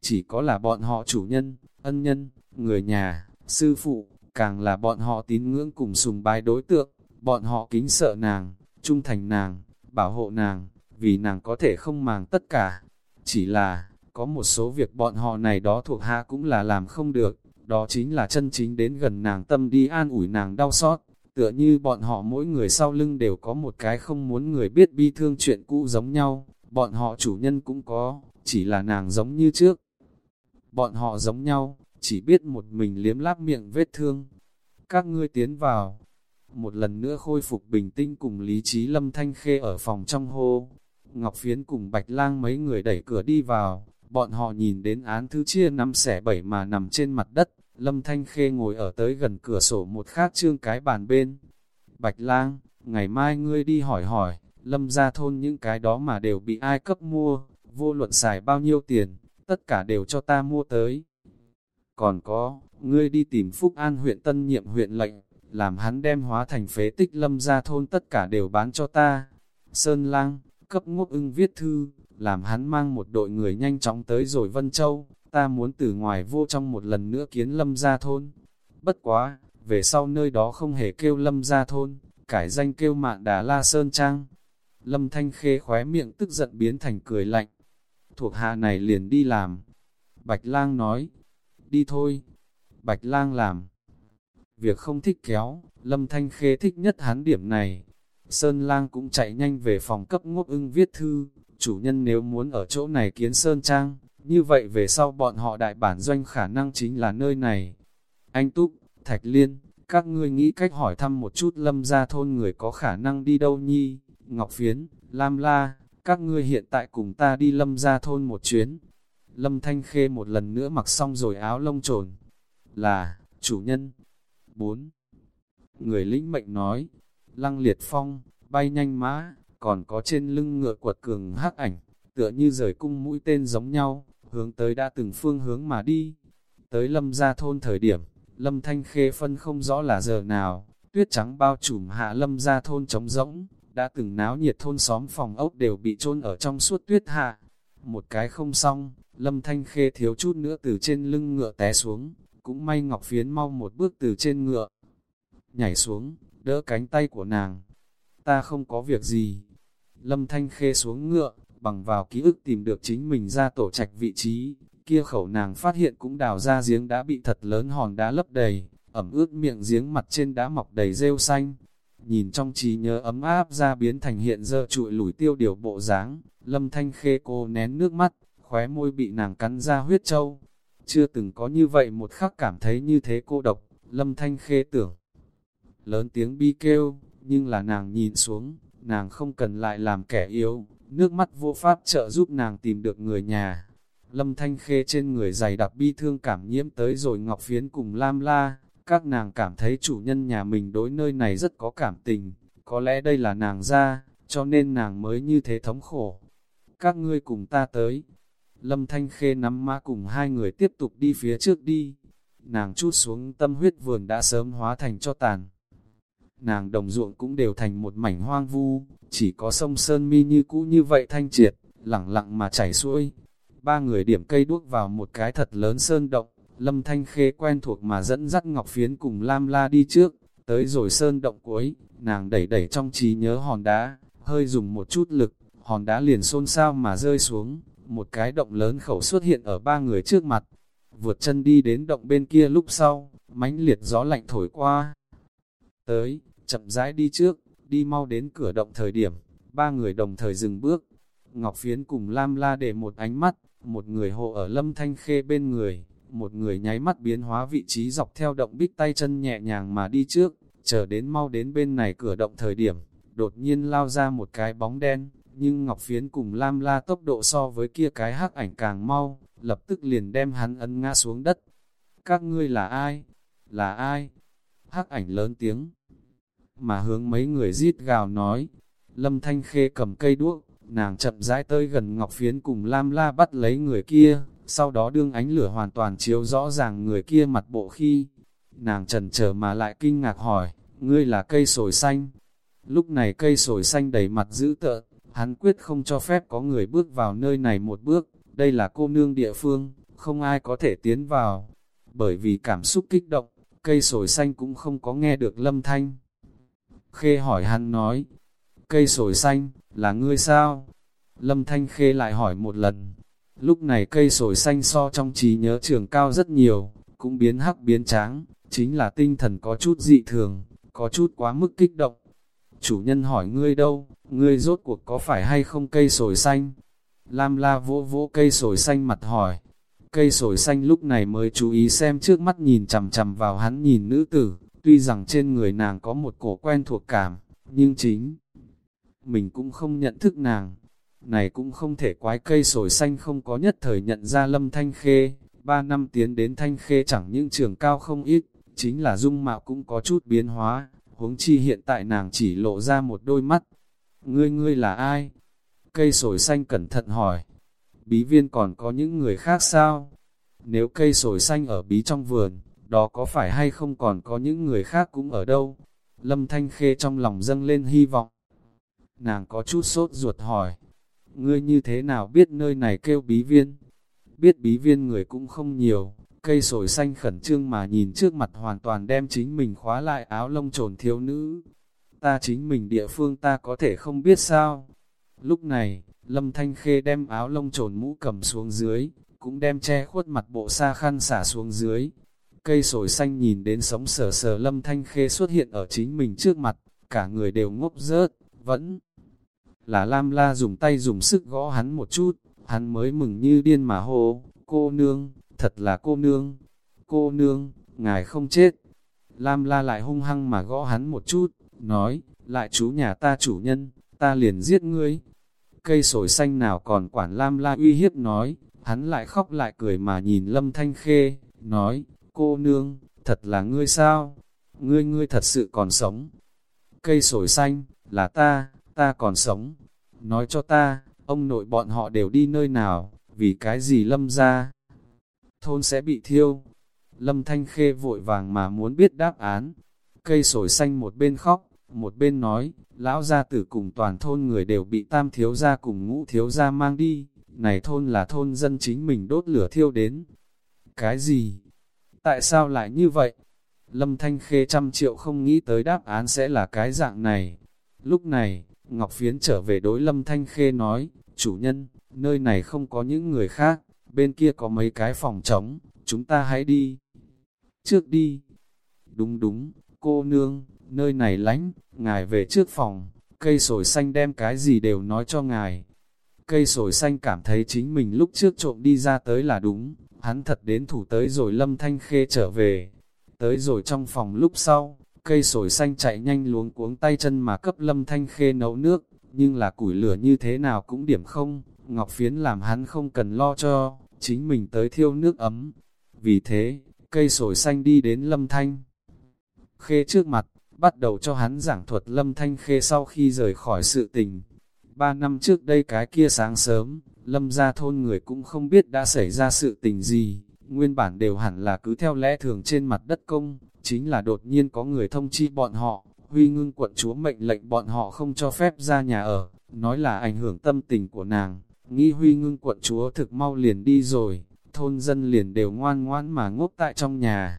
chỉ có là bọn họ chủ nhân, ân nhân, người nhà, sư phụ, càng là bọn họ tín ngưỡng cùng sùng bái đối tượng, bọn họ kính sợ nàng, trung thành nàng, bảo hộ nàng, vì nàng có thể không màng tất cả. Chỉ là, có một số việc bọn họ này đó thuộc hạ cũng là làm không được, đó chính là chân chính đến gần nàng tâm đi an ủi nàng đau xót, tựa như bọn họ mỗi người sau lưng đều có một cái không muốn người biết bi thương chuyện cũ giống nhau, bọn họ chủ nhân cũng có, chỉ là nàng giống như trước. Bọn họ giống nhau, chỉ biết một mình liếm láp miệng vết thương. Các ngươi tiến vào, một lần nữa khôi phục bình tĩnh cùng lý trí lâm thanh khê ở phòng trong hô. Ngọc Phiến cùng Bạch Lang mấy người đẩy cửa đi vào, bọn họ nhìn đến án thứ chia năm xẻ bảy mà nằm trên mặt đất, Lâm Thanh Khê ngồi ở tới gần cửa sổ một khác trương cái bàn bên. Bạch Lang, ngày mai ngươi đi hỏi hỏi, Lâm ra thôn những cái đó mà đều bị ai cấp mua, vô luận xài bao nhiêu tiền, tất cả đều cho ta mua tới. Còn có, ngươi đi tìm Phúc An huyện tân nhiệm huyện lệnh, làm hắn đem hóa thành phế tích lâm ra thôn tất cả đều bán cho ta. Sơn Lang, cấp ngốc ưng viết thư, làm hắn mang một đội người nhanh chóng tới rồi Vân Châu, ta muốn từ ngoài vô trong một lần nữa kiến lâm gia thôn. Bất quá, về sau nơi đó không hề kêu lâm gia thôn, cải danh kêu mạn đà la sơn trang. Lâm thanh khê khóe miệng tức giận biến thành cười lạnh. Thuộc hạ này liền đi làm. Bạch lang nói, đi thôi. Bạch lang làm. Việc không thích kéo, lâm thanh khê thích nhất hắn điểm này. Sơn lang cũng chạy nhanh về phòng cấp ngốc ưng viết thư, chủ nhân nếu muốn ở chỗ này kiến Sơn Trang, như vậy về sau bọn họ đại bản doanh khả năng chính là nơi này. Anh Túc, Thạch Liên, các ngươi nghĩ cách hỏi thăm một chút lâm gia thôn người có khả năng đi đâu nhi, Ngọc Phiến, Lam La, các ngươi hiện tại cùng ta đi lâm gia thôn một chuyến. Lâm Thanh Khê một lần nữa mặc xong rồi áo lông trồn. Là, chủ nhân. 4. Người lĩnh mệnh nói, Lăng Liệt Phong, bay nhanh mã, còn có trên lưng ngựa quật cường hắc ảnh, tựa như rời cung mũi tên giống nhau, hướng tới đã từng phương hướng mà đi. Tới lâm gia thôn thời điểm, lâm thanh khê phân không rõ là giờ nào, tuyết trắng bao trùm hạ lâm gia thôn trống rỗng, đã từng náo nhiệt thôn xóm phòng ốc đều bị chôn ở trong suốt tuyết hạ. Một cái không xong, lâm thanh khê thiếu chút nữa từ trên lưng ngựa té xuống, cũng may ngọc phiến mau một bước từ trên ngựa. Nhảy xuống, đỡ cánh tay của nàng. Ta không có việc gì. Lâm thanh khê xuống ngựa, bằng vào ký ức tìm được chính mình ra tổ trạch vị trí, kia khẩu nàng phát hiện cũng đào ra giếng đã bị thật lớn hòn đá lấp đầy, ẩm ướt miệng giếng mặt trên đá mọc đầy rêu xanh. Nhìn trong trí nhớ ấm áp ra biến thành hiện giờ trụi lủi tiêu điều bộ dáng, lâm thanh khê cô nén nước mắt, khóe môi bị nàng cắn ra huyết trâu. Chưa từng có như vậy một khắc cảm thấy như thế cô độc, lâm thanh khê tưởng. Lớn tiếng bi kêu, nhưng là nàng nhìn xuống, nàng không cần lại làm kẻ yếu, nước mắt vô pháp trợ giúp nàng tìm được người nhà. Lâm Thanh Khê trên người dày đặc bi thương cảm nhiễm tới rồi Ngọc Phiến cùng Lam La, các nàng cảm thấy chủ nhân nhà mình đối nơi này rất có cảm tình, có lẽ đây là nàng ra, cho nên nàng mới như thế thống khổ. Các ngươi cùng ta tới. Lâm Thanh Khê nắm mã cùng hai người tiếp tục đi phía trước đi. Nàng chút xuống tâm huyết vườn đã sớm hóa thành cho tàn. Nàng đồng ruộng cũng đều thành một mảnh hoang vu, chỉ có sông Sơn Mi như cũ như vậy thanh triệt, lẳng lặng mà chảy xuôi. Ba người điểm cây đuốc vào một cái thật lớn sơn động, lâm thanh khê quen thuộc mà dẫn dắt Ngọc Phiến cùng Lam La đi trước, tới rồi sơn động cuối, nàng đẩy đẩy trong trí nhớ hòn đá, hơi dùng một chút lực, hòn đá liền xôn xao mà rơi xuống, một cái động lớn khẩu xuất hiện ở ba người trước mặt. Vượt chân đi đến động bên kia lúc sau, mãnh liệt gió lạnh thổi qua. Tới, chậm rãi đi trước, đi mau đến cửa động thời điểm, ba người đồng thời dừng bước. Ngọc Phiến cùng Lam La để một ánh mắt, một người hộ ở lâm thanh khê bên người, một người nháy mắt biến hóa vị trí dọc theo động bích tay chân nhẹ nhàng mà đi trước, chờ đến mau đến bên này cửa động thời điểm, đột nhiên lao ra một cái bóng đen, nhưng Ngọc Phiến cùng Lam La tốc độ so với kia cái hắc ảnh càng mau, lập tức liền đem hắn ấn ngã xuống đất. Các ngươi là ai? Là ai? Hắc ảnh lớn tiếng, mà hướng mấy người rít gào nói. Lâm Thanh Khê cầm cây đuốc, nàng chậm rãi tới gần Ngọc Phiến cùng Lam La bắt lấy người kia, sau đó đương ánh lửa hoàn toàn chiếu rõ ràng người kia mặt bộ khi. Nàng trần chờ mà lại kinh ngạc hỏi, ngươi là cây sồi xanh. Lúc này cây sồi xanh đầy mặt dữ tợn, hắn quyết không cho phép có người bước vào nơi này một bước, đây là cô nương địa phương, không ai có thể tiến vào. Bởi vì cảm xúc kích động, cây sồi xanh cũng không có nghe được lâm thanh. Khê hỏi hắn nói, cây sồi xanh, là ngươi sao? Lâm Thanh Khê lại hỏi một lần. Lúc này cây sồi xanh so trong trí nhớ trường cao rất nhiều, cũng biến hắc biến tráng, chính là tinh thần có chút dị thường, có chút quá mức kích động. Chủ nhân hỏi ngươi đâu, ngươi rốt cuộc có phải hay không cây sồi xanh? Lam la vỗ vỗ cây sồi xanh mặt hỏi. Cây sồi xanh lúc này mới chú ý xem trước mắt nhìn chằm chằm vào hắn nhìn nữ tử, tuy rằng trên người nàng có một cổ quen thuộc cảm, nhưng chính mình cũng không nhận thức nàng. Này cũng không thể quái cây sồi xanh không có nhất thời nhận ra lâm thanh khê, ba năm tiến đến thanh khê chẳng những trường cao không ít, chính là dung mạo cũng có chút biến hóa, huống chi hiện tại nàng chỉ lộ ra một đôi mắt. Ngươi ngươi là ai? Cây sồi xanh cẩn thận hỏi. Bí viên còn có những người khác sao? Nếu cây sồi xanh ở bí trong vườn, đó có phải hay không còn có những người khác cũng ở đâu? Lâm Thanh Khê trong lòng dâng lên hy vọng. Nàng có chút sốt ruột hỏi. Ngươi như thế nào biết nơi này kêu bí viên? Biết bí viên người cũng không nhiều, cây sồi xanh khẩn trương mà nhìn trước mặt hoàn toàn đem chính mình khóa lại áo lông trồn thiếu nữ. Ta chính mình địa phương ta có thể không biết sao. Lúc này, Lâm Thanh Khê đem áo lông trồn mũ cầm xuống dưới, cũng đem che khuất mặt bộ xa khăn xả xuống dưới. Cây sồi xanh nhìn đến sống sờ sờ Lâm Thanh Khê xuất hiện ở chính mình trước mặt, cả người đều ngốc rớt, vẫn là Lam La dùng tay dùng sức gõ hắn một chút, hắn mới mừng như điên mà hô, cô nương, thật là cô nương, cô nương, ngài không chết. Lam La lại hung hăng mà gõ hắn một chút, nói, lại chú nhà ta chủ nhân, ta liền giết ngươi. Cây sồi xanh nào còn quản Lam La uy hiếp nói, hắn lại khóc lại cười mà nhìn Lâm Thanh Khê, nói, cô nương, thật là ngươi sao? Ngươi ngươi thật sự còn sống. Cây sồi xanh, là ta, ta còn sống. Nói cho ta, ông nội bọn họ đều đi nơi nào, vì cái gì lâm ra? Thôn sẽ bị thiêu. Lâm Thanh Khê vội vàng mà muốn biết đáp án. Cây sồi xanh một bên khóc, một bên nói, lão gia tử cùng toàn thôn người đều bị tam thiếu gia cùng ngũ thiếu gia mang đi, này thôn là thôn dân chính mình đốt lửa thiêu đến. Cái gì? Tại sao lại như vậy? Lâm Thanh Khê trăm triệu không nghĩ tới đáp án sẽ là cái dạng này. Lúc này, Ngọc Phiến trở về đối Lâm Thanh Khê nói, chủ nhân, nơi này không có những người khác, bên kia có mấy cái phòng trống, chúng ta hãy đi. Trước đi. Đúng đúng, cô nương, nơi này lánh, ngài về trước phòng, cây sồi xanh đem cái gì đều nói cho ngài. Cây sồi xanh cảm thấy chính mình lúc trước trộm đi ra tới là đúng, hắn thật đến thủ tới rồi lâm thanh khê trở về. Tới rồi trong phòng lúc sau, cây sồi xanh chạy nhanh luống cuống tay chân mà cấp lâm thanh khê nấu nước, nhưng là củi lửa như thế nào cũng điểm không, ngọc phiến làm hắn không cần lo cho, chính mình tới thiêu nước ấm. Vì thế, cây sồi xanh đi đến lâm thanh khê trước mặt, bắt đầu cho hắn giảng thuật lâm thanh khê sau khi rời khỏi sự tình. Ba năm trước đây cái kia sáng sớm, lâm ra thôn người cũng không biết đã xảy ra sự tình gì, nguyên bản đều hẳn là cứ theo lẽ thường trên mặt đất công, chính là đột nhiên có người thông chi bọn họ, huy ngưng quận chúa mệnh lệnh bọn họ không cho phép ra nhà ở, nói là ảnh hưởng tâm tình của nàng, nghi huy ngưng quận chúa thực mau liền đi rồi, thôn dân liền đều ngoan ngoãn mà ngốc tại trong nhà.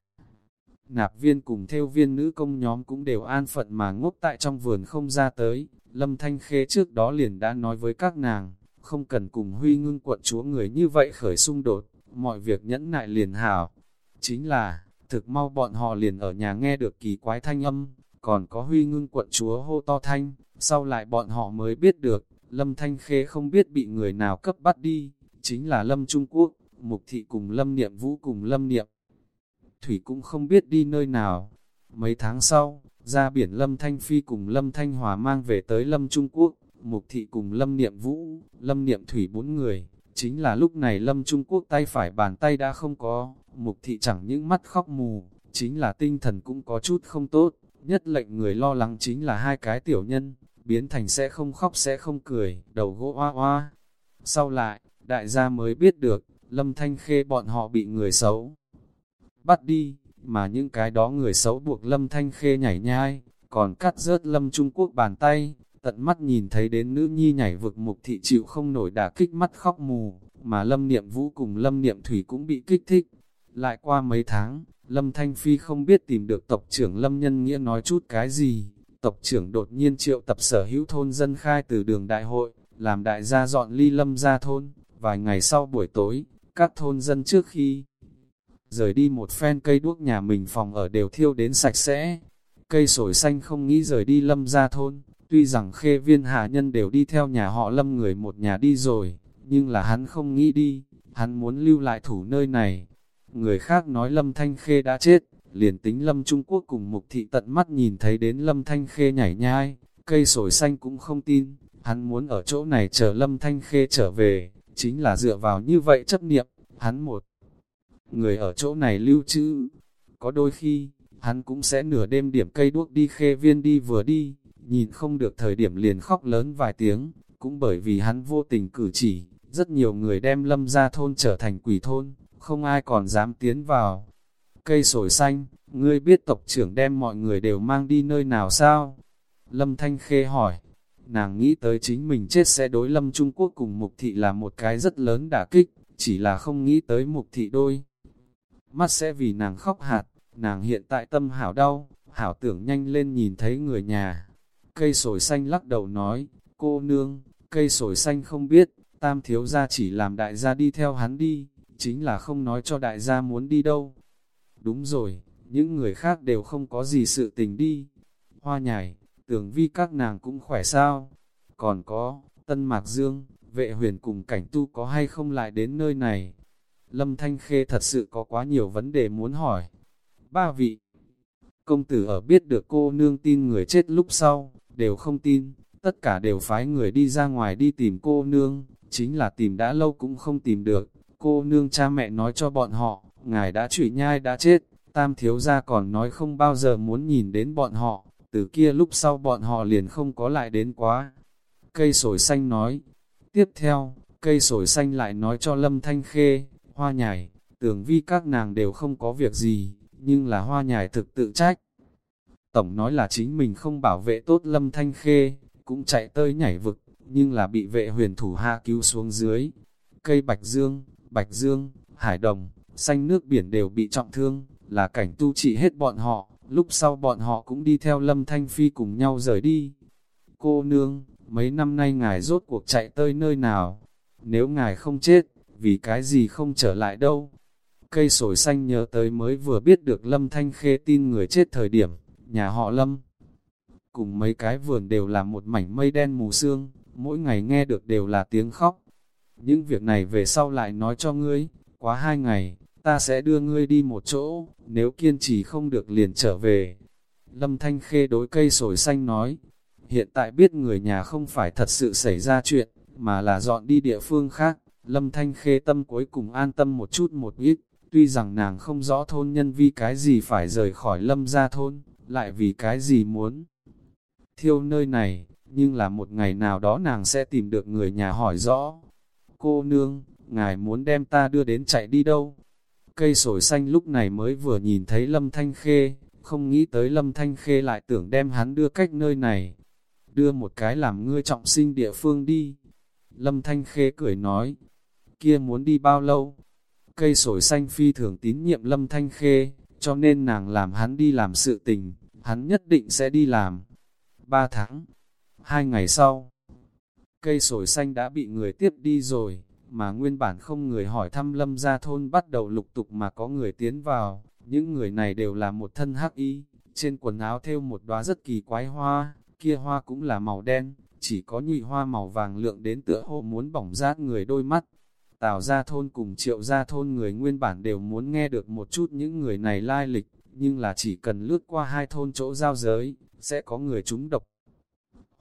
Nạp viên cùng theo viên nữ công nhóm cũng đều an phận mà ngốc tại trong vườn không ra tới, Lâm Thanh Khê trước đó liền đã nói với các nàng, không cần cùng huy ngưng quận chúa người như vậy khởi xung đột, mọi việc nhẫn nại liền hảo. Chính là, thực mau bọn họ liền ở nhà nghe được kỳ quái thanh âm, còn có huy ngưng quận chúa hô to thanh, sau lại bọn họ mới biết được, Lâm Thanh Khê không biết bị người nào cấp bắt đi, chính là Lâm Trung Quốc, Mục Thị cùng Lâm Niệm Vũ cùng Lâm Niệm. Thủy cũng không biết đi nơi nào. Mấy tháng sau, ra biển Lâm Thanh Phi cùng Lâm Thanh Hòa mang về tới Lâm Trung Quốc, Mục Thị cùng Lâm Niệm Vũ, Lâm Niệm Thủy bốn người. Chính là lúc này Lâm Trung Quốc tay phải bàn tay đã không có, Mục Thị chẳng những mắt khóc mù, chính là tinh thần cũng có chút không tốt. Nhất lệnh người lo lắng chính là hai cái tiểu nhân, biến thành sẽ không khóc sẽ không cười, đầu gỗ hoa hoa. Sau lại, đại gia mới biết được, Lâm Thanh Khê bọn họ bị người xấu bắt đi, mà những cái đó người xấu buộc Lâm Thanh Khê nhảy nhai, còn cắt rớt Lâm Trung Quốc bàn tay, tận mắt nhìn thấy đến nữ nhi nhảy vực mục thị chịu không nổi đả kích mắt khóc mù, mà Lâm Niệm Vũ cùng Lâm Niệm Thủy cũng bị kích thích. Lại qua mấy tháng, Lâm Thanh Phi không biết tìm được tộc trưởng Lâm Nhân Nghĩa nói chút cái gì, tộc trưởng đột nhiên triệu tập sở hữu thôn dân khai từ đường đại hội, làm đại gia dọn ly lâm ra thôn, vài ngày sau buổi tối, các thôn dân trước khi rời đi một phen cây đuốc nhà mình phòng ở đều thiêu đến sạch sẽ. Cây sồi xanh không nghĩ rời đi lâm ra thôn, tuy rằng khê viên hạ nhân đều đi theo nhà họ lâm người một nhà đi rồi, nhưng là hắn không nghĩ đi, hắn muốn lưu lại thủ nơi này. Người khác nói lâm thanh khê đã chết, liền tính lâm Trung Quốc cùng mục thị tận mắt nhìn thấy đến lâm thanh khê nhảy nhai, cây sồi xanh cũng không tin, hắn muốn ở chỗ này chờ lâm thanh khê trở về, chính là dựa vào như vậy chấp niệm, hắn một người ở chỗ này lưu trữ. Có đôi khi, hắn cũng sẽ nửa đêm điểm cây đuốc đi khê viên đi vừa đi, nhìn không được thời điểm liền khóc lớn vài tiếng, cũng bởi vì hắn vô tình cử chỉ, rất nhiều người đem lâm ra thôn trở thành quỷ thôn, không ai còn dám tiến vào. Cây sồi xanh, ngươi biết tộc trưởng đem mọi người đều mang đi nơi nào sao? Lâm Thanh Khê hỏi, nàng nghĩ tới chính mình chết sẽ đối lâm Trung Quốc cùng mục thị là một cái rất lớn đả kích, chỉ là không nghĩ tới mục thị đôi. Mắt sẽ vì nàng khóc hạt, nàng hiện tại tâm hảo đau, hảo tưởng nhanh lên nhìn thấy người nhà. Cây sồi xanh lắc đầu nói, cô nương, cây sồi xanh không biết, tam thiếu gia chỉ làm đại gia đi theo hắn đi, chính là không nói cho đại gia muốn đi đâu. Đúng rồi, những người khác đều không có gì sự tình đi. Hoa nhài, tưởng vi các nàng cũng khỏe sao. Còn có, Tân Mạc Dương, vệ huyền cùng cảnh tu có hay không lại đến nơi này. Lâm Thanh Khê thật sự có quá nhiều vấn đề muốn hỏi. Ba vị, công tử ở biết được cô nương tin người chết lúc sau, đều không tin, tất cả đều phái người đi ra ngoài đi tìm cô nương, chính là tìm đã lâu cũng không tìm được. Cô nương cha mẹ nói cho bọn họ, ngài đã trụy nhai đã chết, tam thiếu gia còn nói không bao giờ muốn nhìn đến bọn họ, từ kia lúc sau bọn họ liền không có lại đến quá. Cây sồi xanh nói, tiếp theo, cây sồi xanh lại nói cho Lâm Thanh Khê, hoa nhài, tưởng vi các nàng đều không có việc gì, nhưng là hoa nhài thực tự trách. Tổng nói là chính mình không bảo vệ tốt Lâm Thanh Khê, cũng chạy tơi nhảy vực, nhưng là bị vệ huyền thủ hạ cứu xuống dưới. Cây bạch dương, bạch dương, hải đồng, xanh nước biển đều bị trọng thương, là cảnh tu trị hết bọn họ, lúc sau bọn họ cũng đi theo Lâm Thanh Phi cùng nhau rời đi. Cô nương, mấy năm nay ngài rốt cuộc chạy tới nơi nào? Nếu ngài không chết, vì cái gì không trở lại đâu? Cây sồi xanh nhớ tới mới vừa biết được Lâm Thanh Khê tin người chết thời điểm, nhà họ Lâm. Cùng mấy cái vườn đều là một mảnh mây đen mù sương, mỗi ngày nghe được đều là tiếng khóc. Những việc này về sau lại nói cho ngươi, quá hai ngày, ta sẽ đưa ngươi đi một chỗ, nếu kiên trì không được liền trở về. Lâm Thanh Khê đối cây sồi xanh nói, hiện tại biết người nhà không phải thật sự xảy ra chuyện, mà là dọn đi địa phương khác. Lâm Thanh Khê tâm cuối cùng an tâm một chút một ít, tuy rằng nàng không rõ thôn nhân vì cái gì phải rời khỏi Lâm ra thôn, lại vì cái gì muốn thiêu nơi này, nhưng là một ngày nào đó nàng sẽ tìm được người nhà hỏi rõ. Cô nương, ngài muốn đem ta đưa đến chạy đi đâu? Cây sồi xanh lúc này mới vừa nhìn thấy Lâm Thanh Khê, không nghĩ tới Lâm Thanh Khê lại tưởng đem hắn đưa cách nơi này. Đưa một cái làm ngươi trọng sinh địa phương đi. Lâm Thanh Khê cười nói, kia muốn đi bao lâu? Cây sồi xanh phi thường tín nhiệm Lâm Thanh Khê, cho nên nàng làm hắn đi làm sự tình, hắn nhất định sẽ đi làm. Ba tháng, hai ngày sau, cây sồi xanh đã bị người tiếp đi rồi, mà nguyên bản không người hỏi thăm lâm gia thôn bắt đầu lục tục mà có người tiến vào, những người này đều là một thân hắc y, trên quần áo thêu một đóa rất kỳ quái hoa, kia hoa cũng là màu đen, chỉ có nhụy hoa màu vàng lượng đến tựa hồ muốn bỏng rát người đôi mắt. Tào gia thôn cùng triệu gia thôn người nguyên bản đều muốn nghe được một chút những người này lai lịch, nhưng là chỉ cần lướt qua hai thôn chỗ giao giới, sẽ có người trúng độc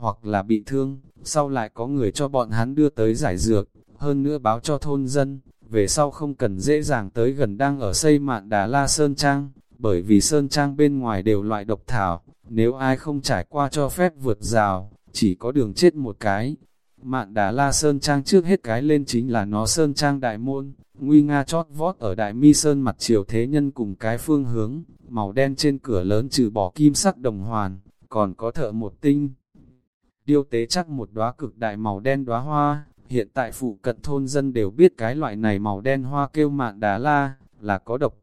hoặc là bị thương, sau lại có người cho bọn hắn đưa tới giải dược, hơn nữa báo cho thôn dân, về sau không cần dễ dàng tới gần đang ở xây mạn đà la Sơn Trang, bởi vì Sơn Trang bên ngoài đều loại độc thảo, nếu ai không trải qua cho phép vượt rào, chỉ có đường chết một cái. Mạn đà la Sơn Trang trước hết cái lên chính là nó Sơn Trang Đại Môn, nguy nga chót vót ở Đại Mi Sơn mặt chiều thế nhân cùng cái phương hướng, màu đen trên cửa lớn trừ bỏ kim sắc đồng hoàn, còn có thợ một tinh. Điêu tế chắc một đóa cực đại màu đen đóa hoa, hiện tại phụ cận thôn dân đều biết cái loại này màu đen hoa kêu mạn đá la, là có độc.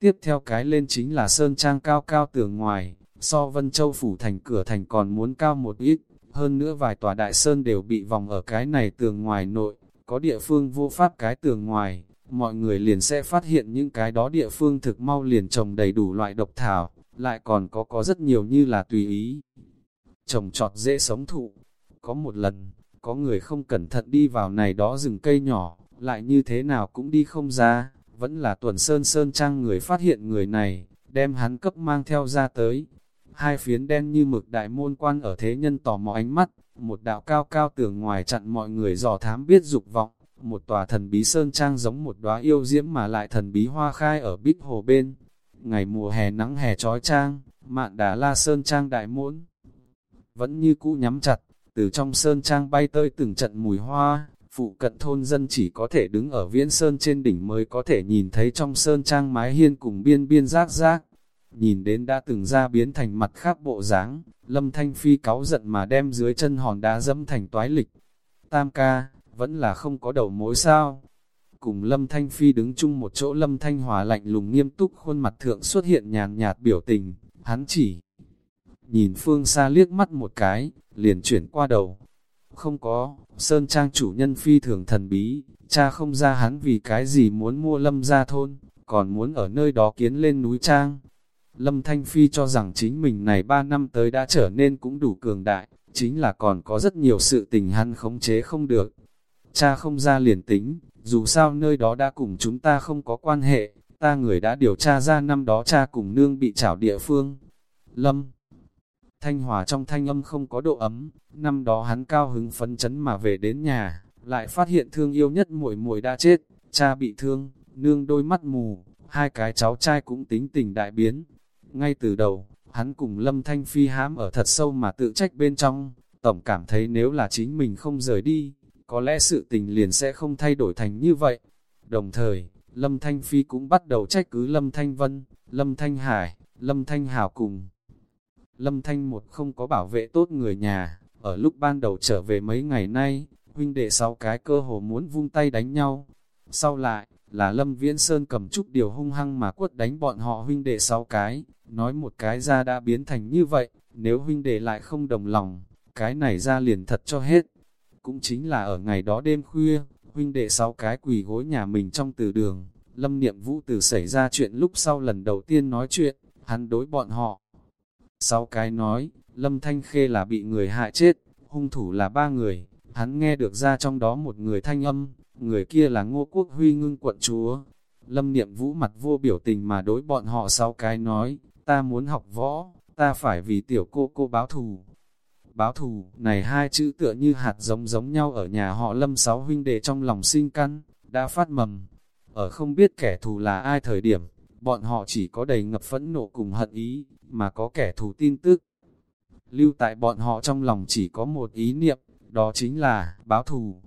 Tiếp theo cái lên chính là sơn trang cao cao tường ngoài, so Vân Châu phủ thành cửa thành còn muốn cao một ít, hơn nữa vài tòa đại sơn đều bị vòng ở cái này tường ngoài nội, có địa phương vô pháp cái tường ngoài, mọi người liền sẽ phát hiện những cái đó địa phương thực mau liền trồng đầy đủ loại độc thảo, lại còn có có rất nhiều như là tùy ý. Trồng trọt dễ sống thụ. Có một lần, có người không cẩn thận đi vào này đó rừng cây nhỏ, lại như thế nào cũng đi không ra, vẫn là tuần sơn sơn trang người phát hiện người này, đem hắn cấp mang theo ra tới. Hai phiến đen như mực đại môn quan ở thế nhân tò mò ánh mắt, một đạo cao cao tường ngoài chặn mọi người dò thám biết dục vọng, một tòa thần bí sơn trang giống một đóa yêu diễm mà lại thần bí hoa khai ở bích hồ bên. Ngày mùa hè nắng hè trói trang, mạn đà la sơn trang đại môn. Vẫn như cũ nhắm chặt, từ trong sơn trang bay tới từng trận mùi hoa, phụ cận thôn dân chỉ có thể đứng ở viễn sơn trên đỉnh mới có thể nhìn thấy trong sơn trang mái hiên cùng biên biên rác rác. Nhìn đến đã từng ra biến thành mặt khác bộ dáng, lâm thanh phi cáu giận mà đem dưới chân hòn đá dẫm thành toái lịch. Tam ca, vẫn là không có đầu mối sao. Cùng lâm thanh phi đứng chung một chỗ lâm thanh hòa lạnh lùng nghiêm túc khuôn mặt thượng xuất hiện nhàn nhạt biểu tình, hắn chỉ nhìn phương xa liếc mắt một cái, liền chuyển qua đầu. Không có, Sơn Trang chủ nhân phi thường thần bí, cha không ra hắn vì cái gì muốn mua lâm gia thôn, còn muốn ở nơi đó kiến lên núi Trang. Lâm Thanh Phi cho rằng chính mình này 3 năm tới đã trở nên cũng đủ cường đại, chính là còn có rất nhiều sự tình hắn khống chế không được. Cha không ra liền tính, dù sao nơi đó đã cùng chúng ta không có quan hệ, ta người đã điều tra ra năm đó cha cùng nương bị trảo địa phương. Lâm Thanh Hòa trong thanh âm không có độ ấm, năm đó hắn cao hứng phấn chấn mà về đến nhà, lại phát hiện thương yêu nhất muội muội đã chết, cha bị thương, nương đôi mắt mù, hai cái cháu trai cũng tính tình đại biến. Ngay từ đầu, hắn cùng Lâm Thanh Phi hãm ở thật sâu mà tự trách bên trong, tổng cảm thấy nếu là chính mình không rời đi, có lẽ sự tình liền sẽ không thay đổi thành như vậy. Đồng thời, Lâm Thanh Phi cũng bắt đầu trách cứ Lâm Thanh Vân, Lâm Thanh Hải, Lâm Thanh Hảo cùng. Lâm Thanh một không có bảo vệ tốt người nhà, ở lúc ban đầu trở về mấy ngày nay, huynh đệ sáu cái cơ hồ muốn vung tay đánh nhau. Sau lại, là Lâm Viễn Sơn cầm chút điều hung hăng mà quất đánh bọn họ huynh đệ sáu cái, nói một cái ra đã biến thành như vậy, nếu huynh đệ lại không đồng lòng, cái này ra liền thật cho hết. Cũng chính là ở ngày đó đêm khuya, huynh đệ sáu cái quỳ gối nhà mình trong từ đường, Lâm Niệm Vũ từ xảy ra chuyện lúc sau lần đầu tiên nói chuyện, hắn đối bọn họ Sáu cái nói, Lâm Thanh Khê là bị người hại chết, hung thủ là ba người, hắn nghe được ra trong đó một người thanh âm, người kia là Ngô Quốc Huy ngưng quận chúa. Lâm Niệm Vũ mặt vô biểu tình mà đối bọn họ sáu cái nói, ta muốn học võ, ta phải vì tiểu cô cô báo thù. Báo thù, này hai chữ tựa như hạt giống giống nhau ở nhà họ Lâm sáu huynh đệ trong lòng sinh căn, đã phát mầm. Ở không biết kẻ thù là ai thời điểm, bọn họ chỉ có đầy ngập phẫn nộ cùng hận ý, mà có kẻ thù tin tức. Lưu tại bọn họ trong lòng chỉ có một ý niệm, đó chính là báo thù.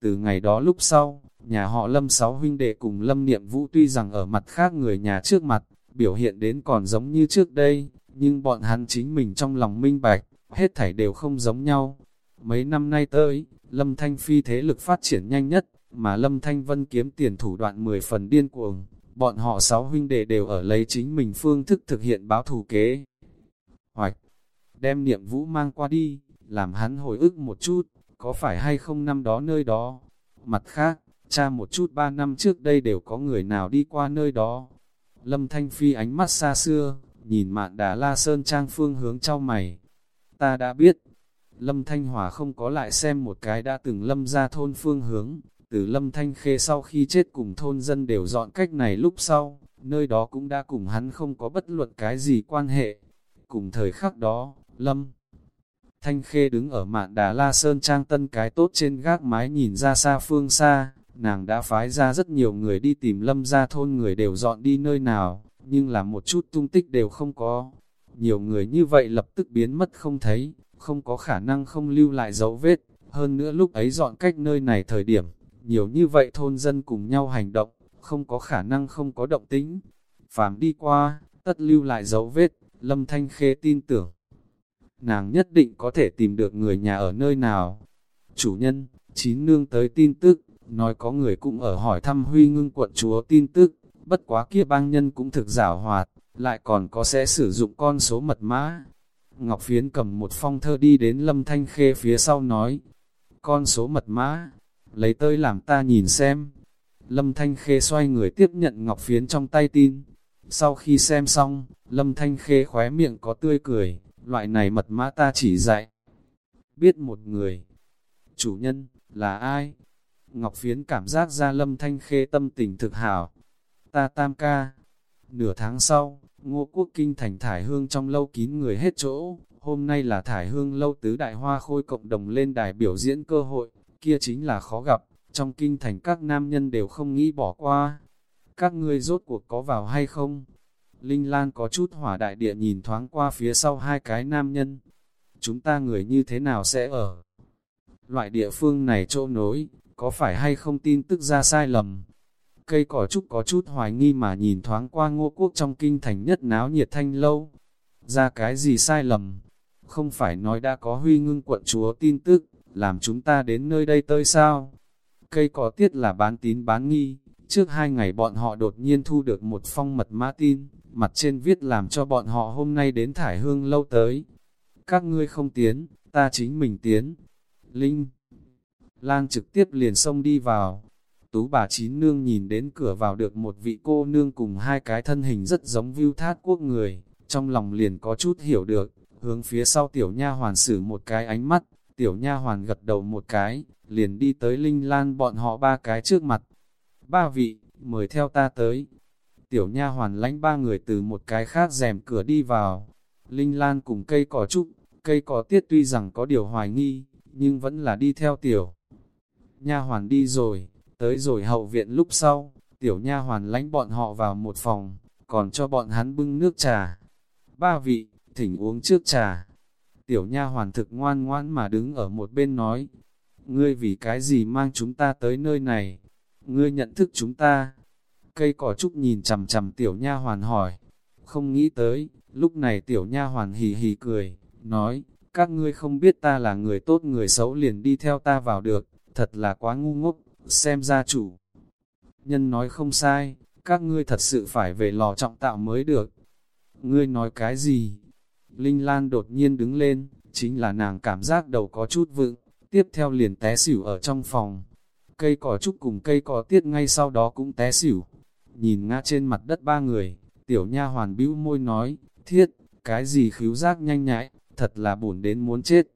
Từ ngày đó lúc sau, nhà họ Lâm sáu huynh đệ cùng Lâm Niệm Vũ tuy rằng ở mặt khác người nhà trước mặt, biểu hiện đến còn giống như trước đây, nhưng bọn hắn chính mình trong lòng minh bạch, hết thảy đều không giống nhau. Mấy năm nay tới, Lâm Thanh Phi thế lực phát triển nhanh nhất, mà Lâm Thanh Vân kiếm tiền thủ đoạn 10 phần điên cuồng, bọn họ sáu huynh đệ đều ở lấy chính mình phương thức thực hiện báo thù kế. Hoạch, đem niệm vũ mang qua đi, làm hắn hồi ức một chút, có phải hay không năm đó nơi đó. Mặt khác, cha một chút ba năm trước đây đều có người nào đi qua nơi đó. Lâm Thanh Phi ánh mắt xa xưa, nhìn mạn đà la sơn trang phương hướng trao mày. Ta đã biết, Lâm Thanh Hòa không có lại xem một cái đã từng lâm ra thôn phương hướng, từ lâm thanh khê sau khi chết cùng thôn dân đều dọn cách này lúc sau, nơi đó cũng đã cùng hắn không có bất luận cái gì quan hệ. Cùng thời khắc đó, lâm thanh khê đứng ở mạn đà la sơn trang tân cái tốt trên gác mái nhìn ra xa phương xa, nàng đã phái ra rất nhiều người đi tìm lâm ra thôn người đều dọn đi nơi nào, nhưng là một chút tung tích đều không có. Nhiều người như vậy lập tức biến mất không thấy, không có khả năng không lưu lại dấu vết, hơn nữa lúc ấy dọn cách nơi này thời điểm, nhiều như vậy thôn dân cùng nhau hành động, không có khả năng không có động tính. Phàm đi qua, tất lưu lại dấu vết, Lâm Thanh Khê tin tưởng. Nàng nhất định có thể tìm được người nhà ở nơi nào. Chủ nhân, chín nương tới tin tức, nói có người cũng ở hỏi thăm huy ngưng quận chúa tin tức, bất quá kia bang nhân cũng thực giả hoạt, lại còn có sẽ sử dụng con số mật mã. Ngọc Phiến cầm một phong thơ đi đến Lâm Thanh Khê phía sau nói, con số mật mã, lấy tới làm ta nhìn xem. Lâm Thanh Khê xoay người tiếp nhận ngọc phiến trong tay tin. Sau khi xem xong, Lâm Thanh Khê khóe miệng có tươi cười, loại này mật mã ta chỉ dạy. Biết một người, chủ nhân, là ai? Ngọc Phiến cảm giác ra Lâm Thanh Khê tâm tình thực hảo. Ta tam ca. Nửa tháng sau, Ngô Quốc Kinh thành thải hương trong lâu kín người hết chỗ. Hôm nay là thải hương lâu tứ đại hoa khôi cộng đồng lên đài biểu diễn cơ hội, kia chính là khó gặp, trong kinh thành các nam nhân đều không nghĩ bỏ qua. Các ngươi rốt cuộc có vào hay không? Linh Lan có chút hỏa đại địa nhìn thoáng qua phía sau hai cái nam nhân. Chúng ta người như thế nào sẽ ở? Loại địa phương này chỗ nối, có phải hay không tin tức ra sai lầm? Cây cỏ trúc có chút hoài nghi mà nhìn thoáng qua ngô quốc trong kinh thành nhất náo nhiệt thanh lâu. Ra cái gì sai lầm? Không phải nói đã có huy ngưng quận chúa tin tức, làm chúng ta đến nơi đây tơi sao? Cây cỏ tiết là bán tín bán nghi, trước hai ngày bọn họ đột nhiên thu được một phong mật mã tin, mặt trên viết làm cho bọn họ hôm nay đến thải hương lâu tới. Các ngươi không tiến, ta chính mình tiến. Linh Lang trực tiếp liền xông đi vào. Tú bà chín nương nhìn đến cửa vào được một vị cô nương cùng hai cái thân hình rất giống view thát quốc người, trong lòng liền có chút hiểu được, hướng phía sau tiểu nha hoàn sử một cái ánh mắt, tiểu nha hoàn gật đầu một cái, liền đi tới Linh Lan bọn họ ba cái trước mặt. Ba vị, mời theo ta tới. Tiểu nha hoàn lãnh ba người từ một cái khác rèm cửa đi vào. Linh Lan cùng cây cỏ trúc, cây cỏ tiết tuy rằng có điều hoài nghi, nhưng vẫn là đi theo tiểu. Nha hoàn đi rồi, tới rồi hậu viện lúc sau, tiểu nha hoàn lãnh bọn họ vào một phòng, còn cho bọn hắn bưng nước trà. Ba vị, thỉnh uống trước trà. Tiểu nha hoàn thực ngoan ngoãn mà đứng ở một bên nói, ngươi vì cái gì mang chúng ta tới nơi này? Ngươi nhận thức chúng ta? Cây cỏ trúc nhìn chầm chầm tiểu nha hoàn hỏi, không nghĩ tới, lúc này tiểu nha hoàn hì hì cười, nói, các ngươi không biết ta là người tốt người xấu liền đi theo ta vào được, thật là quá ngu ngốc, xem ra chủ. Nhân nói không sai, các ngươi thật sự phải về lò trọng tạo mới được. Ngươi nói cái gì? Linh Lan đột nhiên đứng lên, chính là nàng cảm giác đầu có chút vựng, tiếp theo liền té xỉu ở trong phòng. Cây cỏ trúc cùng cây cỏ tiết ngay sau đó cũng té xỉu. Nhìn ngã trên mặt đất ba người, tiểu nha hoàn bĩu môi nói, thiết, cái gì khíu giác nhanh nhạy, thật là buồn đến muốn chết.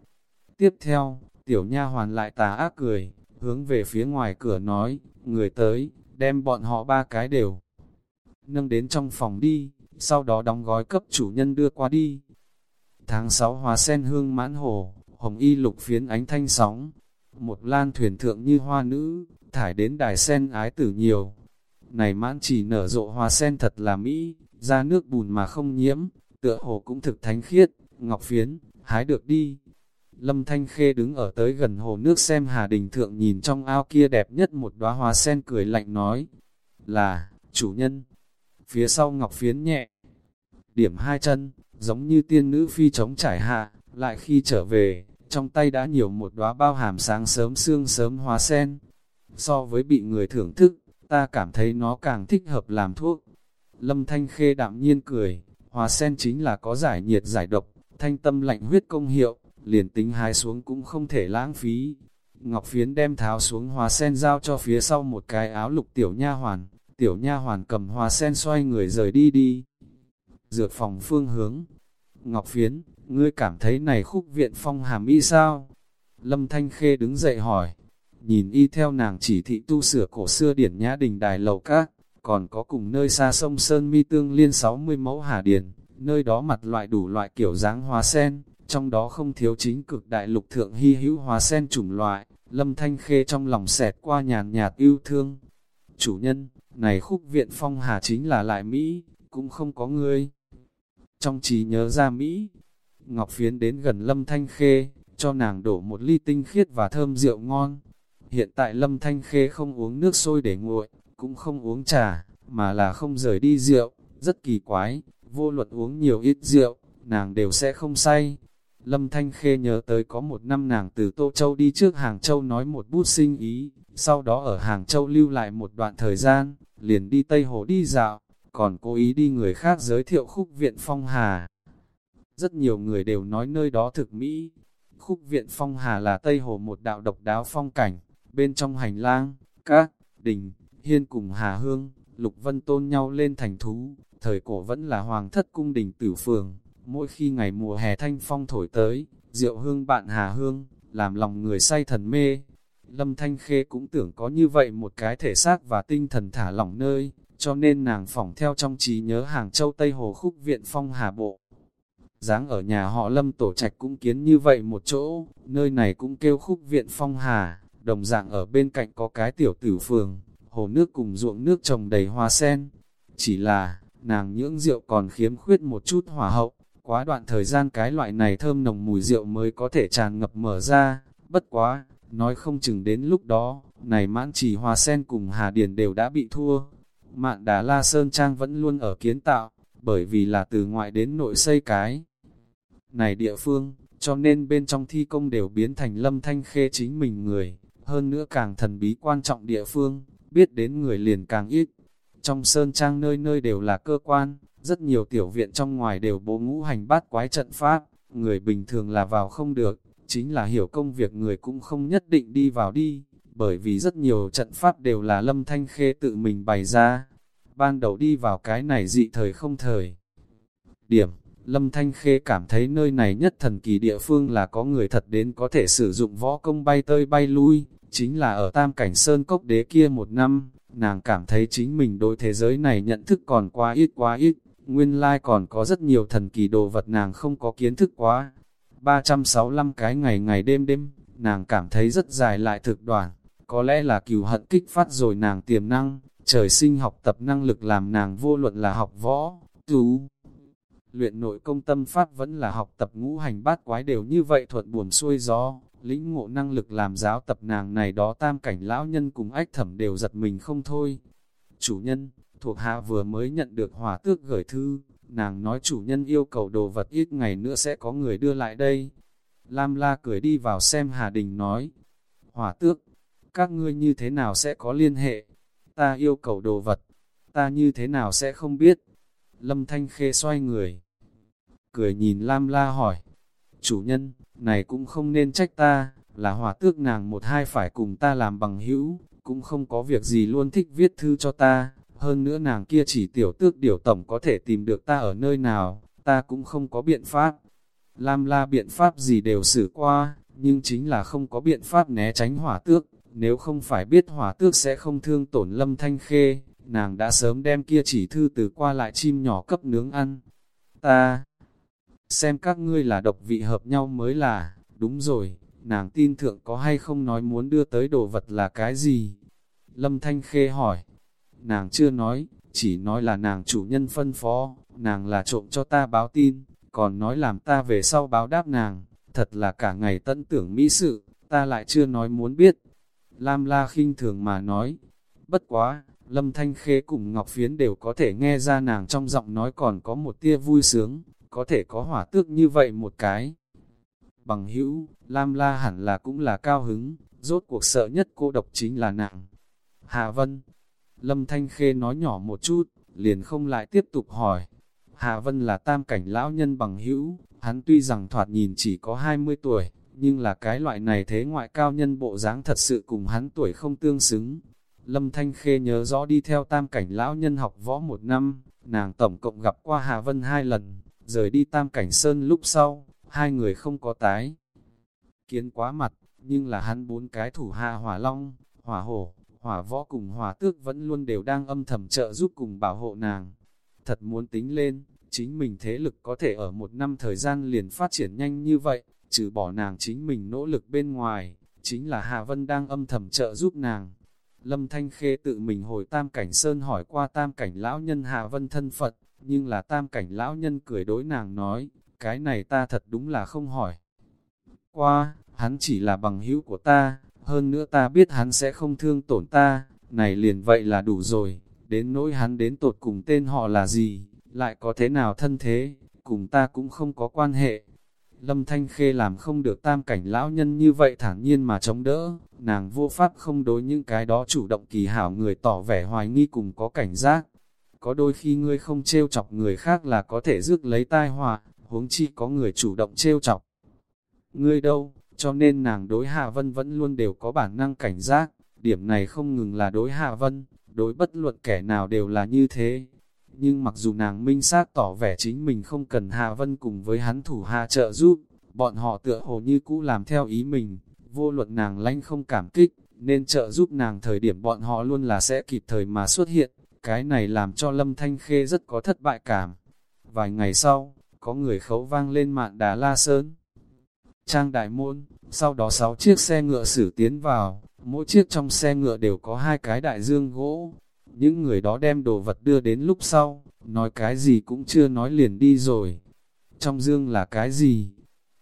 Tiếp theo, tiểu nha hoàn lại tà ác cười, hướng về phía ngoài cửa nói, người tới, đem bọn họ ba cái đều nâng đến trong phòng đi, sau đó đóng gói cấp chủ nhân đưa qua đi. Tháng 6 hoa sen hương mãn hồ, hồng y lục phiến ánh thanh sóng, một lan thuyền thượng như hoa nữ, thải đến đài sen ái tử nhiều. Này mãn chỉ nở rộ hoa sen thật là mỹ, ra nước bùn mà không nhiễm, tựa hồ cũng thực thánh khiết, ngọc phiến, hái được đi. Lâm Thanh Khê đứng ở tới gần hồ nước xem Hà Đình Thượng nhìn trong ao kia đẹp nhất một đóa hoa sen cười lạnh nói, là, chủ nhân. Phía sau ngọc phiến nhẹ, điểm hai chân, giống như tiên nữ phi chống trải hạ, lại khi trở về, trong tay đã nhiều một đóa bao hàm sáng sớm sương sớm hóa sen. So với bị người thưởng thức, ta cảm thấy nó càng thích hợp làm thuốc. Lâm Thanh Khê đạm nhiên cười, hóa sen chính là có giải nhiệt giải độc, thanh tâm lạnh huyết công hiệu, liền tính hái xuống cũng không thể lãng phí. Ngọc Phiến đem tháo xuống hoa sen giao cho phía sau một cái áo lục tiểu nha hoàn, tiểu nha hoàn cầm hoa sen xoay người rời đi đi. Dược phòng phương hướng. Ngọc Phiến, ngươi cảm thấy này khúc viện phong hàm y sao? Lâm Thanh Khê đứng dậy hỏi, nhìn y theo nàng chỉ thị tu sửa cổ xưa điển nhã đình đài lầu các, còn có cùng nơi xa sông Sơn Mi Tương liên 60 mẫu hà điển, nơi đó mặt loại đủ loại kiểu dáng hoa sen, trong đó không thiếu chính cực đại lục thượng hy hữu hoa sen chủng loại, lâm thanh khê trong lòng xẹt qua nhàn nhạt yêu thương. Chủ nhân, này khúc viện phong hà chính là lại Mỹ, cũng không có ngươi. Trong trí nhớ ra Mỹ, Ngọc Phiến đến gần lâm thanh khê, cho nàng đổ một ly tinh khiết và thơm rượu ngon. Hiện tại lâm thanh khê không uống nước sôi để nguội, cũng không uống trà, mà là không rời đi rượu, rất kỳ quái, vô luật uống nhiều ít rượu, nàng đều sẽ không say, Lâm Thanh Khê nhớ tới có một năm nàng từ Tô Châu đi trước Hàng Châu nói một bút sinh ý, sau đó ở Hàng Châu lưu lại một đoạn thời gian, liền đi Tây Hồ đi dạo, còn cố ý đi người khác giới thiệu khúc viện Phong Hà. Rất nhiều người đều nói nơi đó thực mỹ. Khúc viện Phong Hà là Tây Hồ một đạo độc đáo phong cảnh, bên trong hành lang, các, đình, hiên cùng Hà Hương, Lục Vân tôn nhau lên thành thú, Thời cổ vẫn là hoàng thất cung đình tử phường, mỗi khi ngày mùa hè thanh phong thổi tới, rượu hương bạn hà hương, làm lòng người say thần mê. Lâm Thanh Khê cũng tưởng có như vậy một cái thể xác và tinh thần thả lỏng nơi, cho nên nàng phỏng theo trong trí nhớ Hàng Châu Tây Hồ Khúc Viện Phong Hà Bộ. dáng ở nhà họ Lâm Tổ Trạch cũng kiến như vậy một chỗ, nơi này cũng kêu Khúc Viện Phong Hà, đồng dạng ở bên cạnh có cái tiểu tử phường, hồ nước cùng ruộng nước trồng đầy hoa sen. Chỉ là, nàng nhưỡng rượu còn khiếm khuyết một chút hỏa hậu, quá đoạn thời gian cái loại này thơm nồng mùi rượu mới có thể tràn ngập mở ra, bất quá, nói không chừng đến lúc đó, này mãn chỉ hoa sen cùng Hà Điền đều đã bị thua. Mạn Đà La Sơn Trang vẫn luôn ở kiến tạo, bởi vì là từ ngoại đến nội xây cái. Này địa phương, cho nên bên trong thi công đều biến thành lâm thanh khê chính mình người, hơn nữa càng thần bí quan trọng địa phương, biết đến người liền càng ít. Trong Sơn Trang nơi nơi đều là cơ quan, rất nhiều tiểu viện trong ngoài đều bố ngũ hành bát quái trận pháp, người bình thường là vào không được, chính là hiểu công việc người cũng không nhất định đi vào đi, bởi vì rất nhiều trận pháp đều là lâm thanh khê tự mình bày ra. Ban đầu đi vào cái này dị thời không thời. Điểm, lâm thanh khê cảm thấy nơi này nhất thần kỳ địa phương là có người thật đến có thể sử dụng võ công bay tơi bay lui, chính là ở tam cảnh sơn cốc đế kia một năm, nàng cảm thấy chính mình đối thế giới này nhận thức còn quá ít quá ít, nguyên lai còn có rất nhiều thần kỳ đồ vật nàng không có kiến thức quá. 365 cái ngày ngày đêm đêm, nàng cảm thấy rất dài lại thực đoạn, có lẽ là cừu hận kích phát rồi nàng tiềm năng, trời sinh học tập năng lực làm nàng vô luận là học võ, tú. Luyện nội công tâm pháp vẫn là học tập ngũ hành bát quái đều như vậy thuận buồm xuôi gió, lĩnh ngộ năng lực làm giáo tập nàng này đó tam cảnh lão nhân cùng ách thẩm đều giật mình không thôi. Chủ nhân, thuộc hạ vừa mới nhận được hỏa tước gửi thư, nàng nói chủ nhân yêu cầu đồ vật ít ngày nữa sẽ có người đưa lại đây. Lam la cười đi vào xem Hà Đình nói, hỏa tước, các ngươi như thế nào sẽ có liên hệ? Ta yêu cầu đồ vật, ta như thế nào sẽ không biết? Lâm Thanh Khê xoay người, cười nhìn Lam la hỏi, chủ nhân, này cũng không nên trách ta, là hỏa tước nàng một hai phải cùng ta làm bằng hữu, cũng không có việc gì luôn thích viết thư cho ta, hơn nữa nàng kia chỉ tiểu tước điều tổng có thể tìm được ta ở nơi nào, ta cũng không có biện pháp. Lam la biện pháp gì đều xử qua, nhưng chính là không có biện pháp né tránh hỏa tước, nếu không phải biết hỏa tước sẽ không thương tổn lâm thanh khê, nàng đã sớm đem kia chỉ thư từ qua lại chim nhỏ cấp nướng ăn. Ta, xem các ngươi là độc vị hợp nhau mới là, đúng rồi, nàng tin thượng có hay không nói muốn đưa tới đồ vật là cái gì? Lâm Thanh Khê hỏi, nàng chưa nói, chỉ nói là nàng chủ nhân phân phó, nàng là trộm cho ta báo tin, còn nói làm ta về sau báo đáp nàng, thật là cả ngày tận tưởng mỹ sự, ta lại chưa nói muốn biết. Lam la khinh thường mà nói, bất quá, Lâm Thanh Khê cùng Ngọc Phiến đều có thể nghe ra nàng trong giọng nói còn có một tia vui sướng, có thể có hỏa tước như vậy một cái. Bằng hữu, Lam La hẳn là cũng là cao hứng, rốt cuộc sợ nhất cô độc chính là nặng. Hạ Vân, Lâm Thanh Khê nói nhỏ một chút, liền không lại tiếp tục hỏi. Hạ Vân là tam cảnh lão nhân bằng hữu, hắn tuy rằng thoạt nhìn chỉ có 20 tuổi, nhưng là cái loại này thế ngoại cao nhân bộ dáng thật sự cùng hắn tuổi không tương xứng. Lâm Thanh Khê nhớ rõ đi theo tam cảnh lão nhân học võ một năm, nàng tổng cộng gặp qua Hà Vân hai lần, rời đi tam cảnh sơn lúc sau, hai người không có tái. Kiến quá mặt, nhưng là hắn bốn cái thủ hạ hỏa long, hỏa hổ, hỏa võ cùng hỏa tước vẫn luôn đều đang âm thầm trợ giúp cùng bảo hộ nàng. Thật muốn tính lên, chính mình thế lực có thể ở một năm thời gian liền phát triển nhanh như vậy, trừ bỏ nàng chính mình nỗ lực bên ngoài, chính là Hà Vân đang âm thầm trợ giúp nàng. Lâm Thanh Khê tự mình hồi Tam Cảnh Sơn hỏi qua Tam Cảnh Lão Nhân Hà Vân thân Phật, nhưng là Tam Cảnh Lão Nhân cười đối nàng nói, cái này ta thật đúng là không hỏi. Qua, hắn chỉ là bằng hữu của ta, hơn nữa ta biết hắn sẽ không thương tổn ta, này liền vậy là đủ rồi, đến nỗi hắn đến tột cùng tên họ là gì, lại có thế nào thân thế, cùng ta cũng không có quan hệ. Lâm Thanh Khê làm không được tam cảnh lão nhân như vậy thản nhiên mà chống đỡ, nàng vô pháp không đối những cái đó chủ động kỳ hảo người tỏ vẻ hoài nghi cùng có cảnh giác. Có đôi khi ngươi không trêu chọc người khác là có thể rước lấy tai họa, huống chi có người chủ động trêu chọc. Ngươi đâu, cho nên nàng đối Hạ Vân vẫn luôn đều có bản năng cảnh giác, điểm này không ngừng là đối Hạ Vân, đối bất luận kẻ nào đều là như thế nhưng mặc dù nàng minh xác tỏ vẻ chính mình không cần Hà Vân cùng với hắn thủ hạ trợ giúp, bọn họ tựa hồ như cũ làm theo ý mình, vô luận nàng lanh không cảm kích, nên trợ giúp nàng thời điểm bọn họ luôn là sẽ kịp thời mà xuất hiện, cái này làm cho Lâm Thanh Khê rất có thất bại cảm. Vài ngày sau, có người khấu vang lên mạn đá La Sơn. Trang đại môn, sau đó sáu chiếc xe ngựa xử tiến vào, mỗi chiếc trong xe ngựa đều có hai cái đại dương gỗ. Những người đó đem đồ vật đưa đến lúc sau, nói cái gì cũng chưa nói liền đi rồi. Trong dương là cái gì?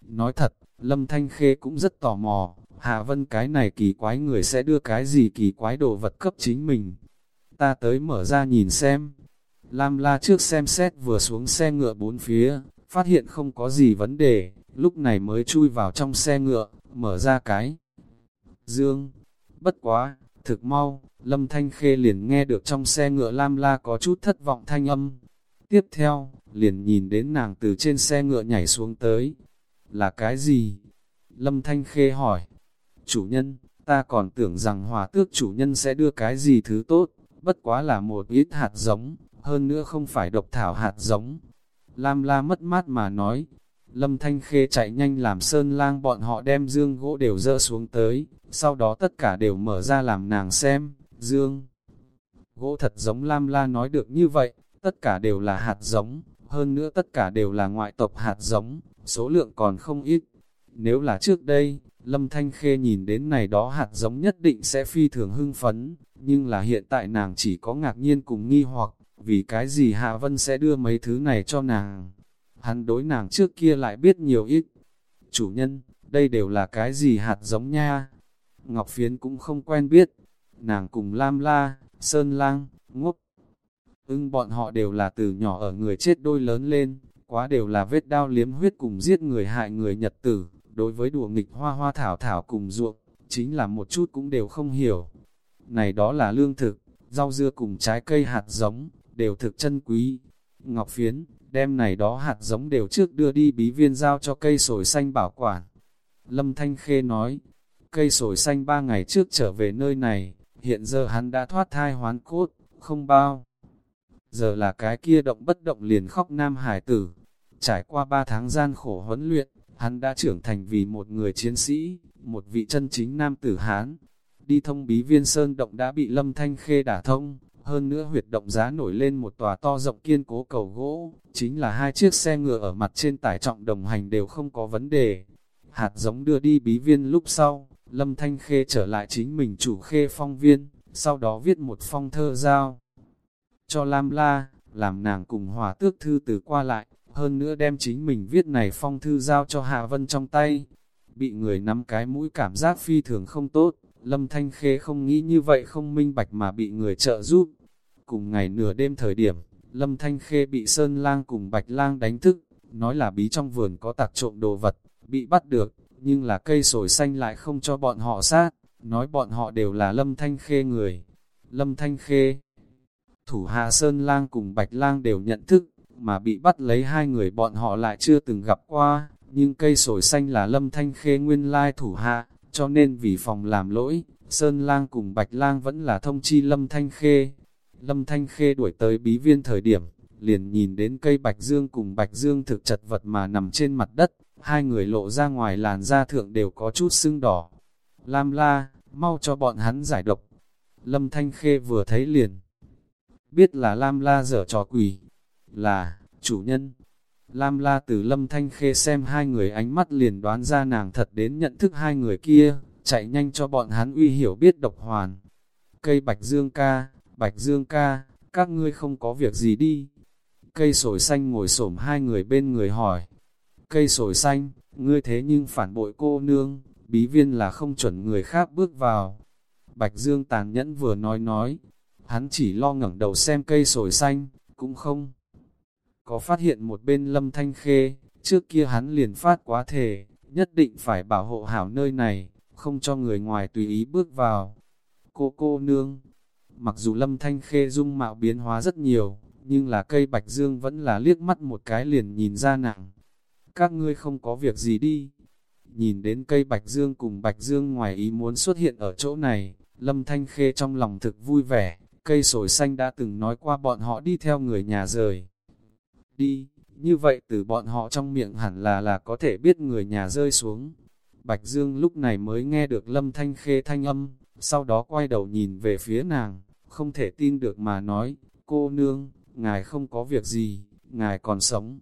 Nói thật, Lâm Thanh Khê cũng rất tò mò, Hạ Vân cái này kỳ quái người sẽ đưa cái gì kỳ quái đồ vật cấp chính mình. Ta tới mở ra nhìn xem. Lam la trước xem xét vừa xuống xe ngựa bốn phía, phát hiện không có gì vấn đề, lúc này mới chui vào trong xe ngựa, mở ra cái. Dương, bất quá, thực mau, Lâm Thanh Khê liền nghe được trong xe ngựa Lam La có chút thất vọng thanh âm. Tiếp theo, liền nhìn đến nàng từ trên xe ngựa nhảy xuống tới. Là cái gì? Lâm Thanh Khê hỏi. Chủ nhân, ta còn tưởng rằng hòa tước chủ nhân sẽ đưa cái gì thứ tốt, bất quá là một ít hạt giống, hơn nữa không phải độc thảo hạt giống. Lam La mất mát mà nói, Lâm Thanh Khê chạy nhanh làm sơn lang bọn họ đem dương gỗ đều dỡ xuống tới, sau đó tất cả đều mở ra làm nàng xem, dương. Gỗ thật giống Lam La nói được như vậy, tất cả đều là hạt giống, hơn nữa tất cả đều là ngoại tộc hạt giống, số lượng còn không ít. Nếu là trước đây, Lâm Thanh Khê nhìn đến này đó hạt giống nhất định sẽ phi thường hưng phấn, nhưng là hiện tại nàng chỉ có ngạc nhiên cùng nghi hoặc, vì cái gì Hạ Vân sẽ đưa mấy thứ này cho nàng. Hắn đối nàng trước kia lại biết nhiều ít. Chủ nhân, đây đều là cái gì hạt giống nha? Ngọc Phiến cũng không quen biết. Nàng cùng Lam La, Sơn Lang, Ngốc. Ưng bọn họ đều là từ nhỏ ở người chết đôi lớn lên, quá đều là vết đao liếm huyết cùng giết người hại người nhật tử. Đối với đùa nghịch hoa hoa thảo thảo cùng ruộng, chính là một chút cũng đều không hiểu. Này đó là lương thực, rau dưa cùng trái cây hạt giống, đều thực chân quý. Ngọc Phiến, đem này đó hạt giống đều trước đưa đi bí viên giao cho cây sồi xanh bảo quản. Lâm Thanh Khê nói, cây sồi xanh ba ngày trước trở về nơi này, hiện giờ hắn đã thoát thai hoán cốt, không bao. Giờ là cái kia động bất động liền khóc nam hải tử. Trải qua ba tháng gian khổ huấn luyện, hắn đã trưởng thành vì một người chiến sĩ, một vị chân chính nam tử Hán. Đi thông bí viên sơn động đã bị Lâm Thanh Khê đả thông, hơn nữa huyệt động giá nổi lên một tòa to rộng kiên cố cầu gỗ, chính là hai chiếc xe ngựa ở mặt trên tải trọng đồng hành đều không có vấn đề. Hạt giống đưa đi bí viên lúc sau, Lâm Thanh Khê trở lại chính mình chủ khê phong viên, sau đó viết một phong thơ giao cho Lam La, làm nàng cùng hòa tước thư từ qua lại, hơn nữa đem chính mình viết này phong thư giao cho Hạ Vân trong tay. Bị người nắm cái mũi cảm giác phi thường không tốt, Lâm Thanh Khê không nghĩ như vậy không minh bạch mà bị người trợ giúp. Cùng ngày nửa đêm thời điểm, Lâm Thanh Khê bị Sơn Lang cùng Bạch Lang đánh thức, nói là bí trong vườn có tạc trộm đồ vật, bị bắt được, nhưng là cây sồi xanh lại không cho bọn họ sát, nói bọn họ đều là Lâm Thanh Khê người. Lâm Thanh Khê Thủ hạ Sơn Lang cùng Bạch Lang đều nhận thức, mà bị bắt lấy hai người bọn họ lại chưa từng gặp qua, nhưng cây sồi xanh là Lâm Thanh Khê nguyên lai thủ hạ, cho nên vì phòng làm lỗi, Sơn Lang cùng Bạch Lang vẫn là thông chi Lâm Thanh Khê. Lâm Thanh Khê đuổi tới bí viên thời điểm, liền nhìn đến cây Bạch Dương cùng Bạch Dương thực chật vật mà nằm trên mặt đất, hai người lộ ra ngoài làn da thượng đều có chút sưng đỏ. Lam la, mau cho bọn hắn giải độc. Lâm Thanh Khê vừa thấy liền. Biết là Lam la dở trò quỷ. Là, chủ nhân. Lam la từ Lâm Thanh Khê xem hai người ánh mắt liền đoán ra nàng thật đến nhận thức hai người kia, chạy nhanh cho bọn hắn uy hiểu biết độc hoàn. Cây Bạch Dương ca, Bạch Dương ca, các ngươi không có việc gì đi. Cây sồi xanh ngồi xổm hai người bên người hỏi. Cây sồi xanh, ngươi thế nhưng phản bội cô nương, bí viên là không chuẩn người khác bước vào. Bạch Dương tàn nhẫn vừa nói nói, hắn chỉ lo ngẩng đầu xem cây sồi xanh, cũng không. Có phát hiện một bên lâm thanh khê, trước kia hắn liền phát quá thể, nhất định phải bảo hộ hảo nơi này, không cho người ngoài tùy ý bước vào. Cô cô nương, Mặc dù lâm thanh khê dung mạo biến hóa rất nhiều, nhưng là cây bạch dương vẫn là liếc mắt một cái liền nhìn ra nặng. Các ngươi không có việc gì đi. Nhìn đến cây bạch dương cùng bạch dương ngoài ý muốn xuất hiện ở chỗ này, lâm thanh khê trong lòng thực vui vẻ, Cây sồi xanh đã từng nói qua bọn họ đi theo người nhà rời. Đi, như vậy từ bọn họ trong miệng hẳn là là có thể biết người nhà rơi xuống. Bạch Dương lúc này mới nghe được lâm thanh khê thanh âm, sau đó quay đầu nhìn về phía nàng, không thể tin được mà nói, cô nương, ngài không có việc gì, ngài còn sống.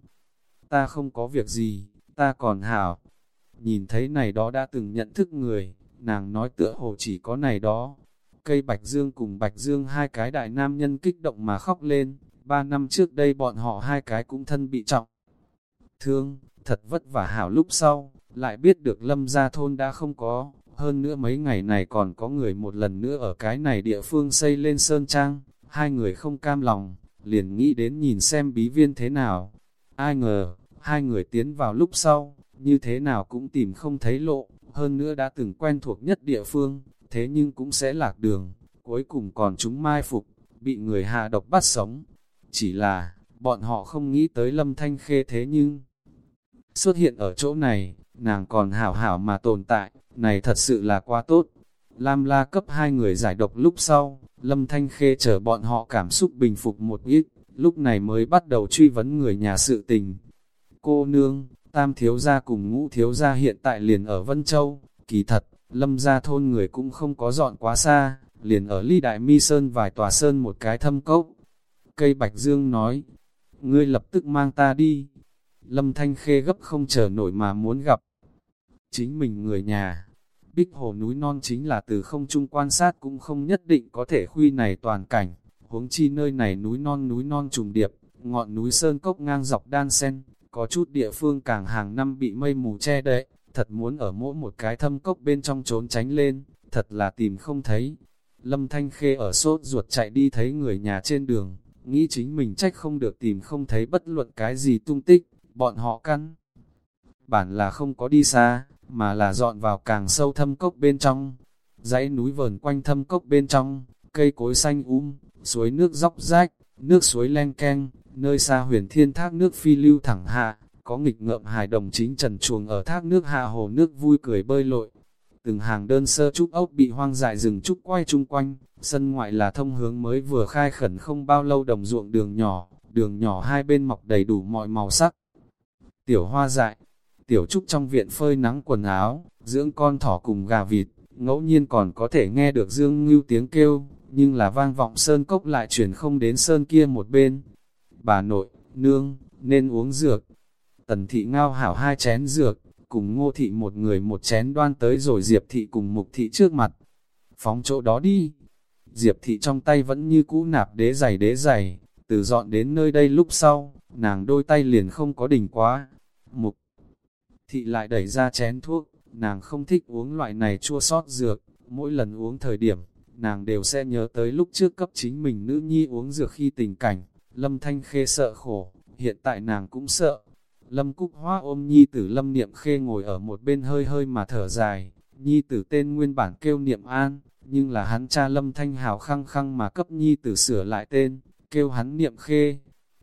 Ta không có việc gì, ta còn hảo. Nhìn thấy này đó đã từng nhận thức người, nàng nói tựa hồ chỉ có này đó. Cây Bạch Dương cùng Bạch Dương hai cái đại nam nhân kích động mà khóc lên, ba năm trước đây bọn họ hai cái cũng thân bị trọng. Thương, thật vất vả hảo lúc sau, lại biết được lâm gia thôn đã không có, hơn nữa mấy ngày này còn có người một lần nữa ở cái này địa phương xây lên sơn trang, hai người không cam lòng, liền nghĩ đến nhìn xem bí viên thế nào. Ai ngờ, hai người tiến vào lúc sau, như thế nào cũng tìm không thấy lộ, hơn nữa đã từng quen thuộc nhất địa phương, thế nhưng cũng sẽ lạc đường, cuối cùng còn chúng mai phục, bị người hạ độc bắt sống. Chỉ là, bọn họ không nghĩ tới lâm thanh khê thế nhưng, xuất hiện ở chỗ này, nàng còn hảo hảo mà tồn tại, này thật sự là quá tốt. Lam la cấp hai người giải độc lúc sau, Lâm Thanh Khê chờ bọn họ cảm xúc bình phục một ít, lúc này mới bắt đầu truy vấn người nhà sự tình. Cô nương, tam thiếu gia cùng ngũ thiếu gia hiện tại liền ở Vân Châu, kỳ thật, Lâm gia thôn người cũng không có dọn quá xa, liền ở ly đại mi sơn vài tòa sơn một cái thâm cốc. Cây Bạch Dương nói, ngươi lập tức mang ta đi. Lâm Thanh Khê gấp không chờ nổi mà muốn gặp. Chính mình người nhà, Bích hồ núi non chính là từ không trung quan sát cũng không nhất định có thể khuy này toàn cảnh. Huống chi nơi này núi non núi non trùng điệp, ngọn núi sơn cốc ngang dọc đan sen, có chút địa phương càng hàng năm bị mây mù che đậy, thật muốn ở mỗi một cái thâm cốc bên trong trốn tránh lên, thật là tìm không thấy. Lâm Thanh Khê ở sốt ruột chạy đi thấy người nhà trên đường, nghĩ chính mình trách không được tìm không thấy bất luận cái gì tung tích, bọn họ căn. Bản là không có đi xa, mà là dọn vào càng sâu thâm cốc bên trong. Dãy núi vờn quanh thâm cốc bên trong, cây cối xanh um, suối nước dốc rách, nước suối len keng, nơi xa huyền thiên thác nước phi lưu thẳng hạ, có nghịch ngợm hài đồng chính trần chuồng ở thác nước hạ hồ nước vui cười bơi lội. Từng hàng đơn sơ trúc ốc bị hoang dại rừng trúc quay chung quanh, sân ngoại là thông hướng mới vừa khai khẩn không bao lâu đồng ruộng đường nhỏ, đường nhỏ hai bên mọc đầy đủ mọi màu sắc. Tiểu hoa dại, Tiểu Trúc trong viện phơi nắng quần áo, dưỡng con thỏ cùng gà vịt, ngẫu nhiên còn có thể nghe được Dương Ngưu tiếng kêu, nhưng là vang vọng sơn cốc lại chuyển không đến sơn kia một bên. Bà nội, nương, nên uống dược. Tần thị ngao hảo hai chén dược, cùng ngô thị một người một chén đoan tới rồi Diệp thị cùng mục thị trước mặt. Phóng chỗ đó đi. Diệp thị trong tay vẫn như cũ nạp đế giày đế giày, từ dọn đến nơi đây lúc sau, nàng đôi tay liền không có đỉnh quá. Mục Thị lại đẩy ra chén thuốc, nàng không thích uống loại này chua sót dược, mỗi lần uống thời điểm, nàng đều sẽ nhớ tới lúc trước cấp chính mình nữ nhi uống dược khi tình cảnh, lâm thanh khê sợ khổ, hiện tại nàng cũng sợ. Lâm Cúc Hoa ôm nhi tử Lâm Niệm Khê ngồi ở một bên hơi hơi mà thở dài, nhi tử tên nguyên bản kêu Niệm An, nhưng là hắn cha Lâm Thanh Hào khăng khăng mà cấp nhi tử sửa lại tên, kêu hắn Niệm Khê.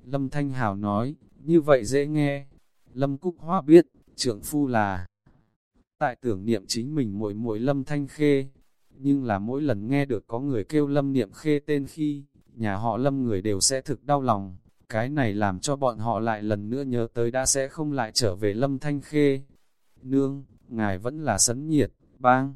Lâm Thanh Hào nói, như vậy dễ nghe. Lâm Cúc Hoa biết, Trượng phu là tại tưởng niệm chính mình mỗi mỗi lâm thanh khê, nhưng là mỗi lần nghe được có người kêu lâm niệm khê tên khi, nhà họ lâm người đều sẽ thực đau lòng, cái này làm cho bọn họ lại lần nữa nhớ tới đã sẽ không lại trở về lâm thanh khê. Nương, ngài vẫn là sấn nhiệt, bang.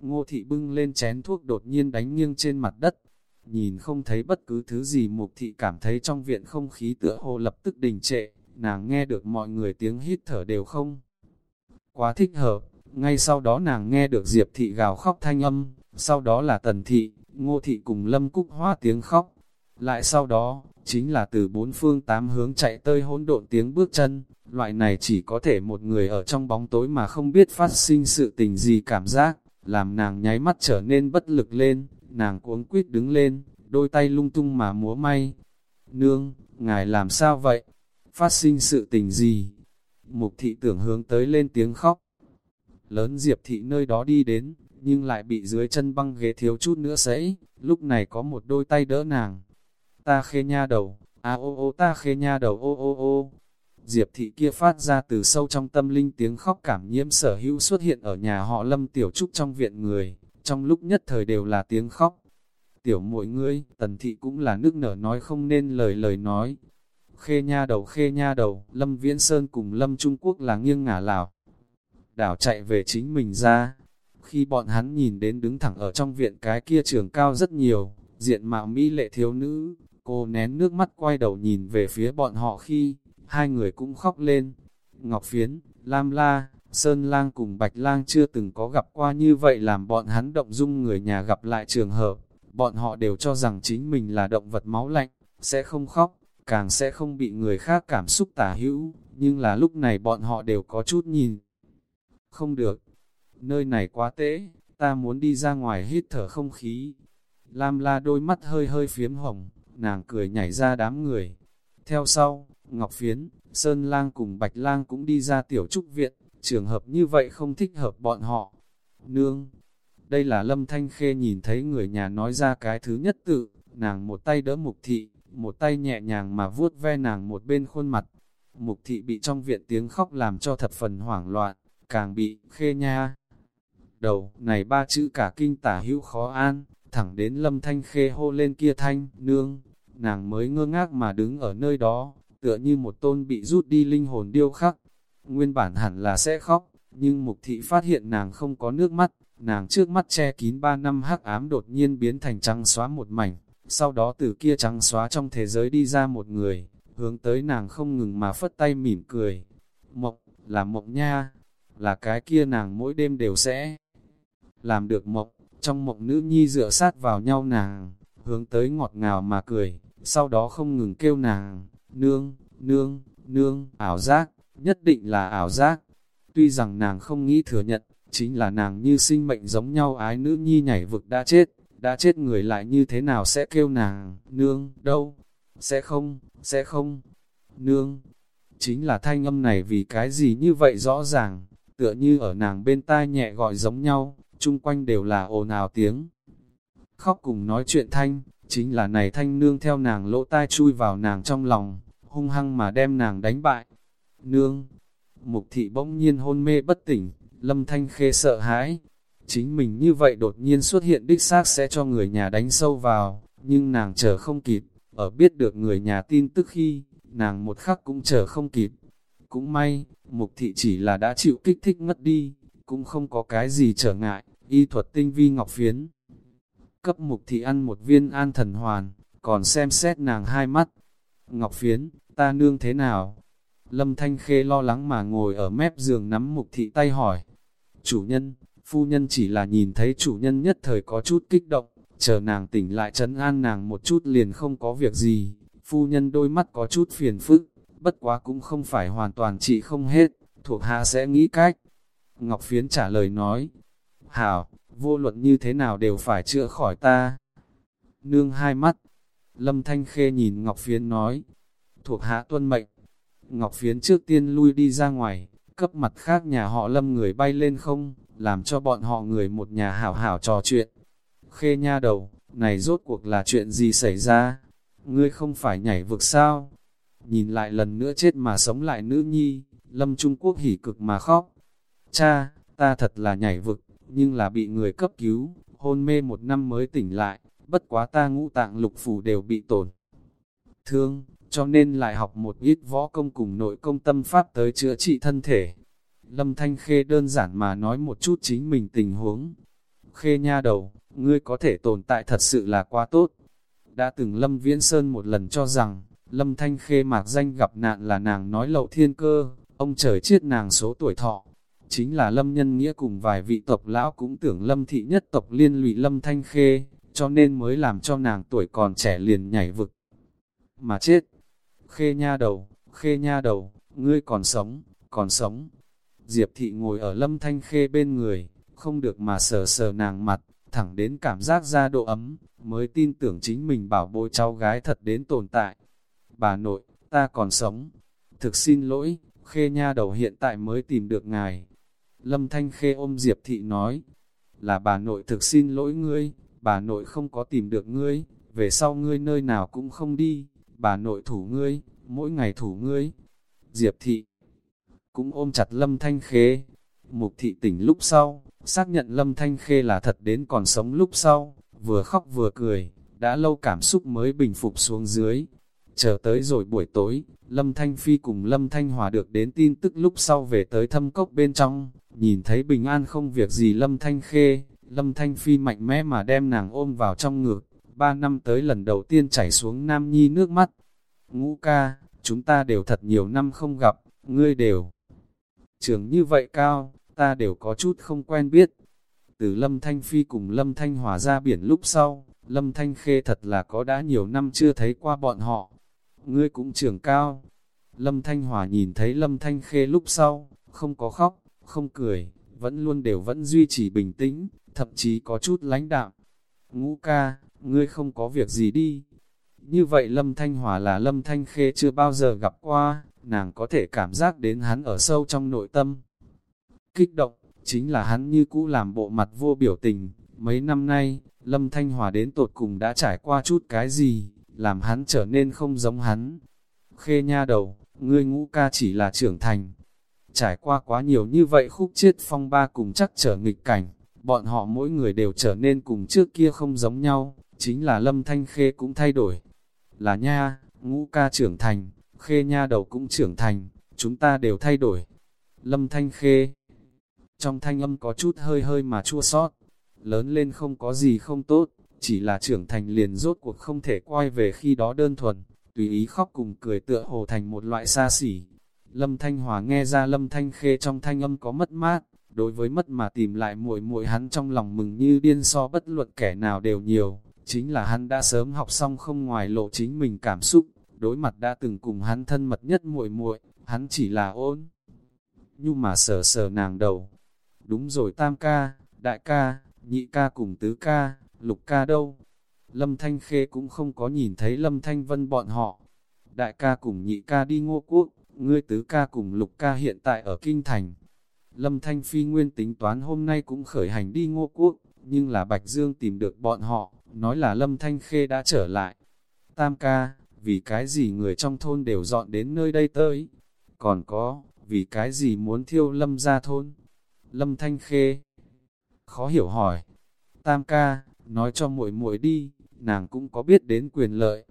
Ngô thị bưng lên chén thuốc đột nhiên đánh nghiêng trên mặt đất, nhìn không thấy bất cứ thứ gì mục thị cảm thấy trong viện không khí tựa hồ lập tức đình trệ, nàng nghe được mọi người tiếng hít thở đều không. Quá thích hợp, ngay sau đó nàng nghe được Diệp thị gào khóc thanh âm, sau đó là Tần thị, Ngô thị cùng Lâm Cúc Hoa tiếng khóc. Lại sau đó, chính là từ bốn phương tám hướng chạy tơi hỗn độn tiếng bước chân, loại này chỉ có thể một người ở trong bóng tối mà không biết phát sinh sự tình gì cảm giác, làm nàng nháy mắt trở nên bất lực lên, nàng cuống quýt đứng lên, đôi tay lung tung mà múa may. Nương, ngài làm sao vậy? Phát sinh sự tình gì? Mục thị tưởng hướng tới lên tiếng khóc. Lớn Diệp thị nơi đó đi đến, nhưng lại bị dưới chân băng ghế thiếu chút nữa sẫy, lúc này có một đôi tay đỡ nàng. Ta khê nha đầu, a ô ô ta khê nha đầu ô ô ô. Diệp thị kia phát ra từ sâu trong tâm linh tiếng khóc cảm nhiễm sở hữu xuất hiện ở nhà họ lâm tiểu trúc trong viện người, trong lúc nhất thời đều là tiếng khóc. tiểu muội ngươi, tần thị cũng là nước nở nói không nên lời lời nói. Khê nha đầu khê nha đầu, Lâm Viễn Sơn cùng Lâm Trung Quốc là nghiêng ngả lào. Đảo chạy về chính mình ra. Khi bọn hắn nhìn đến đứng thẳng ở trong viện cái kia trường cao rất nhiều, diện mạo mỹ lệ thiếu nữ, cô nén nước mắt quay đầu nhìn về phía bọn họ khi, hai người cũng khóc lên. Ngọc Phiến, Lam La, Sơn Lang cùng Bạch Lang chưa từng có gặp qua như vậy làm bọn hắn động dung người nhà gặp lại trường hợp. Bọn họ đều cho rằng chính mình là động vật máu lạnh, sẽ không khóc, càng sẽ không bị người khác cảm xúc tả hữu, nhưng là lúc này bọn họ đều có chút nhìn. Không được, nơi này quá tễ, ta muốn đi ra ngoài hít thở không khí. Lam la đôi mắt hơi hơi phiếm hồng, nàng cười nhảy ra đám người. Theo sau, Ngọc Phiến, Sơn Lang cùng Bạch Lang cũng đi ra tiểu trúc viện, trường hợp như vậy không thích hợp bọn họ. Nương, đây là Lâm Thanh Khê nhìn thấy người nhà nói ra cái thứ nhất tự, nàng một tay đỡ mục thị, một tay nhẹ nhàng mà vuốt ve nàng một bên khuôn mặt. Mục thị bị trong viện tiếng khóc làm cho thật phần hoảng loạn, càng bị khê nha. Đầu, này ba chữ cả kinh tả hữu khó an, thẳng đến lâm thanh khê hô lên kia thanh, nương, nàng mới ngơ ngác mà đứng ở nơi đó, tựa như một tôn bị rút đi linh hồn điêu khắc. Nguyên bản hẳn là sẽ khóc, nhưng mục thị phát hiện nàng không có nước mắt, nàng trước mắt che kín ba năm hắc ám đột nhiên biến thành trắng xóa một mảnh, sau đó từ kia trắng xóa trong thế giới đi ra một người, hướng tới nàng không ngừng mà phất tay mỉm cười. Mộng, là mộng nha, là cái kia nàng mỗi đêm đều sẽ làm được mộng, trong mộng nữ nhi dựa sát vào nhau nàng, hướng tới ngọt ngào mà cười, sau đó không ngừng kêu nàng, nương, nương, nương, ảo giác, nhất định là ảo giác. Tuy rằng nàng không nghĩ thừa nhận, chính là nàng như sinh mệnh giống nhau ái nữ nhi nhảy vực đã chết, đã chết người lại như thế nào sẽ kêu nàng, nương, đâu, sẽ không, sẽ không, nương. Chính là thanh âm này vì cái gì như vậy rõ ràng, tựa như ở nàng bên tai nhẹ gọi giống nhau, chung quanh đều là ồn ào tiếng. Khóc cùng nói chuyện thanh, chính là này thanh nương theo nàng lỗ tai chui vào nàng trong lòng, hung hăng mà đem nàng đánh bại. Nương, mục thị bỗng nhiên hôn mê bất tỉnh, lâm thanh khê sợ hãi. Chính mình như vậy đột nhiên xuất hiện đích xác sẽ cho người nhà đánh sâu vào, nhưng nàng chờ không kịp, ở biết được người nhà tin tức khi, nàng một khắc cũng chờ không kịp. Cũng may, mục thị chỉ là đã chịu kích thích ngất đi, cũng không có cái gì trở ngại, y thuật tinh vi ngọc phiến. Cấp mục thị ăn một viên an thần hoàn, còn xem xét nàng hai mắt. Ngọc phiến, ta nương thế nào? Lâm Thanh Khê lo lắng mà ngồi ở mép giường nắm mục thị tay hỏi. Chủ nhân, phu nhân chỉ là nhìn thấy chủ nhân nhất thời có chút kích động, chờ nàng tỉnh lại trấn an nàng một chút liền không có việc gì. Phu nhân đôi mắt có chút phiền phức, bất quá cũng không phải hoàn toàn trị không hết, thuộc hạ sẽ nghĩ cách. Ngọc Phiến trả lời nói, Hảo, vô luận như thế nào đều phải chữa khỏi ta. Nương hai mắt, Lâm Thanh Khê nhìn Ngọc Phiến nói, thuộc hạ tuân mệnh. Ngọc Phiến trước tiên lui đi ra ngoài, cấp mặt khác nhà họ Lâm người bay lên không, làm cho bọn họ người một nhà hảo hảo trò chuyện. Khê nha đầu, này rốt cuộc là chuyện gì xảy ra? Ngươi không phải nhảy vực sao? Nhìn lại lần nữa chết mà sống lại nữ nhi, Lâm Trung Quốc hỉ cực mà khóc. Cha, ta thật là nhảy vực, nhưng là bị người cấp cứu, hôn mê một năm mới tỉnh lại, bất quá ta ngũ tạng lục phủ đều bị tổn. Thương, cho nên lại học một ít võ công cùng nội công tâm pháp tới chữa trị thân thể. Lâm Thanh Khê đơn giản mà nói một chút chính mình tình huống. Khê nha đầu, ngươi có thể tồn tại thật sự là quá tốt. Đã từng Lâm Viễn Sơn một lần cho rằng, Lâm Thanh Khê mạc danh gặp nạn là nàng nói lậu thiên cơ, ông trời chiết nàng số tuổi thọ. Chính là Lâm Nhân Nghĩa cùng vài vị tộc lão cũng tưởng Lâm Thị nhất tộc liên lụy Lâm Thanh Khê, cho nên mới làm cho nàng tuổi còn trẻ liền nhảy vực. Mà chết, Khê nha đầu, Khê nha đầu, ngươi còn sống, còn sống. Diệp Thị ngồi ở Lâm Thanh Khê bên người, không được mà sờ sờ nàng mặt, thẳng đến cảm giác ra độ ấm, mới tin tưởng chính mình bảo bối cháu gái thật đến tồn tại. Bà nội, ta còn sống. Thực xin lỗi, Khê nha đầu hiện tại mới tìm được ngài. Lâm Thanh Khê ôm Diệp Thị nói, là bà nội thực xin lỗi ngươi, bà nội không có tìm được ngươi, về sau ngươi nơi nào cũng không đi, bà nội thủ ngươi, mỗi ngày thủ ngươi. Diệp Thị cũng ôm chặt Lâm Thanh Khê. Mục Thị tỉnh lúc sau, xác nhận Lâm Thanh Khê là thật đến còn sống lúc sau, vừa khóc vừa cười, đã lâu cảm xúc mới bình phục xuống dưới. Chờ tới rồi buổi tối, Lâm Thanh Phi cùng Lâm Thanh Hòa được đến tin tức lúc sau về tới thâm cốc bên trong, nhìn thấy bình an không việc gì Lâm Thanh Khê, Lâm Thanh Phi mạnh mẽ mà đem nàng ôm vào trong ngực, ba năm tới lần đầu tiên chảy xuống Nam Nhi nước mắt. Ngũ ca, chúng ta đều thật nhiều năm không gặp, ngươi đều. Trường như vậy cao, ta đều có chút không quen biết. Từ Lâm Thanh Phi cùng Lâm Thanh Hòa ra biển lúc sau, Lâm Thanh Khê thật là có đã nhiều năm chưa thấy qua bọn họ. Ngươi cũng trưởng cao. Lâm Thanh Hòa nhìn thấy Lâm Thanh Khê lúc sau, không có khóc, không cười, vẫn luôn đều vẫn duy trì bình tĩnh, thậm chí có chút lãnh đạm. Ngũ ca, ngươi không có việc gì đi. Như vậy Lâm Thanh Hòa là Lâm Thanh Khê chưa bao giờ gặp qua, nàng có thể cảm giác đến hắn ở sâu trong nội tâm. Kích động, chính là hắn như cũ làm bộ mặt vô biểu tình. Mấy năm nay, Lâm Thanh Hòa đến tột cùng đã trải qua chút cái gì, làm hắn trở nên không giống hắn. Khê nha đầu, ngươi ngũ ca chỉ là trưởng thành. Trải qua quá nhiều như vậy khúc chết phong ba cùng chắc trở nghịch cảnh, bọn họ mỗi người đều trở nên cùng trước kia không giống nhau, chính là Lâm Thanh Khê cũng thay đổi. Là nha, ngũ ca trưởng thành, Khê nha đầu cũng trưởng thành, chúng ta đều thay đổi. Lâm Thanh Khê. Trong thanh âm có chút hơi hơi mà chua sót, lớn lên không có gì không tốt, chỉ là trưởng thành liền rốt cuộc không thể quay về khi đó đơn thuần, tùy ý khóc cùng cười tựa hồ thành một loại xa xỉ. Lâm Thanh Hòa nghe ra Lâm Thanh Khê trong thanh âm có mất mát, đối với mất mà tìm lại muội muội hắn trong lòng mừng như điên so bất luận kẻ nào đều nhiều, chính là hắn đã sớm học xong không ngoài lộ chính mình cảm xúc, đối mặt đã từng cùng hắn thân mật nhất muội muội, hắn chỉ là ôn. Nhưng mà sờ sờ nàng đầu. Đúng rồi tam ca, đại ca, nhị ca cùng tứ ca, lục ca đâu? Lâm Thanh Khê cũng không có nhìn thấy Lâm Thanh Vân bọn họ. Đại ca cùng nhị ca đi ngô quốc, ngươi tứ ca cùng lục ca hiện tại ở Kinh Thành. Lâm Thanh Phi nguyên tính toán hôm nay cũng khởi hành đi ngô quốc, nhưng là Bạch Dương tìm được bọn họ, nói là Lâm Thanh Khê đã trở lại. Tam ca, vì cái gì người trong thôn đều dọn đến nơi đây tới? Còn có, vì cái gì muốn thiêu Lâm ra thôn? Lâm Thanh Khê khó hiểu hỏi. Tam ca, nói cho muội muội đi, nàng cũng có biết đến quyền lợi.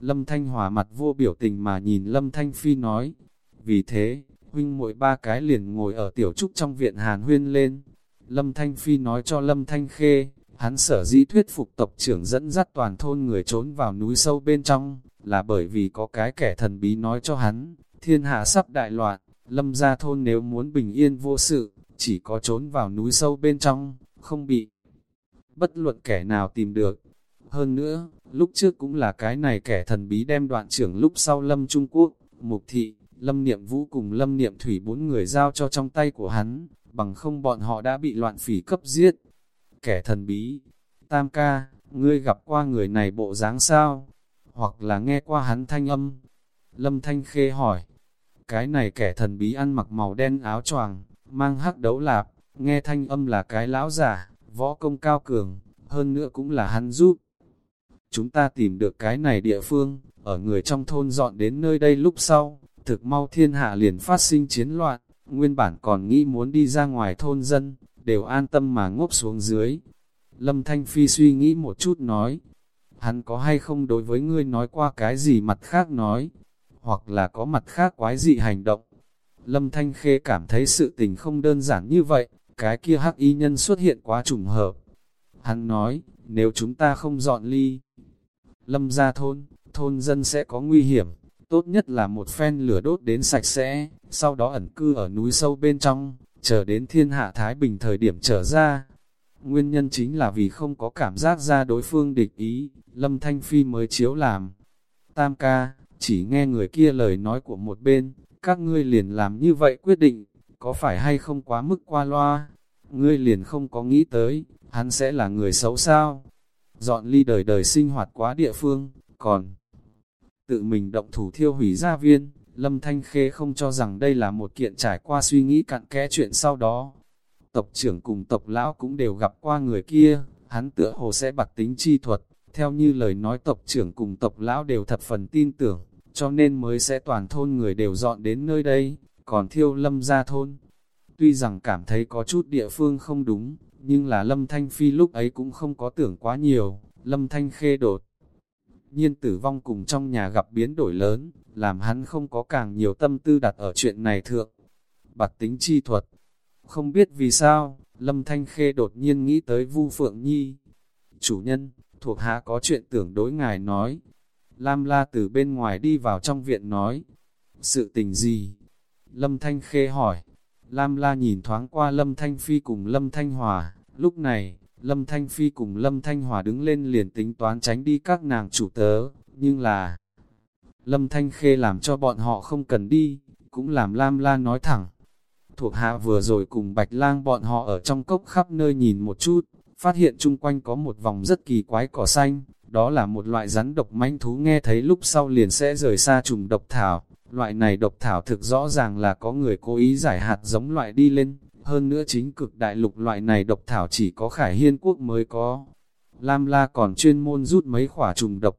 Lâm Thanh Hòa mặt vô biểu tình mà nhìn Lâm Thanh Phi nói. Vì thế, huynh muội ba cái liền ngồi ở tiểu trúc trong viện Hàn Huyên lên. Lâm Thanh Phi nói cho Lâm Thanh Khê, hắn sở dĩ thuyết phục tộc trưởng dẫn dắt toàn thôn người trốn vào núi sâu bên trong, là bởi vì có cái kẻ thần bí nói cho hắn, thiên hạ sắp đại loạn, Lâm gia thôn nếu muốn bình yên vô sự, chỉ có trốn vào núi sâu bên trong, không bị bất luận kẻ nào tìm được. Hơn nữa, lúc trước cũng là cái này kẻ thần bí đem đoạn trưởng lúc sau Lâm Trung Quốc, Mục Thị, Lâm Niệm Vũ cùng Lâm Niệm Thủy bốn người giao cho trong tay của hắn, bằng không bọn họ đã bị loạn phỉ cấp giết. Kẻ thần bí, Tam ca, ngươi gặp qua người này bộ dáng sao? Hoặc là nghe qua hắn thanh âm? Lâm Thanh Khê hỏi, cái này kẻ thần bí ăn mặc màu đen áo choàng, mang hắc đấu lạp, nghe thanh âm là cái lão giả, võ công cao cường, hơn nữa cũng là hắn giúp. Chúng ta tìm được cái này địa phương, ở người trong thôn dọn đến nơi đây lúc sau, thực mau thiên hạ liền phát sinh chiến loạn, nguyên bản còn nghĩ muốn đi ra ngoài thôn dân, đều an tâm mà ngốc xuống dưới. Lâm Thanh Phi suy nghĩ một chút nói, hắn có hay không đối với ngươi nói qua cái gì mặt khác nói, hoặc là có mặt khác quái dị hành động. Lâm Thanh Khê cảm thấy sự tình không đơn giản như vậy, cái kia hắc y nhân xuất hiện quá trùng hợp. Hắn nói, nếu chúng ta không dọn ly, lâm ra thôn, thôn dân sẽ có nguy hiểm, tốt nhất là một phen lửa đốt đến sạch sẽ, sau đó ẩn cư ở núi sâu bên trong, chờ đến thiên hạ Thái Bình thời điểm trở ra. Nguyên nhân chính là vì không có cảm giác ra đối phương địch ý, Lâm Thanh Phi mới chiếu làm. Tam ca, chỉ nghe người kia lời nói của một bên, các ngươi liền làm như vậy quyết định, có phải hay không quá mức qua loa? Ngươi liền không có nghĩ tới, hắn sẽ là người xấu sao? Dọn ly đời đời sinh hoạt quá địa phương, còn tự mình động thủ thiêu hủy gia viên, Lâm Thanh Khê không cho rằng đây là một kiện trải qua suy nghĩ cặn kẽ chuyện sau đó. Tộc trưởng cùng tộc lão cũng đều gặp qua người kia, hắn tựa hồ sẽ bạc tính chi thuật, theo như lời nói tộc trưởng cùng tộc lão đều thập phần tin tưởng, cho nên mới sẽ toàn thôn người đều dọn đến nơi đây, còn thiêu lâm ra thôn. Tuy rằng cảm thấy có chút địa phương không đúng, Nhưng là Lâm Thanh Phi lúc ấy cũng không có tưởng quá nhiều, Lâm Thanh Khê đột. Nhiên tử vong cùng trong nhà gặp biến đổi lớn, làm hắn không có càng nhiều tâm tư đặt ở chuyện này thượng. Bạc tính chi thuật. Không biết vì sao, Lâm Thanh Khê đột nhiên nghĩ tới Vu Phượng Nhi. Chủ nhân, thuộc hạ có chuyện tưởng đối ngài nói. Lam La từ bên ngoài đi vào trong viện nói. Sự tình gì? Lâm Thanh Khê hỏi. Lam La nhìn thoáng qua Lâm Thanh Phi cùng Lâm Thanh Hòa. Lúc này, Lâm Thanh Phi cùng Lâm Thanh Hòa đứng lên liền tính toán tránh đi các nàng chủ tớ. Nhưng là... Lâm Thanh Khê làm cho bọn họ không cần đi, cũng làm Lam La nói thẳng. Thuộc hạ vừa rồi cùng Bạch Lang bọn họ ở trong cốc khắp nơi nhìn một chút, phát hiện chung quanh có một vòng rất kỳ quái cỏ xanh, đó là một loại rắn độc manh thú nghe thấy lúc sau liền sẽ rời xa trùng độc thảo. Loại này độc thảo thực rõ ràng là có người cố ý giải hạt giống loại đi lên, hơn nữa chính cực đại lục loại này độc thảo chỉ có khải hiên quốc mới có. Lam La còn chuyên môn rút mấy khỏa trùng độc.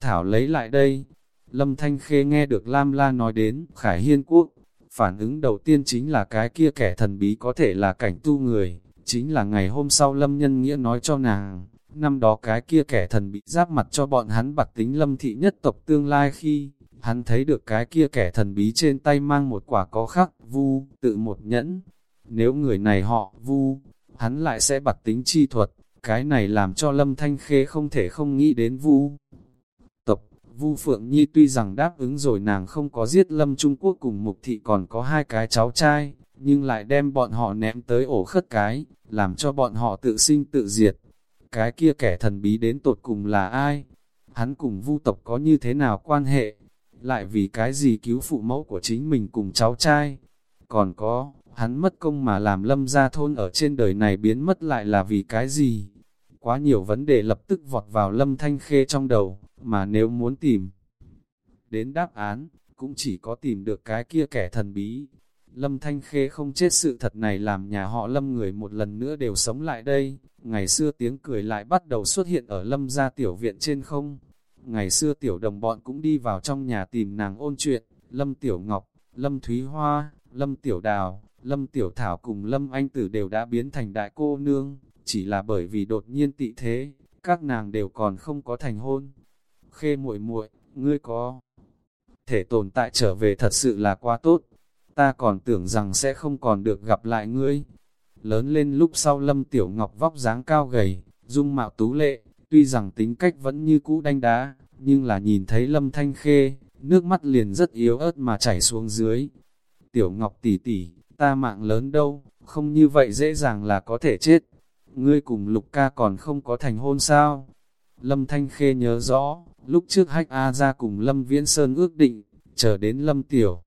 Thảo lấy lại đây, Lâm Thanh Khê nghe được Lam La nói đến Khải Hiên Quốc, phản ứng đầu tiên chính là cái kia kẻ thần bí có thể là cảnh tu người, chính là ngày hôm sau Lâm Nhân Nghĩa nói cho nàng, năm đó cái kia kẻ thần bị giáp mặt cho bọn hắn bạc tính Lâm thị nhất tộc tương lai khi, hắn thấy được cái kia kẻ thần bí trên tay mang một quả có khắc, vu, tự một nhẫn, nếu người này họ, vu, hắn lại sẽ bạc tính chi thuật, cái này làm cho Lâm Thanh Khê không thể không nghĩ đến vu. Vu Phượng Nhi tuy rằng đáp ứng rồi nàng không có giết Lâm Trung Quốc cùng Mục Thị còn có hai cái cháu trai, nhưng lại đem bọn họ ném tới ổ khất cái, làm cho bọn họ tự sinh tự diệt. Cái kia kẻ thần bí đến tột cùng là ai? Hắn cùng Vu tộc có như thế nào quan hệ? Lại vì cái gì cứu phụ mẫu của chính mình cùng cháu trai? Còn có, hắn mất công mà làm lâm gia thôn ở trên đời này biến mất lại là vì cái gì? Quá nhiều vấn đề lập tức vọt vào lâm thanh khê trong đầu, mà nếu muốn tìm đến đáp án, cũng chỉ có tìm được cái kia kẻ thần bí. Lâm Thanh Khê không chết sự thật này làm nhà họ Lâm người một lần nữa đều sống lại đây. Ngày xưa tiếng cười lại bắt đầu xuất hiện ở Lâm gia tiểu viện trên không. Ngày xưa tiểu đồng bọn cũng đi vào trong nhà tìm nàng ôn chuyện. Lâm Tiểu Ngọc, Lâm Thúy Hoa, Lâm Tiểu Đào, Lâm Tiểu Thảo cùng Lâm Anh Tử đều đã biến thành đại cô nương. Chỉ là bởi vì đột nhiên tị thế, các nàng đều còn không có thành hôn khê muội muội, ngươi có thể tồn tại trở về thật sự là quá tốt. Ta còn tưởng rằng sẽ không còn được gặp lại ngươi. Lớn lên lúc sau Lâm Tiểu Ngọc vóc dáng cao gầy, dung mạo tú lệ, tuy rằng tính cách vẫn như cũ đanh đá, nhưng là nhìn thấy Lâm Thanh Khê, nước mắt liền rất yếu ớt mà chảy xuống dưới. Tiểu Ngọc tỷ tỷ, ta mạng lớn đâu, không như vậy dễ dàng là có thể chết. Ngươi cùng Lục ca còn không có thành hôn sao? Lâm Thanh Khê nhớ rõ, Lúc trước hách A ra cùng Lâm Viễn Sơn ước định, chờ đến Lâm Tiểu.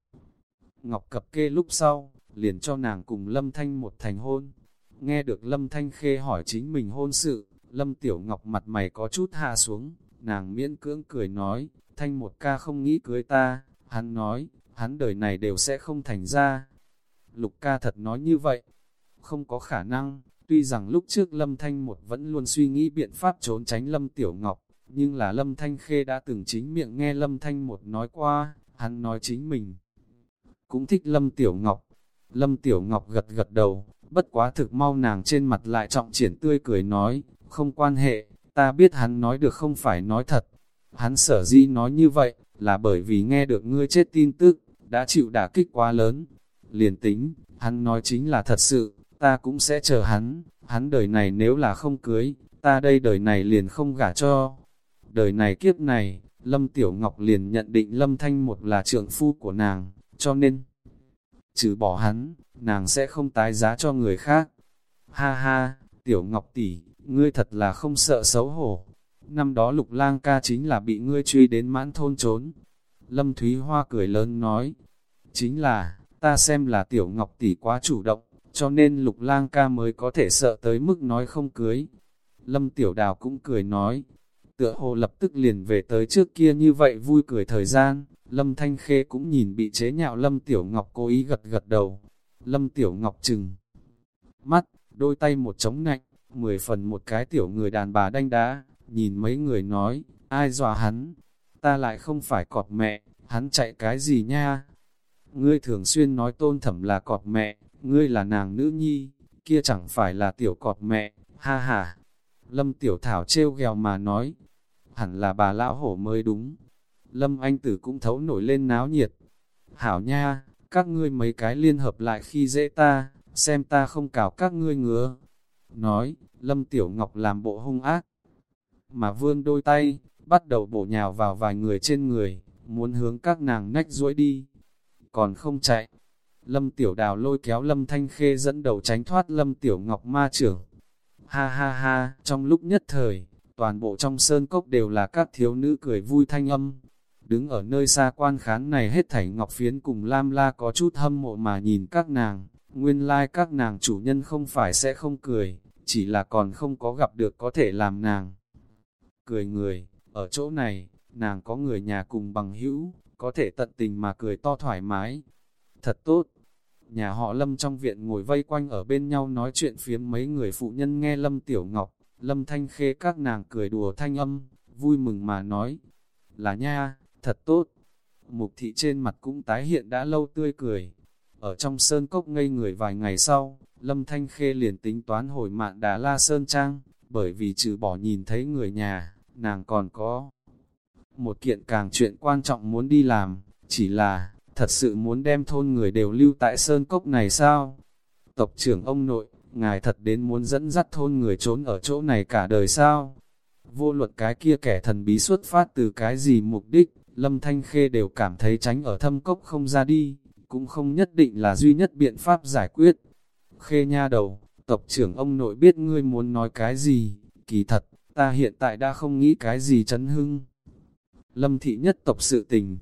Ngọc cập kê lúc sau, liền cho nàng cùng Lâm Thanh một thành hôn. Nghe được Lâm Thanh khê hỏi chính mình hôn sự, Lâm Tiểu Ngọc mặt mày có chút hạ xuống, nàng miễn cưỡng cười nói, Thanh một ca không nghĩ cưới ta, hắn nói, hắn đời này đều sẽ không thành ra. Lục ca thật nói như vậy, không có khả năng, tuy rằng lúc trước Lâm Thanh một vẫn luôn suy nghĩ biện pháp trốn tránh Lâm Tiểu Ngọc, nhưng là Lâm Thanh Khê đã từng chính miệng nghe Lâm Thanh một nói qua, hắn nói chính mình. Cũng thích Lâm Tiểu Ngọc. Lâm Tiểu Ngọc gật gật đầu, bất quá thực mau nàng trên mặt lại trọng triển tươi cười nói, không quan hệ, ta biết hắn nói được không phải nói thật. Hắn sở di nói như vậy, là bởi vì nghe được ngươi chết tin tức, đã chịu đả kích quá lớn. Liền tính, hắn nói chính là thật sự, ta cũng sẽ chờ hắn, hắn đời này nếu là không cưới, ta đây đời này liền không gả cho đời này kiếp này, Lâm Tiểu Ngọc liền nhận định Lâm Thanh một là trượng phu của nàng, cho nên, trừ bỏ hắn, nàng sẽ không tái giá cho người khác. Ha ha, Tiểu Ngọc tỷ, ngươi thật là không sợ xấu hổ. Năm đó Lục Lang ca chính là bị ngươi truy đến mãn thôn trốn. Lâm Thúy Hoa cười lớn nói, chính là, ta xem là Tiểu Ngọc tỷ quá chủ động, cho nên Lục Lang ca mới có thể sợ tới mức nói không cưới. Lâm Tiểu Đào cũng cười nói, tựa hồ lập tức liền về tới trước kia như vậy vui cười thời gian, Lâm Thanh Khê cũng nhìn bị chế nhạo Lâm Tiểu Ngọc cố ý gật gật đầu. Lâm Tiểu Ngọc chừng mắt, đôi tay một trống nạnh, mười phần một cái tiểu người đàn bà đanh đá, nhìn mấy người nói, ai dọa hắn, ta lại không phải cọp mẹ, hắn chạy cái gì nha? Ngươi thường xuyên nói tôn thẩm là cọp mẹ, ngươi là nàng nữ nhi, kia chẳng phải là tiểu cọp mẹ, ha ha. Lâm tiểu thảo trêu ghèo mà nói, hẳn là bà lão hổ mới đúng. Lâm anh tử cũng thấu nổi lên náo nhiệt. Hảo nha, các ngươi mấy cái liên hợp lại khi dễ ta, xem ta không cào các ngươi ngứa. Nói, Lâm Tiểu Ngọc làm bộ hung ác, mà vươn đôi tay, bắt đầu bổ nhào vào vài người trên người, muốn hướng các nàng nách duỗi đi. Còn không chạy, Lâm Tiểu Đào lôi kéo Lâm Thanh Khê dẫn đầu tránh thoát Lâm Tiểu Ngọc ma trưởng. Ha ha ha, trong lúc nhất thời, toàn bộ trong sơn cốc đều là các thiếu nữ cười vui thanh âm. Đứng ở nơi xa quan khán này hết thảy Ngọc Phiến cùng Lam La có chút hâm mộ mà nhìn các nàng, nguyên lai like các nàng chủ nhân không phải sẽ không cười, chỉ là còn không có gặp được có thể làm nàng. Cười người, ở chỗ này, nàng có người nhà cùng bằng hữu, có thể tận tình mà cười to thoải mái. Thật tốt! Nhà họ Lâm trong viện ngồi vây quanh ở bên nhau nói chuyện phiếm mấy người phụ nhân nghe Lâm Tiểu Ngọc, Lâm Thanh Khê các nàng cười đùa thanh âm, vui mừng mà nói. Là nha, thật tốt! Mục thị trên mặt cũng tái hiện đã lâu tươi cười. Ở trong sơn cốc ngây người vài ngày sau, Lâm Thanh Khê liền tính toán hồi mạn đá la sơn trang, bởi vì trừ bỏ nhìn thấy người nhà, nàng còn có một kiện càng chuyện quan trọng muốn đi làm, chỉ là, thật sự muốn đem thôn người đều lưu tại sơn cốc này sao? Tộc trưởng ông nội, ngài thật đến muốn dẫn dắt thôn người trốn ở chỗ này cả đời sao? Vô luật cái kia kẻ thần bí xuất phát từ cái gì mục đích, Lâm Thanh Khê đều cảm thấy tránh ở thâm cốc không ra đi, cũng không nhất định là duy nhất biện pháp giải quyết. Khê nha đầu, tộc trưởng ông nội biết ngươi muốn nói cái gì, kỳ thật, ta hiện tại đã không nghĩ cái gì chấn hưng. Lâm thị nhất tộc sự tình,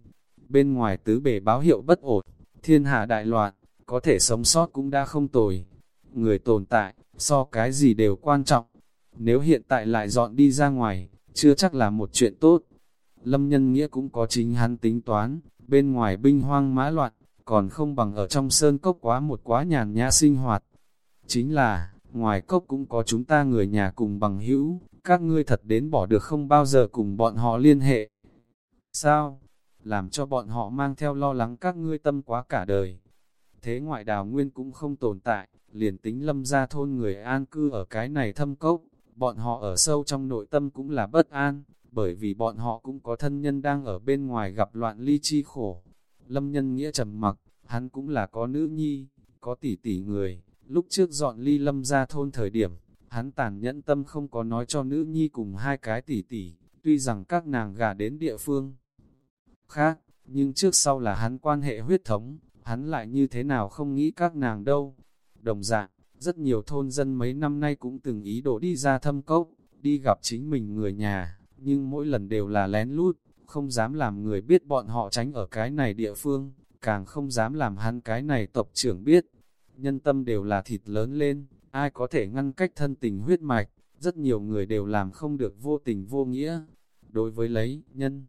bên ngoài tứ bề báo hiệu bất ổn, thiên hạ đại loạn, có thể sống sót cũng đã không tồi. Người tồn tại, so cái gì đều quan trọng. Nếu hiện tại lại dọn đi ra ngoài, chưa chắc là một chuyện tốt. Lâm nhân nghĩa cũng có chính hắn tính toán, bên ngoài binh hoang mã loạn, còn không bằng ở trong sơn cốc quá một quá nhàn nhã sinh hoạt. Chính là, ngoài cốc cũng có chúng ta người nhà cùng bằng hữu, các ngươi thật đến bỏ được không bao giờ cùng bọn họ liên hệ. Sao? Làm cho bọn họ mang theo lo lắng các ngươi tâm quá cả đời. Thế ngoại đào nguyên cũng không tồn tại, liền tính lâm ra thôn người an cư ở cái này thâm cốc, bọn họ ở sâu trong nội tâm cũng là bất an, bởi vì bọn họ cũng có thân nhân đang ở bên ngoài gặp loạn ly chi khổ. Lâm nhân nghĩa trầm mặc, hắn cũng là có nữ nhi, có tỷ tỷ người, lúc trước dọn ly lâm ra thôn thời điểm, hắn tàn nhẫn tâm không có nói cho nữ nhi cùng hai cái tỷ tỷ, tuy rằng các nàng gà đến địa phương khác, nhưng trước sau là hắn quan hệ huyết thống, hắn lại như thế nào không nghĩ các nàng đâu. Đồng dạng, rất nhiều thôn dân mấy năm nay cũng từng ý đồ đi ra thâm cốc, đi gặp chính mình người nhà, nhưng mỗi lần đều là lén lút, không dám làm người biết bọn họ tránh ở cái này địa phương, càng không dám làm hắn cái này tộc trưởng biết. Nhân tâm đều là thịt lớn lên, ai có thể ngăn cách thân tình huyết mạch, rất nhiều người đều làm không được vô tình vô nghĩa. Đối với lấy, nhân,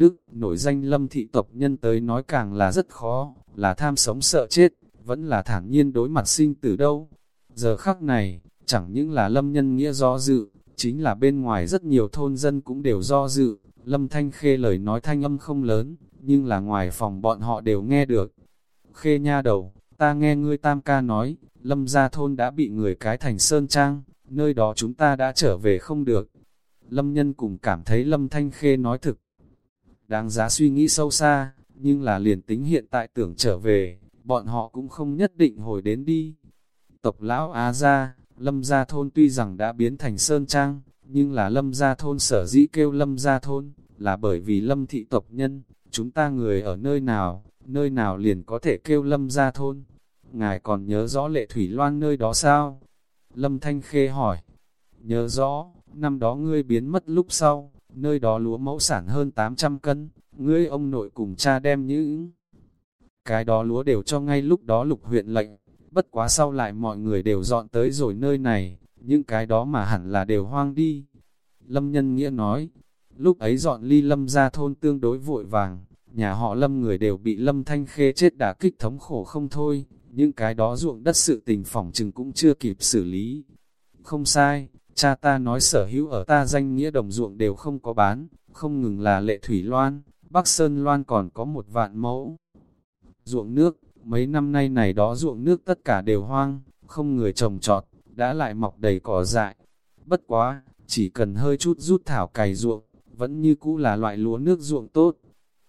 đức, nổi danh lâm thị tộc nhân tới nói càng là rất khó, là tham sống sợ chết, vẫn là thản nhiên đối mặt sinh tử đâu. Giờ khắc này, chẳng những là lâm nhân nghĩa do dự, chính là bên ngoài rất nhiều thôn dân cũng đều do dự, lâm thanh khê lời nói thanh âm không lớn, nhưng là ngoài phòng bọn họ đều nghe được. Khê nha đầu, ta nghe ngươi tam ca nói, lâm gia thôn đã bị người cái thành sơn trang, nơi đó chúng ta đã trở về không được. Lâm nhân cùng cảm thấy lâm thanh khê nói thực. Đáng giá suy nghĩ sâu xa, nhưng là liền tính hiện tại tưởng trở về, bọn họ cũng không nhất định hồi đến đi. Tộc lão Á gia, lâm gia thôn tuy rằng đã biến thành sơn trang, nhưng là lâm gia thôn sở dĩ kêu lâm gia thôn, là bởi vì lâm thị tộc nhân, chúng ta người ở nơi nào, nơi nào liền có thể kêu lâm gia thôn. Ngài còn nhớ rõ lệ thủy loan nơi đó sao? Lâm Thanh Khê hỏi. Nhớ rõ, năm đó ngươi biến mất lúc sau, nơi đó lúa mẫu sản hơn 800 cân, ngươi ông nội cùng cha đem những cái đó lúa đều cho ngay lúc đó lục huyện lệnh, bất quá sau lại mọi người đều dọn tới rồi nơi này, những cái đó mà hẳn là đều hoang đi. Lâm Nhân Nghĩa nói, lúc ấy dọn ly lâm ra thôn tương đối vội vàng, nhà họ lâm người đều bị lâm thanh khê chết đả kích thống khổ không thôi, những cái đó ruộng đất sự tình phỏng chừng cũng chưa kịp xử lý. Không sai, cha ta nói sở hữu ở ta danh nghĩa đồng ruộng đều không có bán, không ngừng là lệ thủy loan, Bắc Sơn Loan còn có một vạn mẫu. Ruộng nước, mấy năm nay này đó ruộng nước tất cả đều hoang, không người trồng trọt, đã lại mọc đầy cỏ dại. Bất quá, chỉ cần hơi chút rút thảo cày ruộng, vẫn như cũ là loại lúa nước ruộng tốt.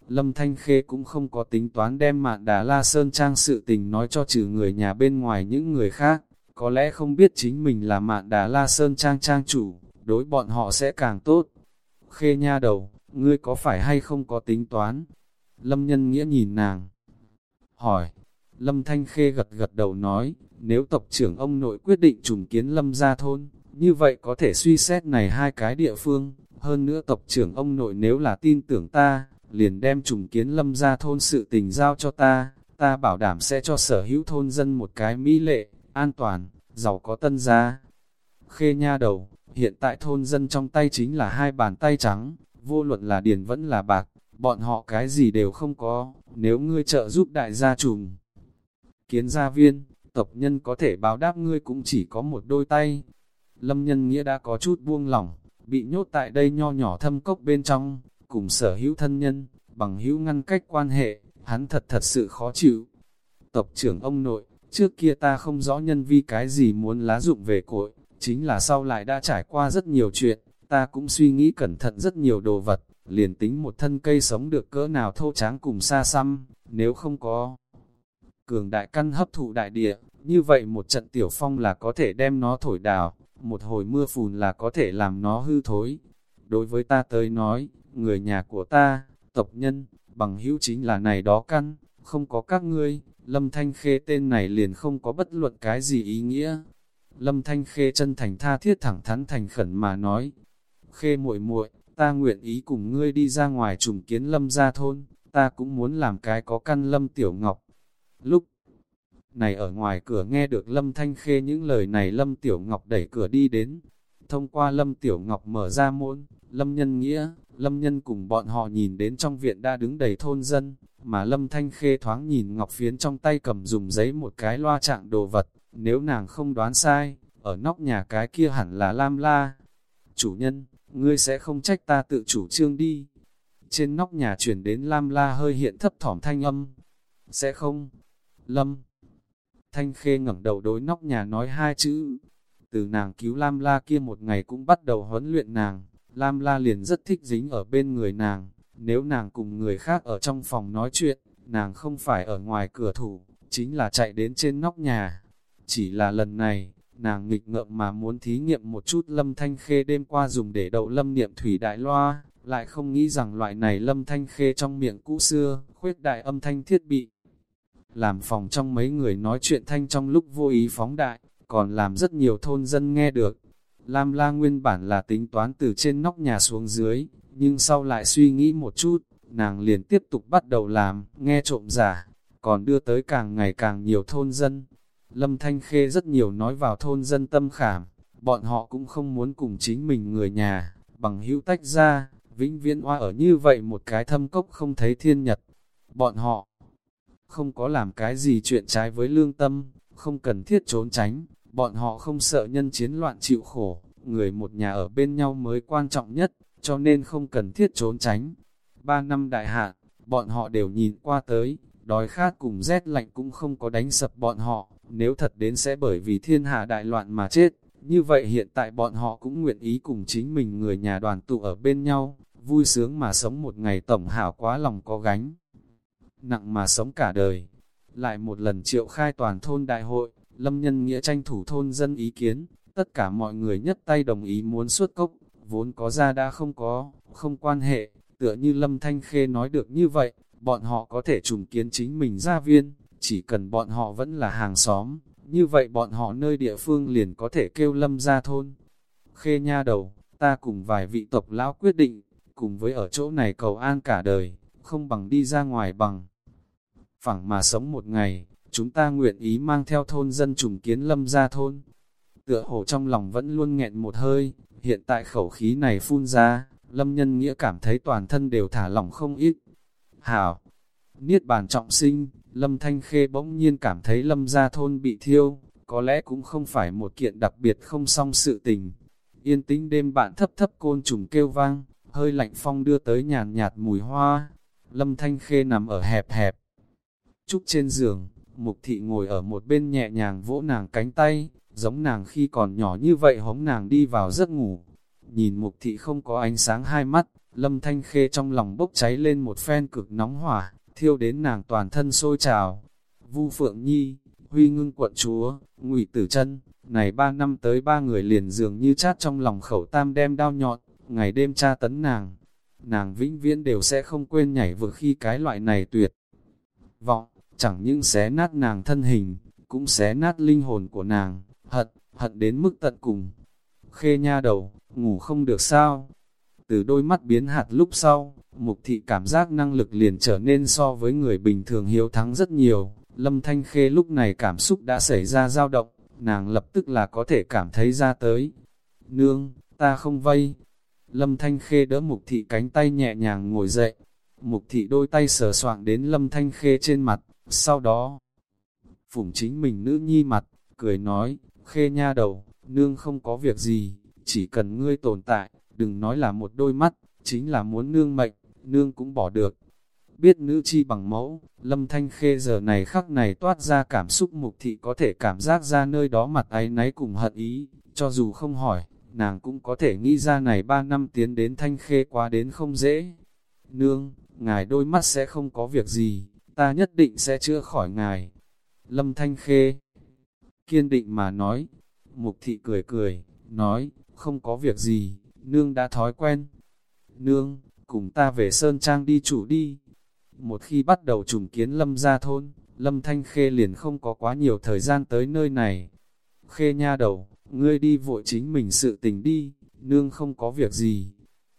Lâm Thanh Khê cũng không có tính toán đem mạn đà la sơn trang sự tình nói cho trừ người nhà bên ngoài những người khác, có lẽ không biết chính mình là mạn đà la sơn trang trang chủ, đối bọn họ sẽ càng tốt. Khê nha đầu, ngươi có phải hay không có tính toán? Lâm nhân nghĩa nhìn nàng. Hỏi, Lâm Thanh Khê gật gật đầu nói, nếu tộc trưởng ông nội quyết định trùng kiến Lâm gia thôn, như vậy có thể suy xét này hai cái địa phương, hơn nữa tộc trưởng ông nội nếu là tin tưởng ta, liền đem trùng kiến Lâm gia thôn sự tình giao cho ta, ta bảo đảm sẽ cho sở hữu thôn dân một cái mỹ lệ, an toàn, giàu có tân gia. Khê nha đầu, hiện tại thôn dân trong tay chính là hai bàn tay trắng, vô luận là điền vẫn là bạc, bọn họ cái gì đều không có, nếu ngươi trợ giúp đại gia trùm. Kiến gia viên, tộc nhân có thể báo đáp ngươi cũng chỉ có một đôi tay. Lâm nhân nghĩa đã có chút buông lỏng, bị nhốt tại đây nho nhỏ thâm cốc bên trong, cùng sở hữu thân nhân, bằng hữu ngăn cách quan hệ, hắn thật thật sự khó chịu. Tộc trưởng ông nội, trước kia ta không rõ nhân vi cái gì muốn lá dụng về cội, chính là sau lại đã trải qua rất nhiều chuyện, ta cũng suy nghĩ cẩn thận rất nhiều đồ vật, liền tính một thân cây sống được cỡ nào thô tráng cùng xa xăm, nếu không có cường đại căn hấp thụ đại địa, như vậy một trận tiểu phong là có thể đem nó thổi đào, một hồi mưa phùn là có thể làm nó hư thối. Đối với ta tới nói, người nhà của ta, tộc nhân, bằng hữu chính là này đó căn, không có các ngươi, Lâm Thanh Khê tên này liền không có bất luận cái gì ý nghĩa. Lâm Thanh Khê chân thành tha thiết thẳng thắn thành khẩn mà nói, Khê muội muội, ta nguyện ý cùng ngươi đi ra ngoài trùng kiến Lâm gia thôn, ta cũng muốn làm cái có căn Lâm Tiểu Ngọc. Lúc này ở ngoài cửa nghe được Lâm Thanh Khê những lời này Lâm Tiểu Ngọc đẩy cửa đi đến. Thông qua Lâm Tiểu Ngọc mở ra môn, Lâm Nhân Nghĩa, Lâm Nhân cùng bọn họ nhìn đến trong viện đã đứng đầy thôn dân, mà Lâm Thanh Khê thoáng nhìn Ngọc Phiến trong tay cầm dùng giấy một cái loa trạng đồ vật, nếu nàng không đoán sai, ở nóc nhà cái kia hẳn là Lam La. Chủ nhân, ngươi sẽ không trách ta tự chủ trương đi. Trên nóc nhà chuyển đến Lam La hơi hiện thấp thỏm thanh âm. Sẽ không? Lâm. Thanh Khê ngẩng đầu đối nóc nhà nói hai chữ. Từ nàng cứu Lam La kia một ngày cũng bắt đầu huấn luyện nàng. Lam La liền rất thích dính ở bên người nàng. Nếu nàng cùng người khác ở trong phòng nói chuyện, nàng không phải ở ngoài cửa thủ, chính là chạy đến trên nóc nhà. Chỉ là lần này, nàng nghịch ngợm mà muốn thí nghiệm một chút lâm thanh khê đêm qua dùng để đậu lâm niệm thủy đại loa, lại không nghĩ rằng loại này lâm thanh khê trong miệng cũ xưa, khuyết đại âm thanh thiết bị. Làm phòng trong mấy người nói chuyện thanh trong lúc vô ý phóng đại, còn làm rất nhiều thôn dân nghe được. Lam la nguyên bản là tính toán từ trên nóc nhà xuống dưới, nhưng sau lại suy nghĩ một chút, nàng liền tiếp tục bắt đầu làm, nghe trộm giả, còn đưa tới càng ngày càng nhiều thôn dân. Lâm Thanh Khê rất nhiều nói vào thôn dân tâm khảm, bọn họ cũng không muốn cùng chính mình người nhà, bằng hữu tách ra, vĩnh viễn oa ở như vậy một cái thâm cốc không thấy thiên nhật. Bọn họ không có làm cái gì chuyện trái với lương tâm, không cần thiết trốn tránh, bọn họ không sợ nhân chiến loạn chịu khổ, người một nhà ở bên nhau mới quan trọng nhất, cho nên không cần thiết trốn tránh. Ba năm đại hạn, bọn họ đều nhìn qua tới, đói khát cùng rét lạnh cũng không có đánh sập bọn họ, nếu thật đến sẽ bởi vì thiên hạ đại loạn mà chết, như vậy hiện tại bọn họ cũng nguyện ý cùng chính mình người nhà đoàn tụ ở bên nhau, vui sướng mà sống một ngày tổng hảo quá lòng có gánh. Nặng mà sống cả đời. Lại một lần triệu khai toàn thôn đại hội, lâm nhân nghĩa tranh thủ thôn dân ý kiến, tất cả mọi người nhất tay đồng ý muốn xuất cốc, vốn có ra đã không có, không quan hệ, tựa như lâm thanh khê nói được như vậy, bọn họ có thể trùng kiến chính mình gia viên, chỉ cần bọn họ vẫn là hàng xóm, như vậy bọn họ nơi địa phương liền có thể kêu lâm ra thôn. Khê nha đầu, ta cùng vài vị tộc lão quyết định, cùng với ở chỗ này cầu an cả đời, không bằng đi ra ngoài bằng. Phẳng mà sống một ngày, chúng ta nguyện ý mang theo thôn dân trùng kiến lâm ra thôn. Tựa hồ trong lòng vẫn luôn nghẹn một hơi, hiện tại khẩu khí này phun ra, lâm nhân nghĩa cảm thấy toàn thân đều thả lỏng không ít. Hảo, niết bàn trọng sinh, Lâm Thanh Khê bỗng nhiên cảm thấy Lâm gia thôn bị thiêu, có lẽ cũng không phải một kiện đặc biệt không song sự tình. Yên tĩnh đêm bạn thấp thấp côn trùng kêu vang, hơi lạnh phong đưa tới nhàn nhạt mùi hoa. Lâm Thanh Khê nằm ở hẹp hẹp. Trúc trên giường, Mục thị ngồi ở một bên nhẹ nhàng vỗ nàng cánh tay, giống nàng khi còn nhỏ như vậy hống nàng đi vào giấc ngủ. Nhìn mục thị không có ánh sáng hai mắt, lâm thanh khê trong lòng bốc cháy lên một phen cực nóng hỏa, thiêu đến nàng toàn thân sôi trào. Vu Phượng Nhi, Huy Ngưng quận chúa, Ngụy Tử chân này ba năm tới ba người liền dường như chát trong lòng khẩu tam đem đao nhọn, ngày đêm tra tấn nàng. Nàng vĩnh viễn đều sẽ không quên nhảy vừa khi cái loại này tuyệt. Vọng, chẳng những xé nát nàng thân hình, cũng xé nát linh hồn của nàng, hận, hận đến mức tận cùng. Khê nha đầu, ngủ không được sao? Từ đôi mắt biến hạt lúc sau, mục thị cảm giác năng lực liền trở nên so với người bình thường hiếu thắng rất nhiều. Lâm Thanh Khê lúc này cảm xúc đã xảy ra dao động, nàng lập tức là có thể cảm thấy ra tới. Nương, ta không vây. Lâm Thanh Khê đỡ mục thị cánh tay nhẹ nhàng ngồi dậy. Mục thị đôi tay sờ soạng đến Lâm Thanh Khê trên mặt, sau đó, phủng chính mình nữ nhi mặt, cười nói, Khê nha đầu, nương không có việc gì, chỉ cần ngươi tồn tại, đừng nói là một đôi mắt, chính là muốn nương mệnh, nương cũng bỏ được. Biết nữ chi bằng mẫu, lâm thanh khê giờ này khắc này toát ra cảm xúc mục thị có thể cảm giác ra nơi đó mặt ấy náy cùng hận ý, cho dù không hỏi, nàng cũng có thể nghĩ ra này ba năm tiến đến thanh khê quá đến không dễ. Nương, ngài đôi mắt sẽ không có việc gì, ta nhất định sẽ chữa khỏi ngài. Lâm thanh khê kiên định mà nói, mục thị cười cười, nói, không có việc gì, nương đã thói quen. Nương, cùng ta về Sơn Trang đi chủ đi. Một khi bắt đầu trùng kiến lâm ra thôn, lâm thanh khê liền không có quá nhiều thời gian tới nơi này. Khê nha đầu, ngươi đi vội chính mình sự tình đi, nương không có việc gì.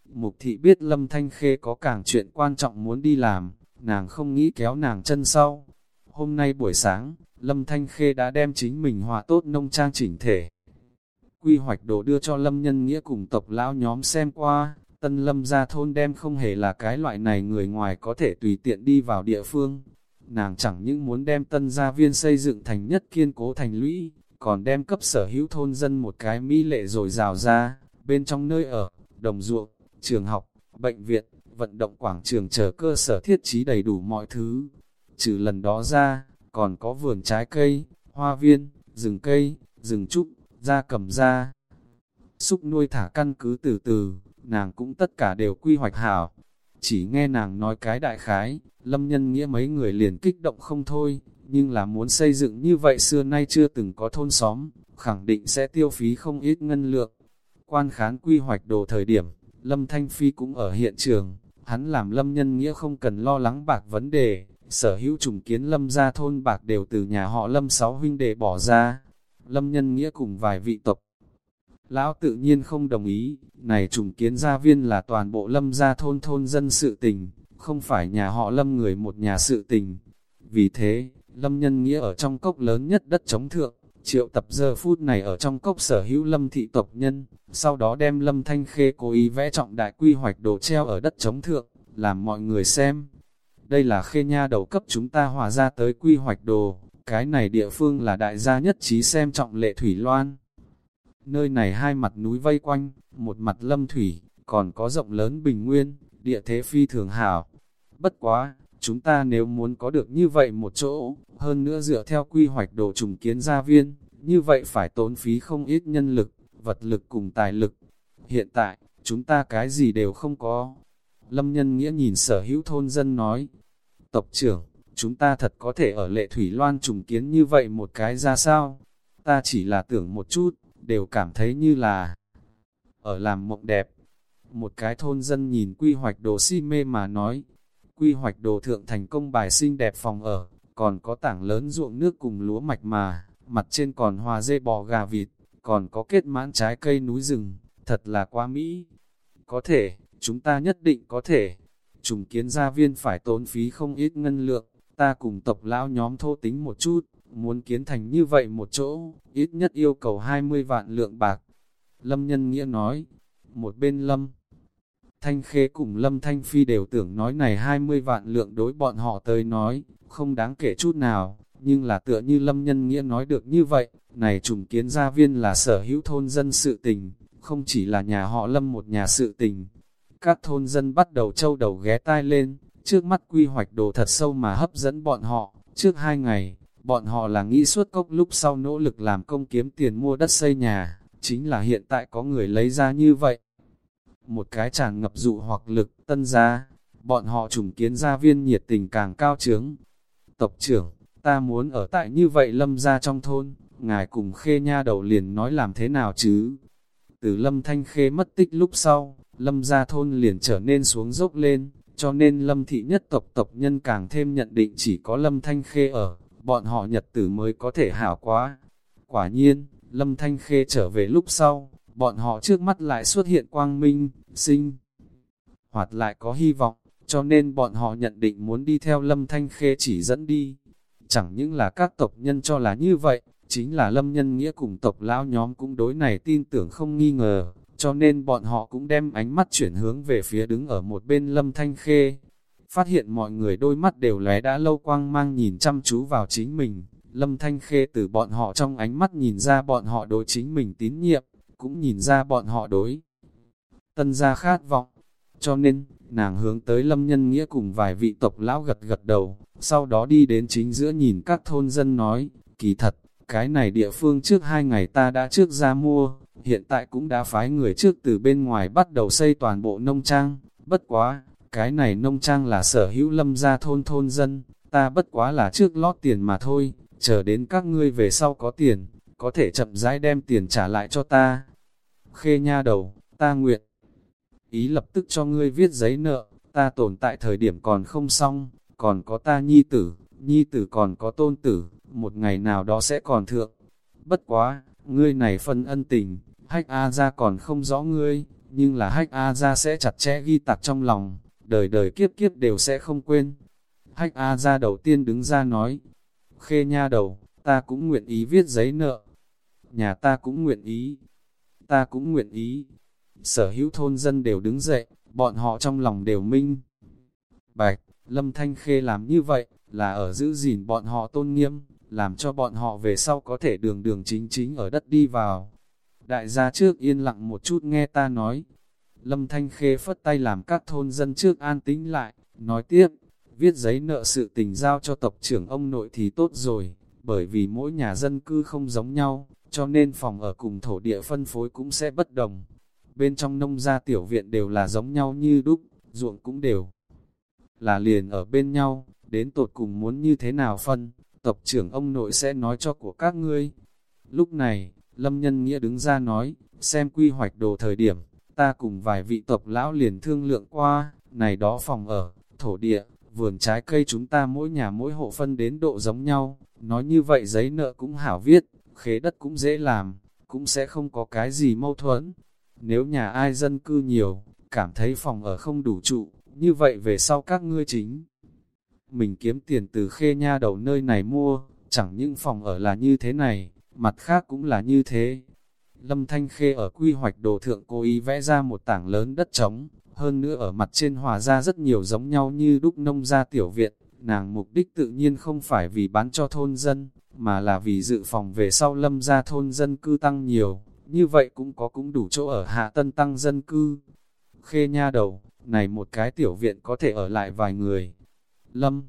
Mục thị biết lâm thanh khê có càng chuyện quan trọng muốn đi làm, nàng không nghĩ kéo nàng chân sau. Hôm nay buổi sáng, Lâm Thanh Khê đã đem chính mình hòa tốt nông trang chỉnh thể. Quy hoạch đồ đưa cho Lâm Nhân Nghĩa cùng tộc lão nhóm xem qua, tân Lâm ra thôn đem không hề là cái loại này người ngoài có thể tùy tiện đi vào địa phương. Nàng chẳng những muốn đem tân gia viên xây dựng thành nhất kiên cố thành lũy, còn đem cấp sở hữu thôn dân một cái mỹ lệ rồi rào ra, bên trong nơi ở, đồng ruộng, trường học, bệnh viện, vận động quảng trường chờ cơ sở thiết trí đầy đủ mọi thứ. Trừ lần đó ra, còn có vườn trái cây, hoa viên, rừng cây, rừng trúc, da cầm da. Xúc nuôi thả căn cứ từ từ, nàng cũng tất cả đều quy hoạch hảo. Chỉ nghe nàng nói cái đại khái, lâm nhân nghĩa mấy người liền kích động không thôi, nhưng là muốn xây dựng như vậy xưa nay chưa từng có thôn xóm, khẳng định sẽ tiêu phí không ít ngân lượng. Quan khán quy hoạch đồ thời điểm, Lâm Thanh Phi cũng ở hiện trường, hắn làm Lâm Nhân Nghĩa không cần lo lắng bạc vấn đề, sở hữu trùng kiến Lâm ra thôn bạc đều từ nhà họ Lâm sáu huynh đệ bỏ ra. Lâm Nhân Nghĩa cùng vài vị tộc. Lão tự nhiên không đồng ý, này trùng kiến gia viên là toàn bộ Lâm ra thôn thôn dân sự tình, không phải nhà họ Lâm người một nhà sự tình. Vì thế, Lâm Nhân Nghĩa ở trong cốc lớn nhất đất chống thượng, triệu tập giờ phút này ở trong cốc sở hữu Lâm thị tộc nhân, sau đó đem Lâm Thanh Khê cố ý vẽ trọng đại quy hoạch đồ treo ở đất chống thượng, làm mọi người xem. Đây là khê nha đầu cấp chúng ta hòa ra tới quy hoạch đồ, cái này địa phương là đại gia nhất trí xem trọng lệ thủy loan. Nơi này hai mặt núi vây quanh, một mặt lâm thủy, còn có rộng lớn bình nguyên, địa thế phi thường hảo. Bất quá, chúng ta nếu muốn có được như vậy một chỗ, hơn nữa dựa theo quy hoạch đồ trùng kiến gia viên, như vậy phải tốn phí không ít nhân lực, vật lực cùng tài lực. Hiện tại, chúng ta cái gì đều không có. Lâm nhân nghĩa nhìn sở hữu thôn dân nói, tộc trưởng, chúng ta thật có thể ở lệ thủy loan trùng kiến như vậy một cái ra sao? Ta chỉ là tưởng một chút, đều cảm thấy như là ở làm mộng đẹp. Một cái thôn dân nhìn quy hoạch đồ si mê mà nói, quy hoạch đồ thượng thành công bài xinh đẹp phòng ở, còn có tảng lớn ruộng nước cùng lúa mạch mà, mặt trên còn hòa dê bò gà vịt, còn có kết mãn trái cây núi rừng, thật là quá mỹ. Có thể, chúng ta nhất định có thể. Trùng kiến gia viên phải tốn phí không ít ngân lượng, ta cùng tộc lão nhóm thô tính một chút, muốn kiến thành như vậy một chỗ, ít nhất yêu cầu 20 vạn lượng bạc. Lâm Nhân Nghĩa nói, một bên Lâm Thanh Khê cùng Lâm Thanh Phi đều tưởng nói này 20 vạn lượng đối bọn họ tới nói, không đáng kể chút nào, nhưng là tựa như Lâm Nhân Nghĩa nói được như vậy, này trùng kiến gia viên là sở hữu thôn dân sự tình, không chỉ là nhà họ Lâm một nhà sự tình. Các thôn dân bắt đầu châu đầu ghé tai lên, trước mắt quy hoạch đồ thật sâu mà hấp dẫn bọn họ, trước hai ngày, bọn họ là nghĩ suốt cốc lúc sau nỗ lực làm công kiếm tiền mua đất xây nhà, chính là hiện tại có người lấy ra như vậy. Một cái tràn ngập dụ hoặc lực, tân gia, bọn họ trùng kiến gia viên nhiệt tình càng cao trướng. Tộc trưởng, ta muốn ở tại như vậy lâm ra trong thôn, ngài cùng khê nha đầu liền nói làm thế nào chứ? Từ lâm thanh khê mất tích lúc sau, lâm gia thôn liền trở nên xuống dốc lên, cho nên lâm thị nhất tộc tộc nhân càng thêm nhận định chỉ có lâm thanh khê ở, bọn họ nhật tử mới có thể hảo quá. Quả nhiên, lâm thanh khê trở về lúc sau, bọn họ trước mắt lại xuất hiện quang minh, sinh, hoạt lại có hy vọng, cho nên bọn họ nhận định muốn đi theo lâm thanh khê chỉ dẫn đi. Chẳng những là các tộc nhân cho là như vậy, chính là lâm nhân nghĩa cùng tộc lão nhóm cũng đối này tin tưởng không nghi ngờ, cho nên bọn họ cũng đem ánh mắt chuyển hướng về phía đứng ở một bên lâm thanh khê. Phát hiện mọi người đôi mắt đều lóe đã lâu quang mang nhìn chăm chú vào chính mình, lâm thanh khê từ bọn họ trong ánh mắt nhìn ra bọn họ đối chính mình tín nhiệm, cũng nhìn ra bọn họ đối. Tân gia khát vọng, cho nên, nàng hướng tới lâm nhân nghĩa cùng vài vị tộc lão gật gật đầu, sau đó đi đến chính giữa nhìn các thôn dân nói, kỳ thật, cái này địa phương trước hai ngày ta đã trước ra mua, hiện tại cũng đã phái người trước từ bên ngoài bắt đầu xây toàn bộ nông trang, bất quá, cái này nông trang là sở hữu lâm gia thôn thôn dân, ta bất quá là trước lót tiền mà thôi, chờ đến các ngươi về sau có tiền, có thể chậm rãi đem tiền trả lại cho ta. Khê nha đầu, ta nguyện, ý lập tức cho ngươi viết giấy nợ, ta tồn tại thời điểm còn không xong, còn có ta nhi tử, nhi tử còn có tôn tử, một ngày nào đó sẽ còn thượng. Bất quá, ngươi này phân ân tình, hách A ra còn không rõ ngươi, nhưng là hách A ra sẽ chặt chẽ ghi tạc trong lòng, đời đời kiếp kiếp đều sẽ không quên. Hách A ra đầu tiên đứng ra nói, khê nha đầu, ta cũng nguyện ý viết giấy nợ, nhà ta cũng nguyện ý, ta cũng nguyện ý. Sở hữu thôn dân đều đứng dậy, bọn họ trong lòng đều minh. Bạch, Lâm Thanh Khê làm như vậy, là ở giữ gìn bọn họ tôn nghiêm, làm cho bọn họ về sau có thể đường đường chính chính ở đất đi vào. Đại gia trước yên lặng một chút nghe ta nói. Lâm Thanh Khê phất tay làm các thôn dân trước an tĩnh lại, nói tiếp, viết giấy nợ sự tình giao cho tộc trưởng ông nội thì tốt rồi, bởi vì mỗi nhà dân cư không giống nhau, cho nên phòng ở cùng thổ địa phân phối cũng sẽ bất đồng. Bên trong nông gia tiểu viện đều là giống nhau như đúc, ruộng cũng đều là liền ở bên nhau, đến tột cùng muốn như thế nào phân, tộc trưởng ông nội sẽ nói cho của các ngươi. Lúc này, Lâm Nhân Nghĩa đứng ra nói, xem quy hoạch đồ thời điểm, ta cùng vài vị tộc lão liền thương lượng qua, này đó phòng ở, thổ địa, vườn trái cây chúng ta mỗi nhà mỗi hộ phân đến độ giống nhau, nói như vậy giấy nợ cũng hảo viết, khế đất cũng dễ làm, cũng sẽ không có cái gì mâu thuẫn. Nếu nhà ai dân cư nhiều, cảm thấy phòng ở không đủ trụ, như vậy về sau các ngươi chính. Mình kiếm tiền từ khê nha đầu nơi này mua, chẳng những phòng ở là như thế này, mặt khác cũng là như thế. Lâm Thanh Khê ở quy hoạch đồ thượng cố ý vẽ ra một tảng lớn đất trống, hơn nữa ở mặt trên hòa ra rất nhiều giống nhau như đúc nông gia tiểu viện, nàng mục đích tự nhiên không phải vì bán cho thôn dân, mà là vì dự phòng về sau lâm gia thôn dân cư tăng nhiều, như vậy cũng có cũng đủ chỗ ở hạ tân tăng dân cư. Khê nha đầu, này một cái tiểu viện có thể ở lại vài người. Lâm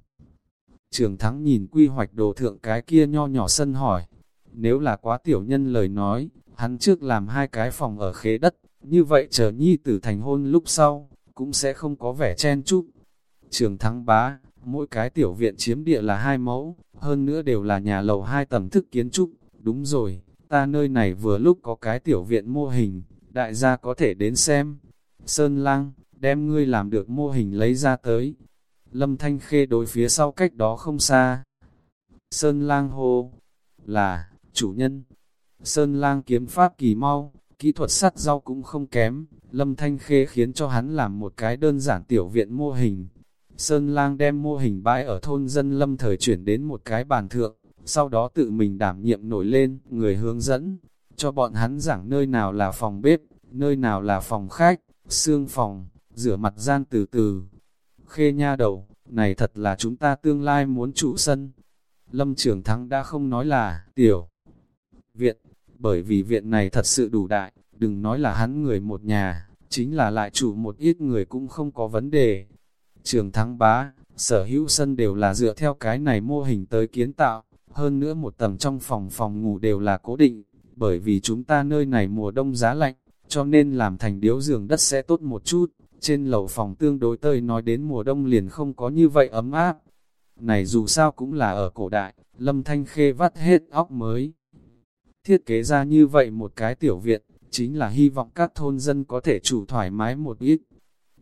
Trường Thắng nhìn quy hoạch đồ thượng cái kia nho nhỏ sân hỏi, nếu là quá tiểu nhân lời nói, hắn trước làm hai cái phòng ở khế đất, như vậy chờ nhi tử thành hôn lúc sau, cũng sẽ không có vẻ chen chúc. Trường Thắng bá, mỗi cái tiểu viện chiếm địa là hai mẫu, hơn nữa đều là nhà lầu hai tầng thức kiến trúc, đúng rồi, ta nơi này vừa lúc có cái tiểu viện mô hình, đại gia có thể đến xem. Sơn Lang, đem ngươi làm được mô hình lấy ra tới. Lâm Thanh Khê đối phía sau cách đó không xa. Sơn Lang hô, là, chủ nhân. Sơn Lang kiếm pháp kỳ mau, kỹ thuật sắt rau cũng không kém. Lâm Thanh Khê khiến cho hắn làm một cái đơn giản tiểu viện mô hình. Sơn Lang đem mô hình bãi ở thôn dân Lâm thời chuyển đến một cái bàn thượng, sau đó tự mình đảm nhiệm nổi lên, người hướng dẫn, cho bọn hắn giảng nơi nào là phòng bếp, nơi nào là phòng khách, xương phòng, rửa mặt gian từ từ. Khê nha đầu, này thật là chúng ta tương lai muốn trụ sân. Lâm trưởng thắng đã không nói là, tiểu viện, bởi vì viện này thật sự đủ đại, đừng nói là hắn người một nhà, chính là lại chủ một ít người cũng không có vấn đề. Trường thắng bá, sở hữu sân đều là dựa theo cái này mô hình tới kiến tạo, hơn nữa một tầng trong phòng phòng ngủ đều là cố định, bởi vì chúng ta nơi này mùa đông giá lạnh, cho nên làm thành điếu giường đất sẽ tốt một chút, trên lầu phòng tương đối tơi nói đến mùa đông liền không có như vậy ấm áp. Này dù sao cũng là ở cổ đại, lâm thanh khê vắt hết óc mới. Thiết kế ra như vậy một cái tiểu viện, chính là hy vọng các thôn dân có thể chủ thoải mái một ít.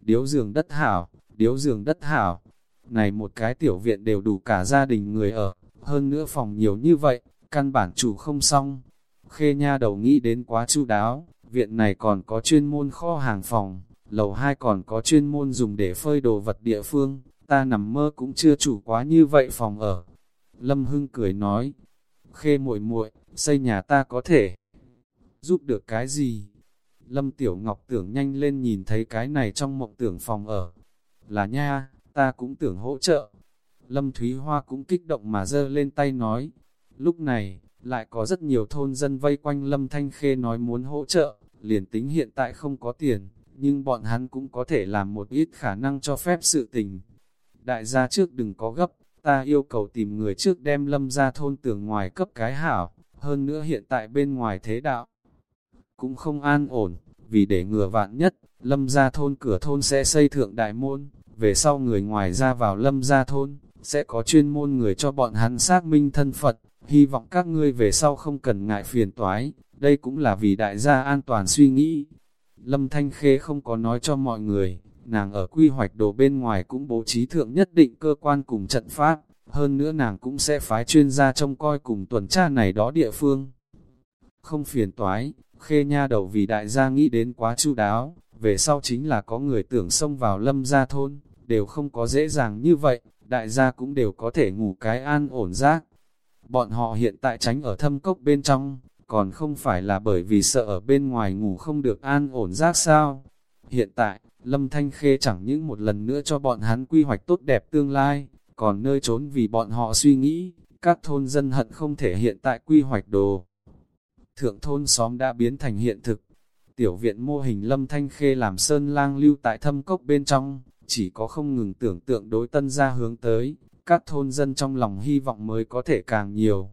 Điếu giường đất hảo, điếu giường đất hảo, này một cái tiểu viện đều đủ cả gia đình người ở, hơn nữa phòng nhiều như vậy, căn bản chủ không xong. Khê nha đầu nghĩ đến quá chu đáo, viện này còn có chuyên môn kho hàng phòng, lầu 2 còn có chuyên môn dùng để phơi đồ vật địa phương, ta nằm mơ cũng chưa chủ quá như vậy phòng ở. Lâm Hưng cười nói, khê muội muội xây nhà ta có thể giúp được cái gì? Lâm Tiểu Ngọc tưởng nhanh lên nhìn thấy cái này trong mộng tưởng phòng ở. Là nha, ta cũng tưởng hỗ trợ. Lâm Thúy Hoa cũng kích động mà giơ lên tay nói. Lúc này, lại có rất nhiều thôn dân vây quanh Lâm Thanh Khê nói muốn hỗ trợ, liền tính hiện tại không có tiền, nhưng bọn hắn cũng có thể làm một ít khả năng cho phép sự tình. Đại gia trước đừng có gấp, ta yêu cầu tìm người trước đem Lâm ra thôn tưởng ngoài cấp cái hảo, hơn nữa hiện tại bên ngoài thế đạo cũng không an ổn, vì để ngừa vạn nhất, Lâm gia thôn cửa thôn sẽ xây thượng đại môn, về sau người ngoài ra vào Lâm gia thôn, sẽ có chuyên môn người cho bọn hắn xác minh thân Phật, hy vọng các ngươi về sau không cần ngại phiền toái, đây cũng là vì đại gia an toàn suy nghĩ. Lâm Thanh Khê không có nói cho mọi người, nàng ở quy hoạch đồ bên ngoài cũng bố trí thượng nhất định cơ quan cùng trận pháp, hơn nữa nàng cũng sẽ phái chuyên gia trông coi cùng tuần tra này đó địa phương. Không phiền toái, Khê nha đầu vì đại gia nghĩ đến quá chu đáo, về sau chính là có người tưởng xông vào lâm gia thôn, đều không có dễ dàng như vậy, đại gia cũng đều có thể ngủ cái an ổn giác. Bọn họ hiện tại tránh ở thâm cốc bên trong, còn không phải là bởi vì sợ ở bên ngoài ngủ không được an ổn giác sao. Hiện tại, Lâm Thanh Khê chẳng những một lần nữa cho bọn hắn quy hoạch tốt đẹp tương lai, còn nơi trốn vì bọn họ suy nghĩ, các thôn dân hận không thể hiện tại quy hoạch đồ. Thượng thôn xóm đã biến thành hiện thực, tiểu viện mô hình Lâm Thanh Khê làm sơn lang lưu tại thâm cốc bên trong, chỉ có không ngừng tưởng tượng đối tân ra hướng tới, các thôn dân trong lòng hy vọng mới có thể càng nhiều.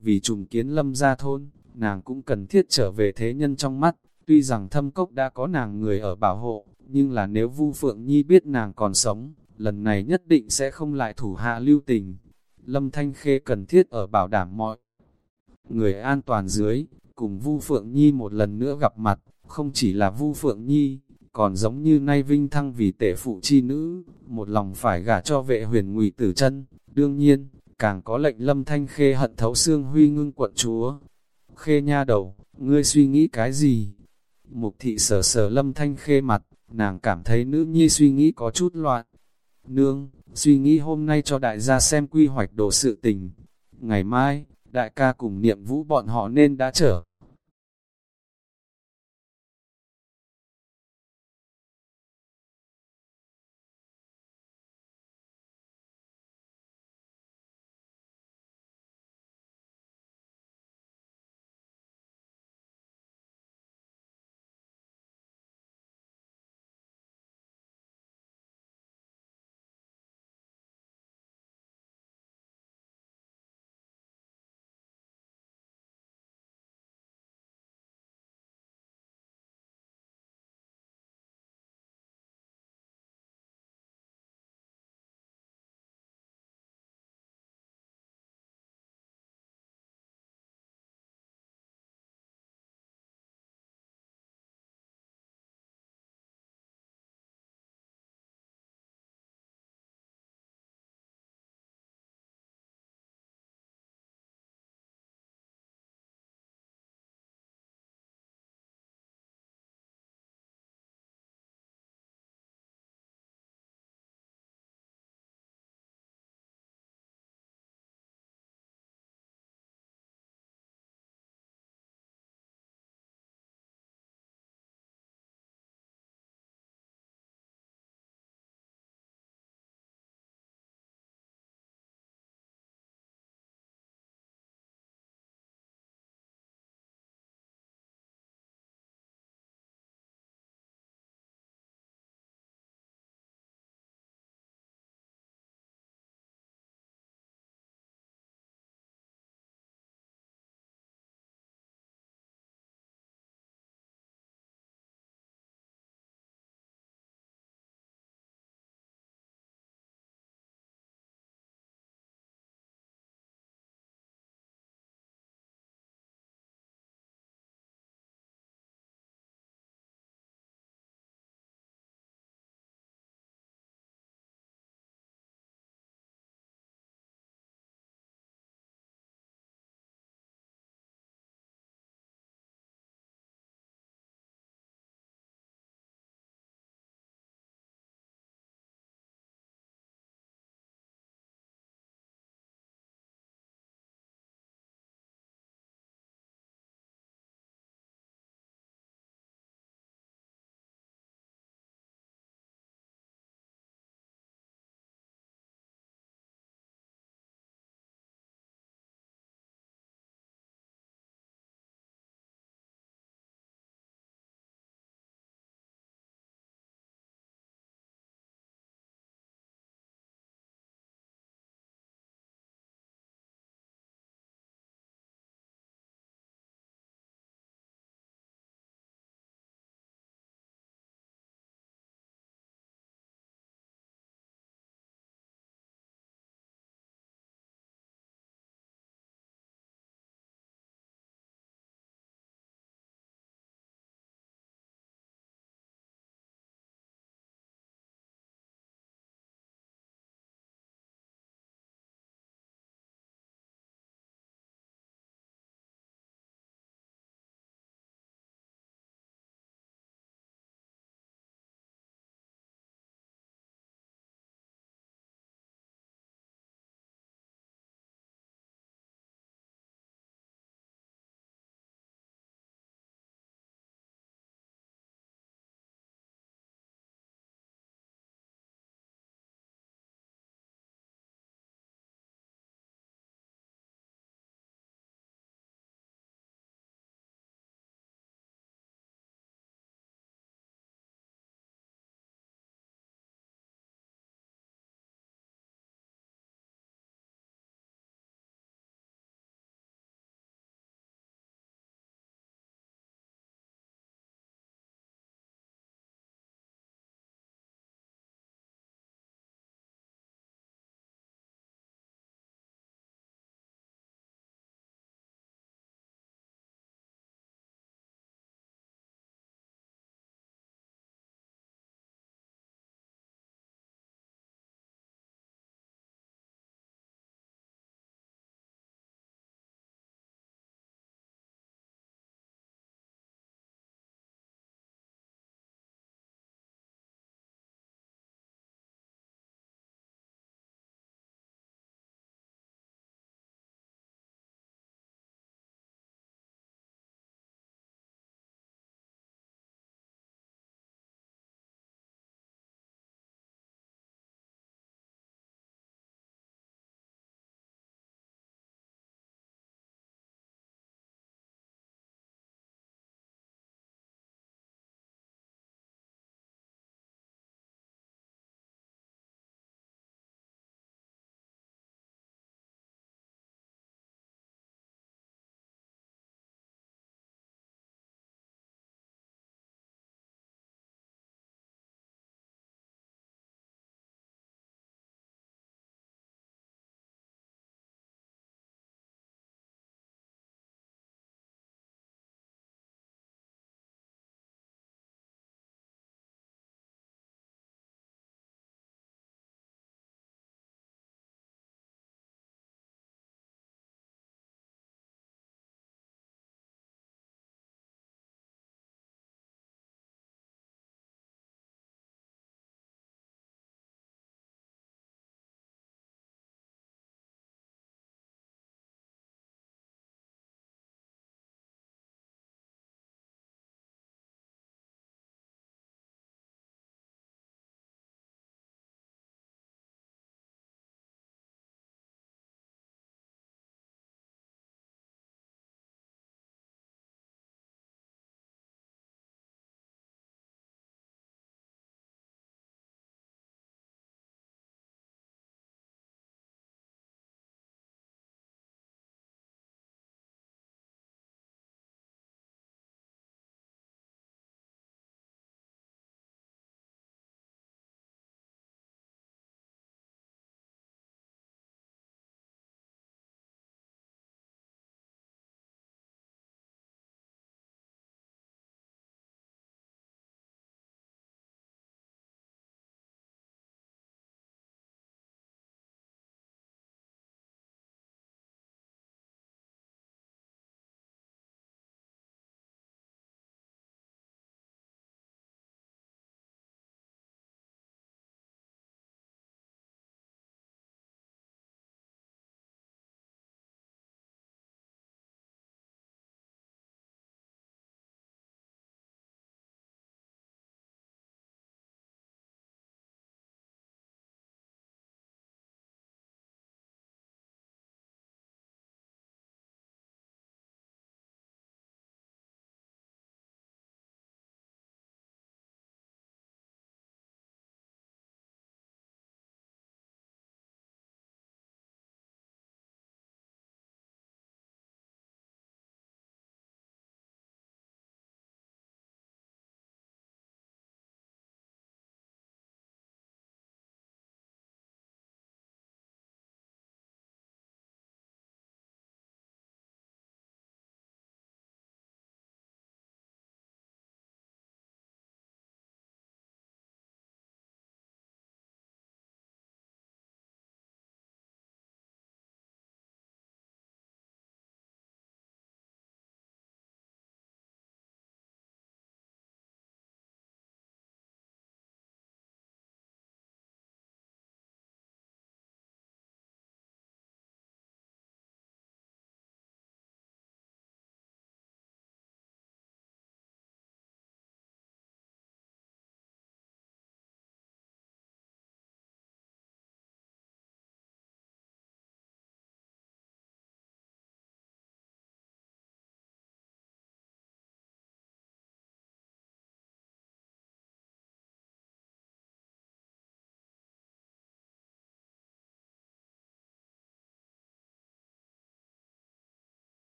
Vì trùng kiến Lâm ra thôn, nàng cũng cần thiết trở về thế nhân trong mắt, tuy rằng thâm cốc đã có nàng người ở bảo hộ, nhưng là nếu Vu Phượng Nhi biết nàng còn sống, lần này nhất định sẽ không lại thủ hạ lưu tình. Lâm Thanh Khê cần thiết ở bảo đảm mọi người an toàn dưới, cùng Vu Phượng Nhi một lần nữa gặp mặt, không chỉ là Vu Phượng Nhi, còn giống như nay vinh thăng vì tể phụ chi nữ, một lòng phải gả cho vệ huyền ngụy tử chân, đương nhiên, càng có lệnh lâm thanh khê hận thấu xương huy ngưng quận chúa. Khê nha đầu, ngươi suy nghĩ cái gì? Mục thị sờ sờ lâm thanh khê mặt, nàng cảm thấy nữ nhi suy nghĩ có chút loạn. Nương, suy nghĩ hôm nay cho đại gia xem quy hoạch đồ sự tình. Ngày mai, đại ca cùng niệm vũ bọn họ nên đã trở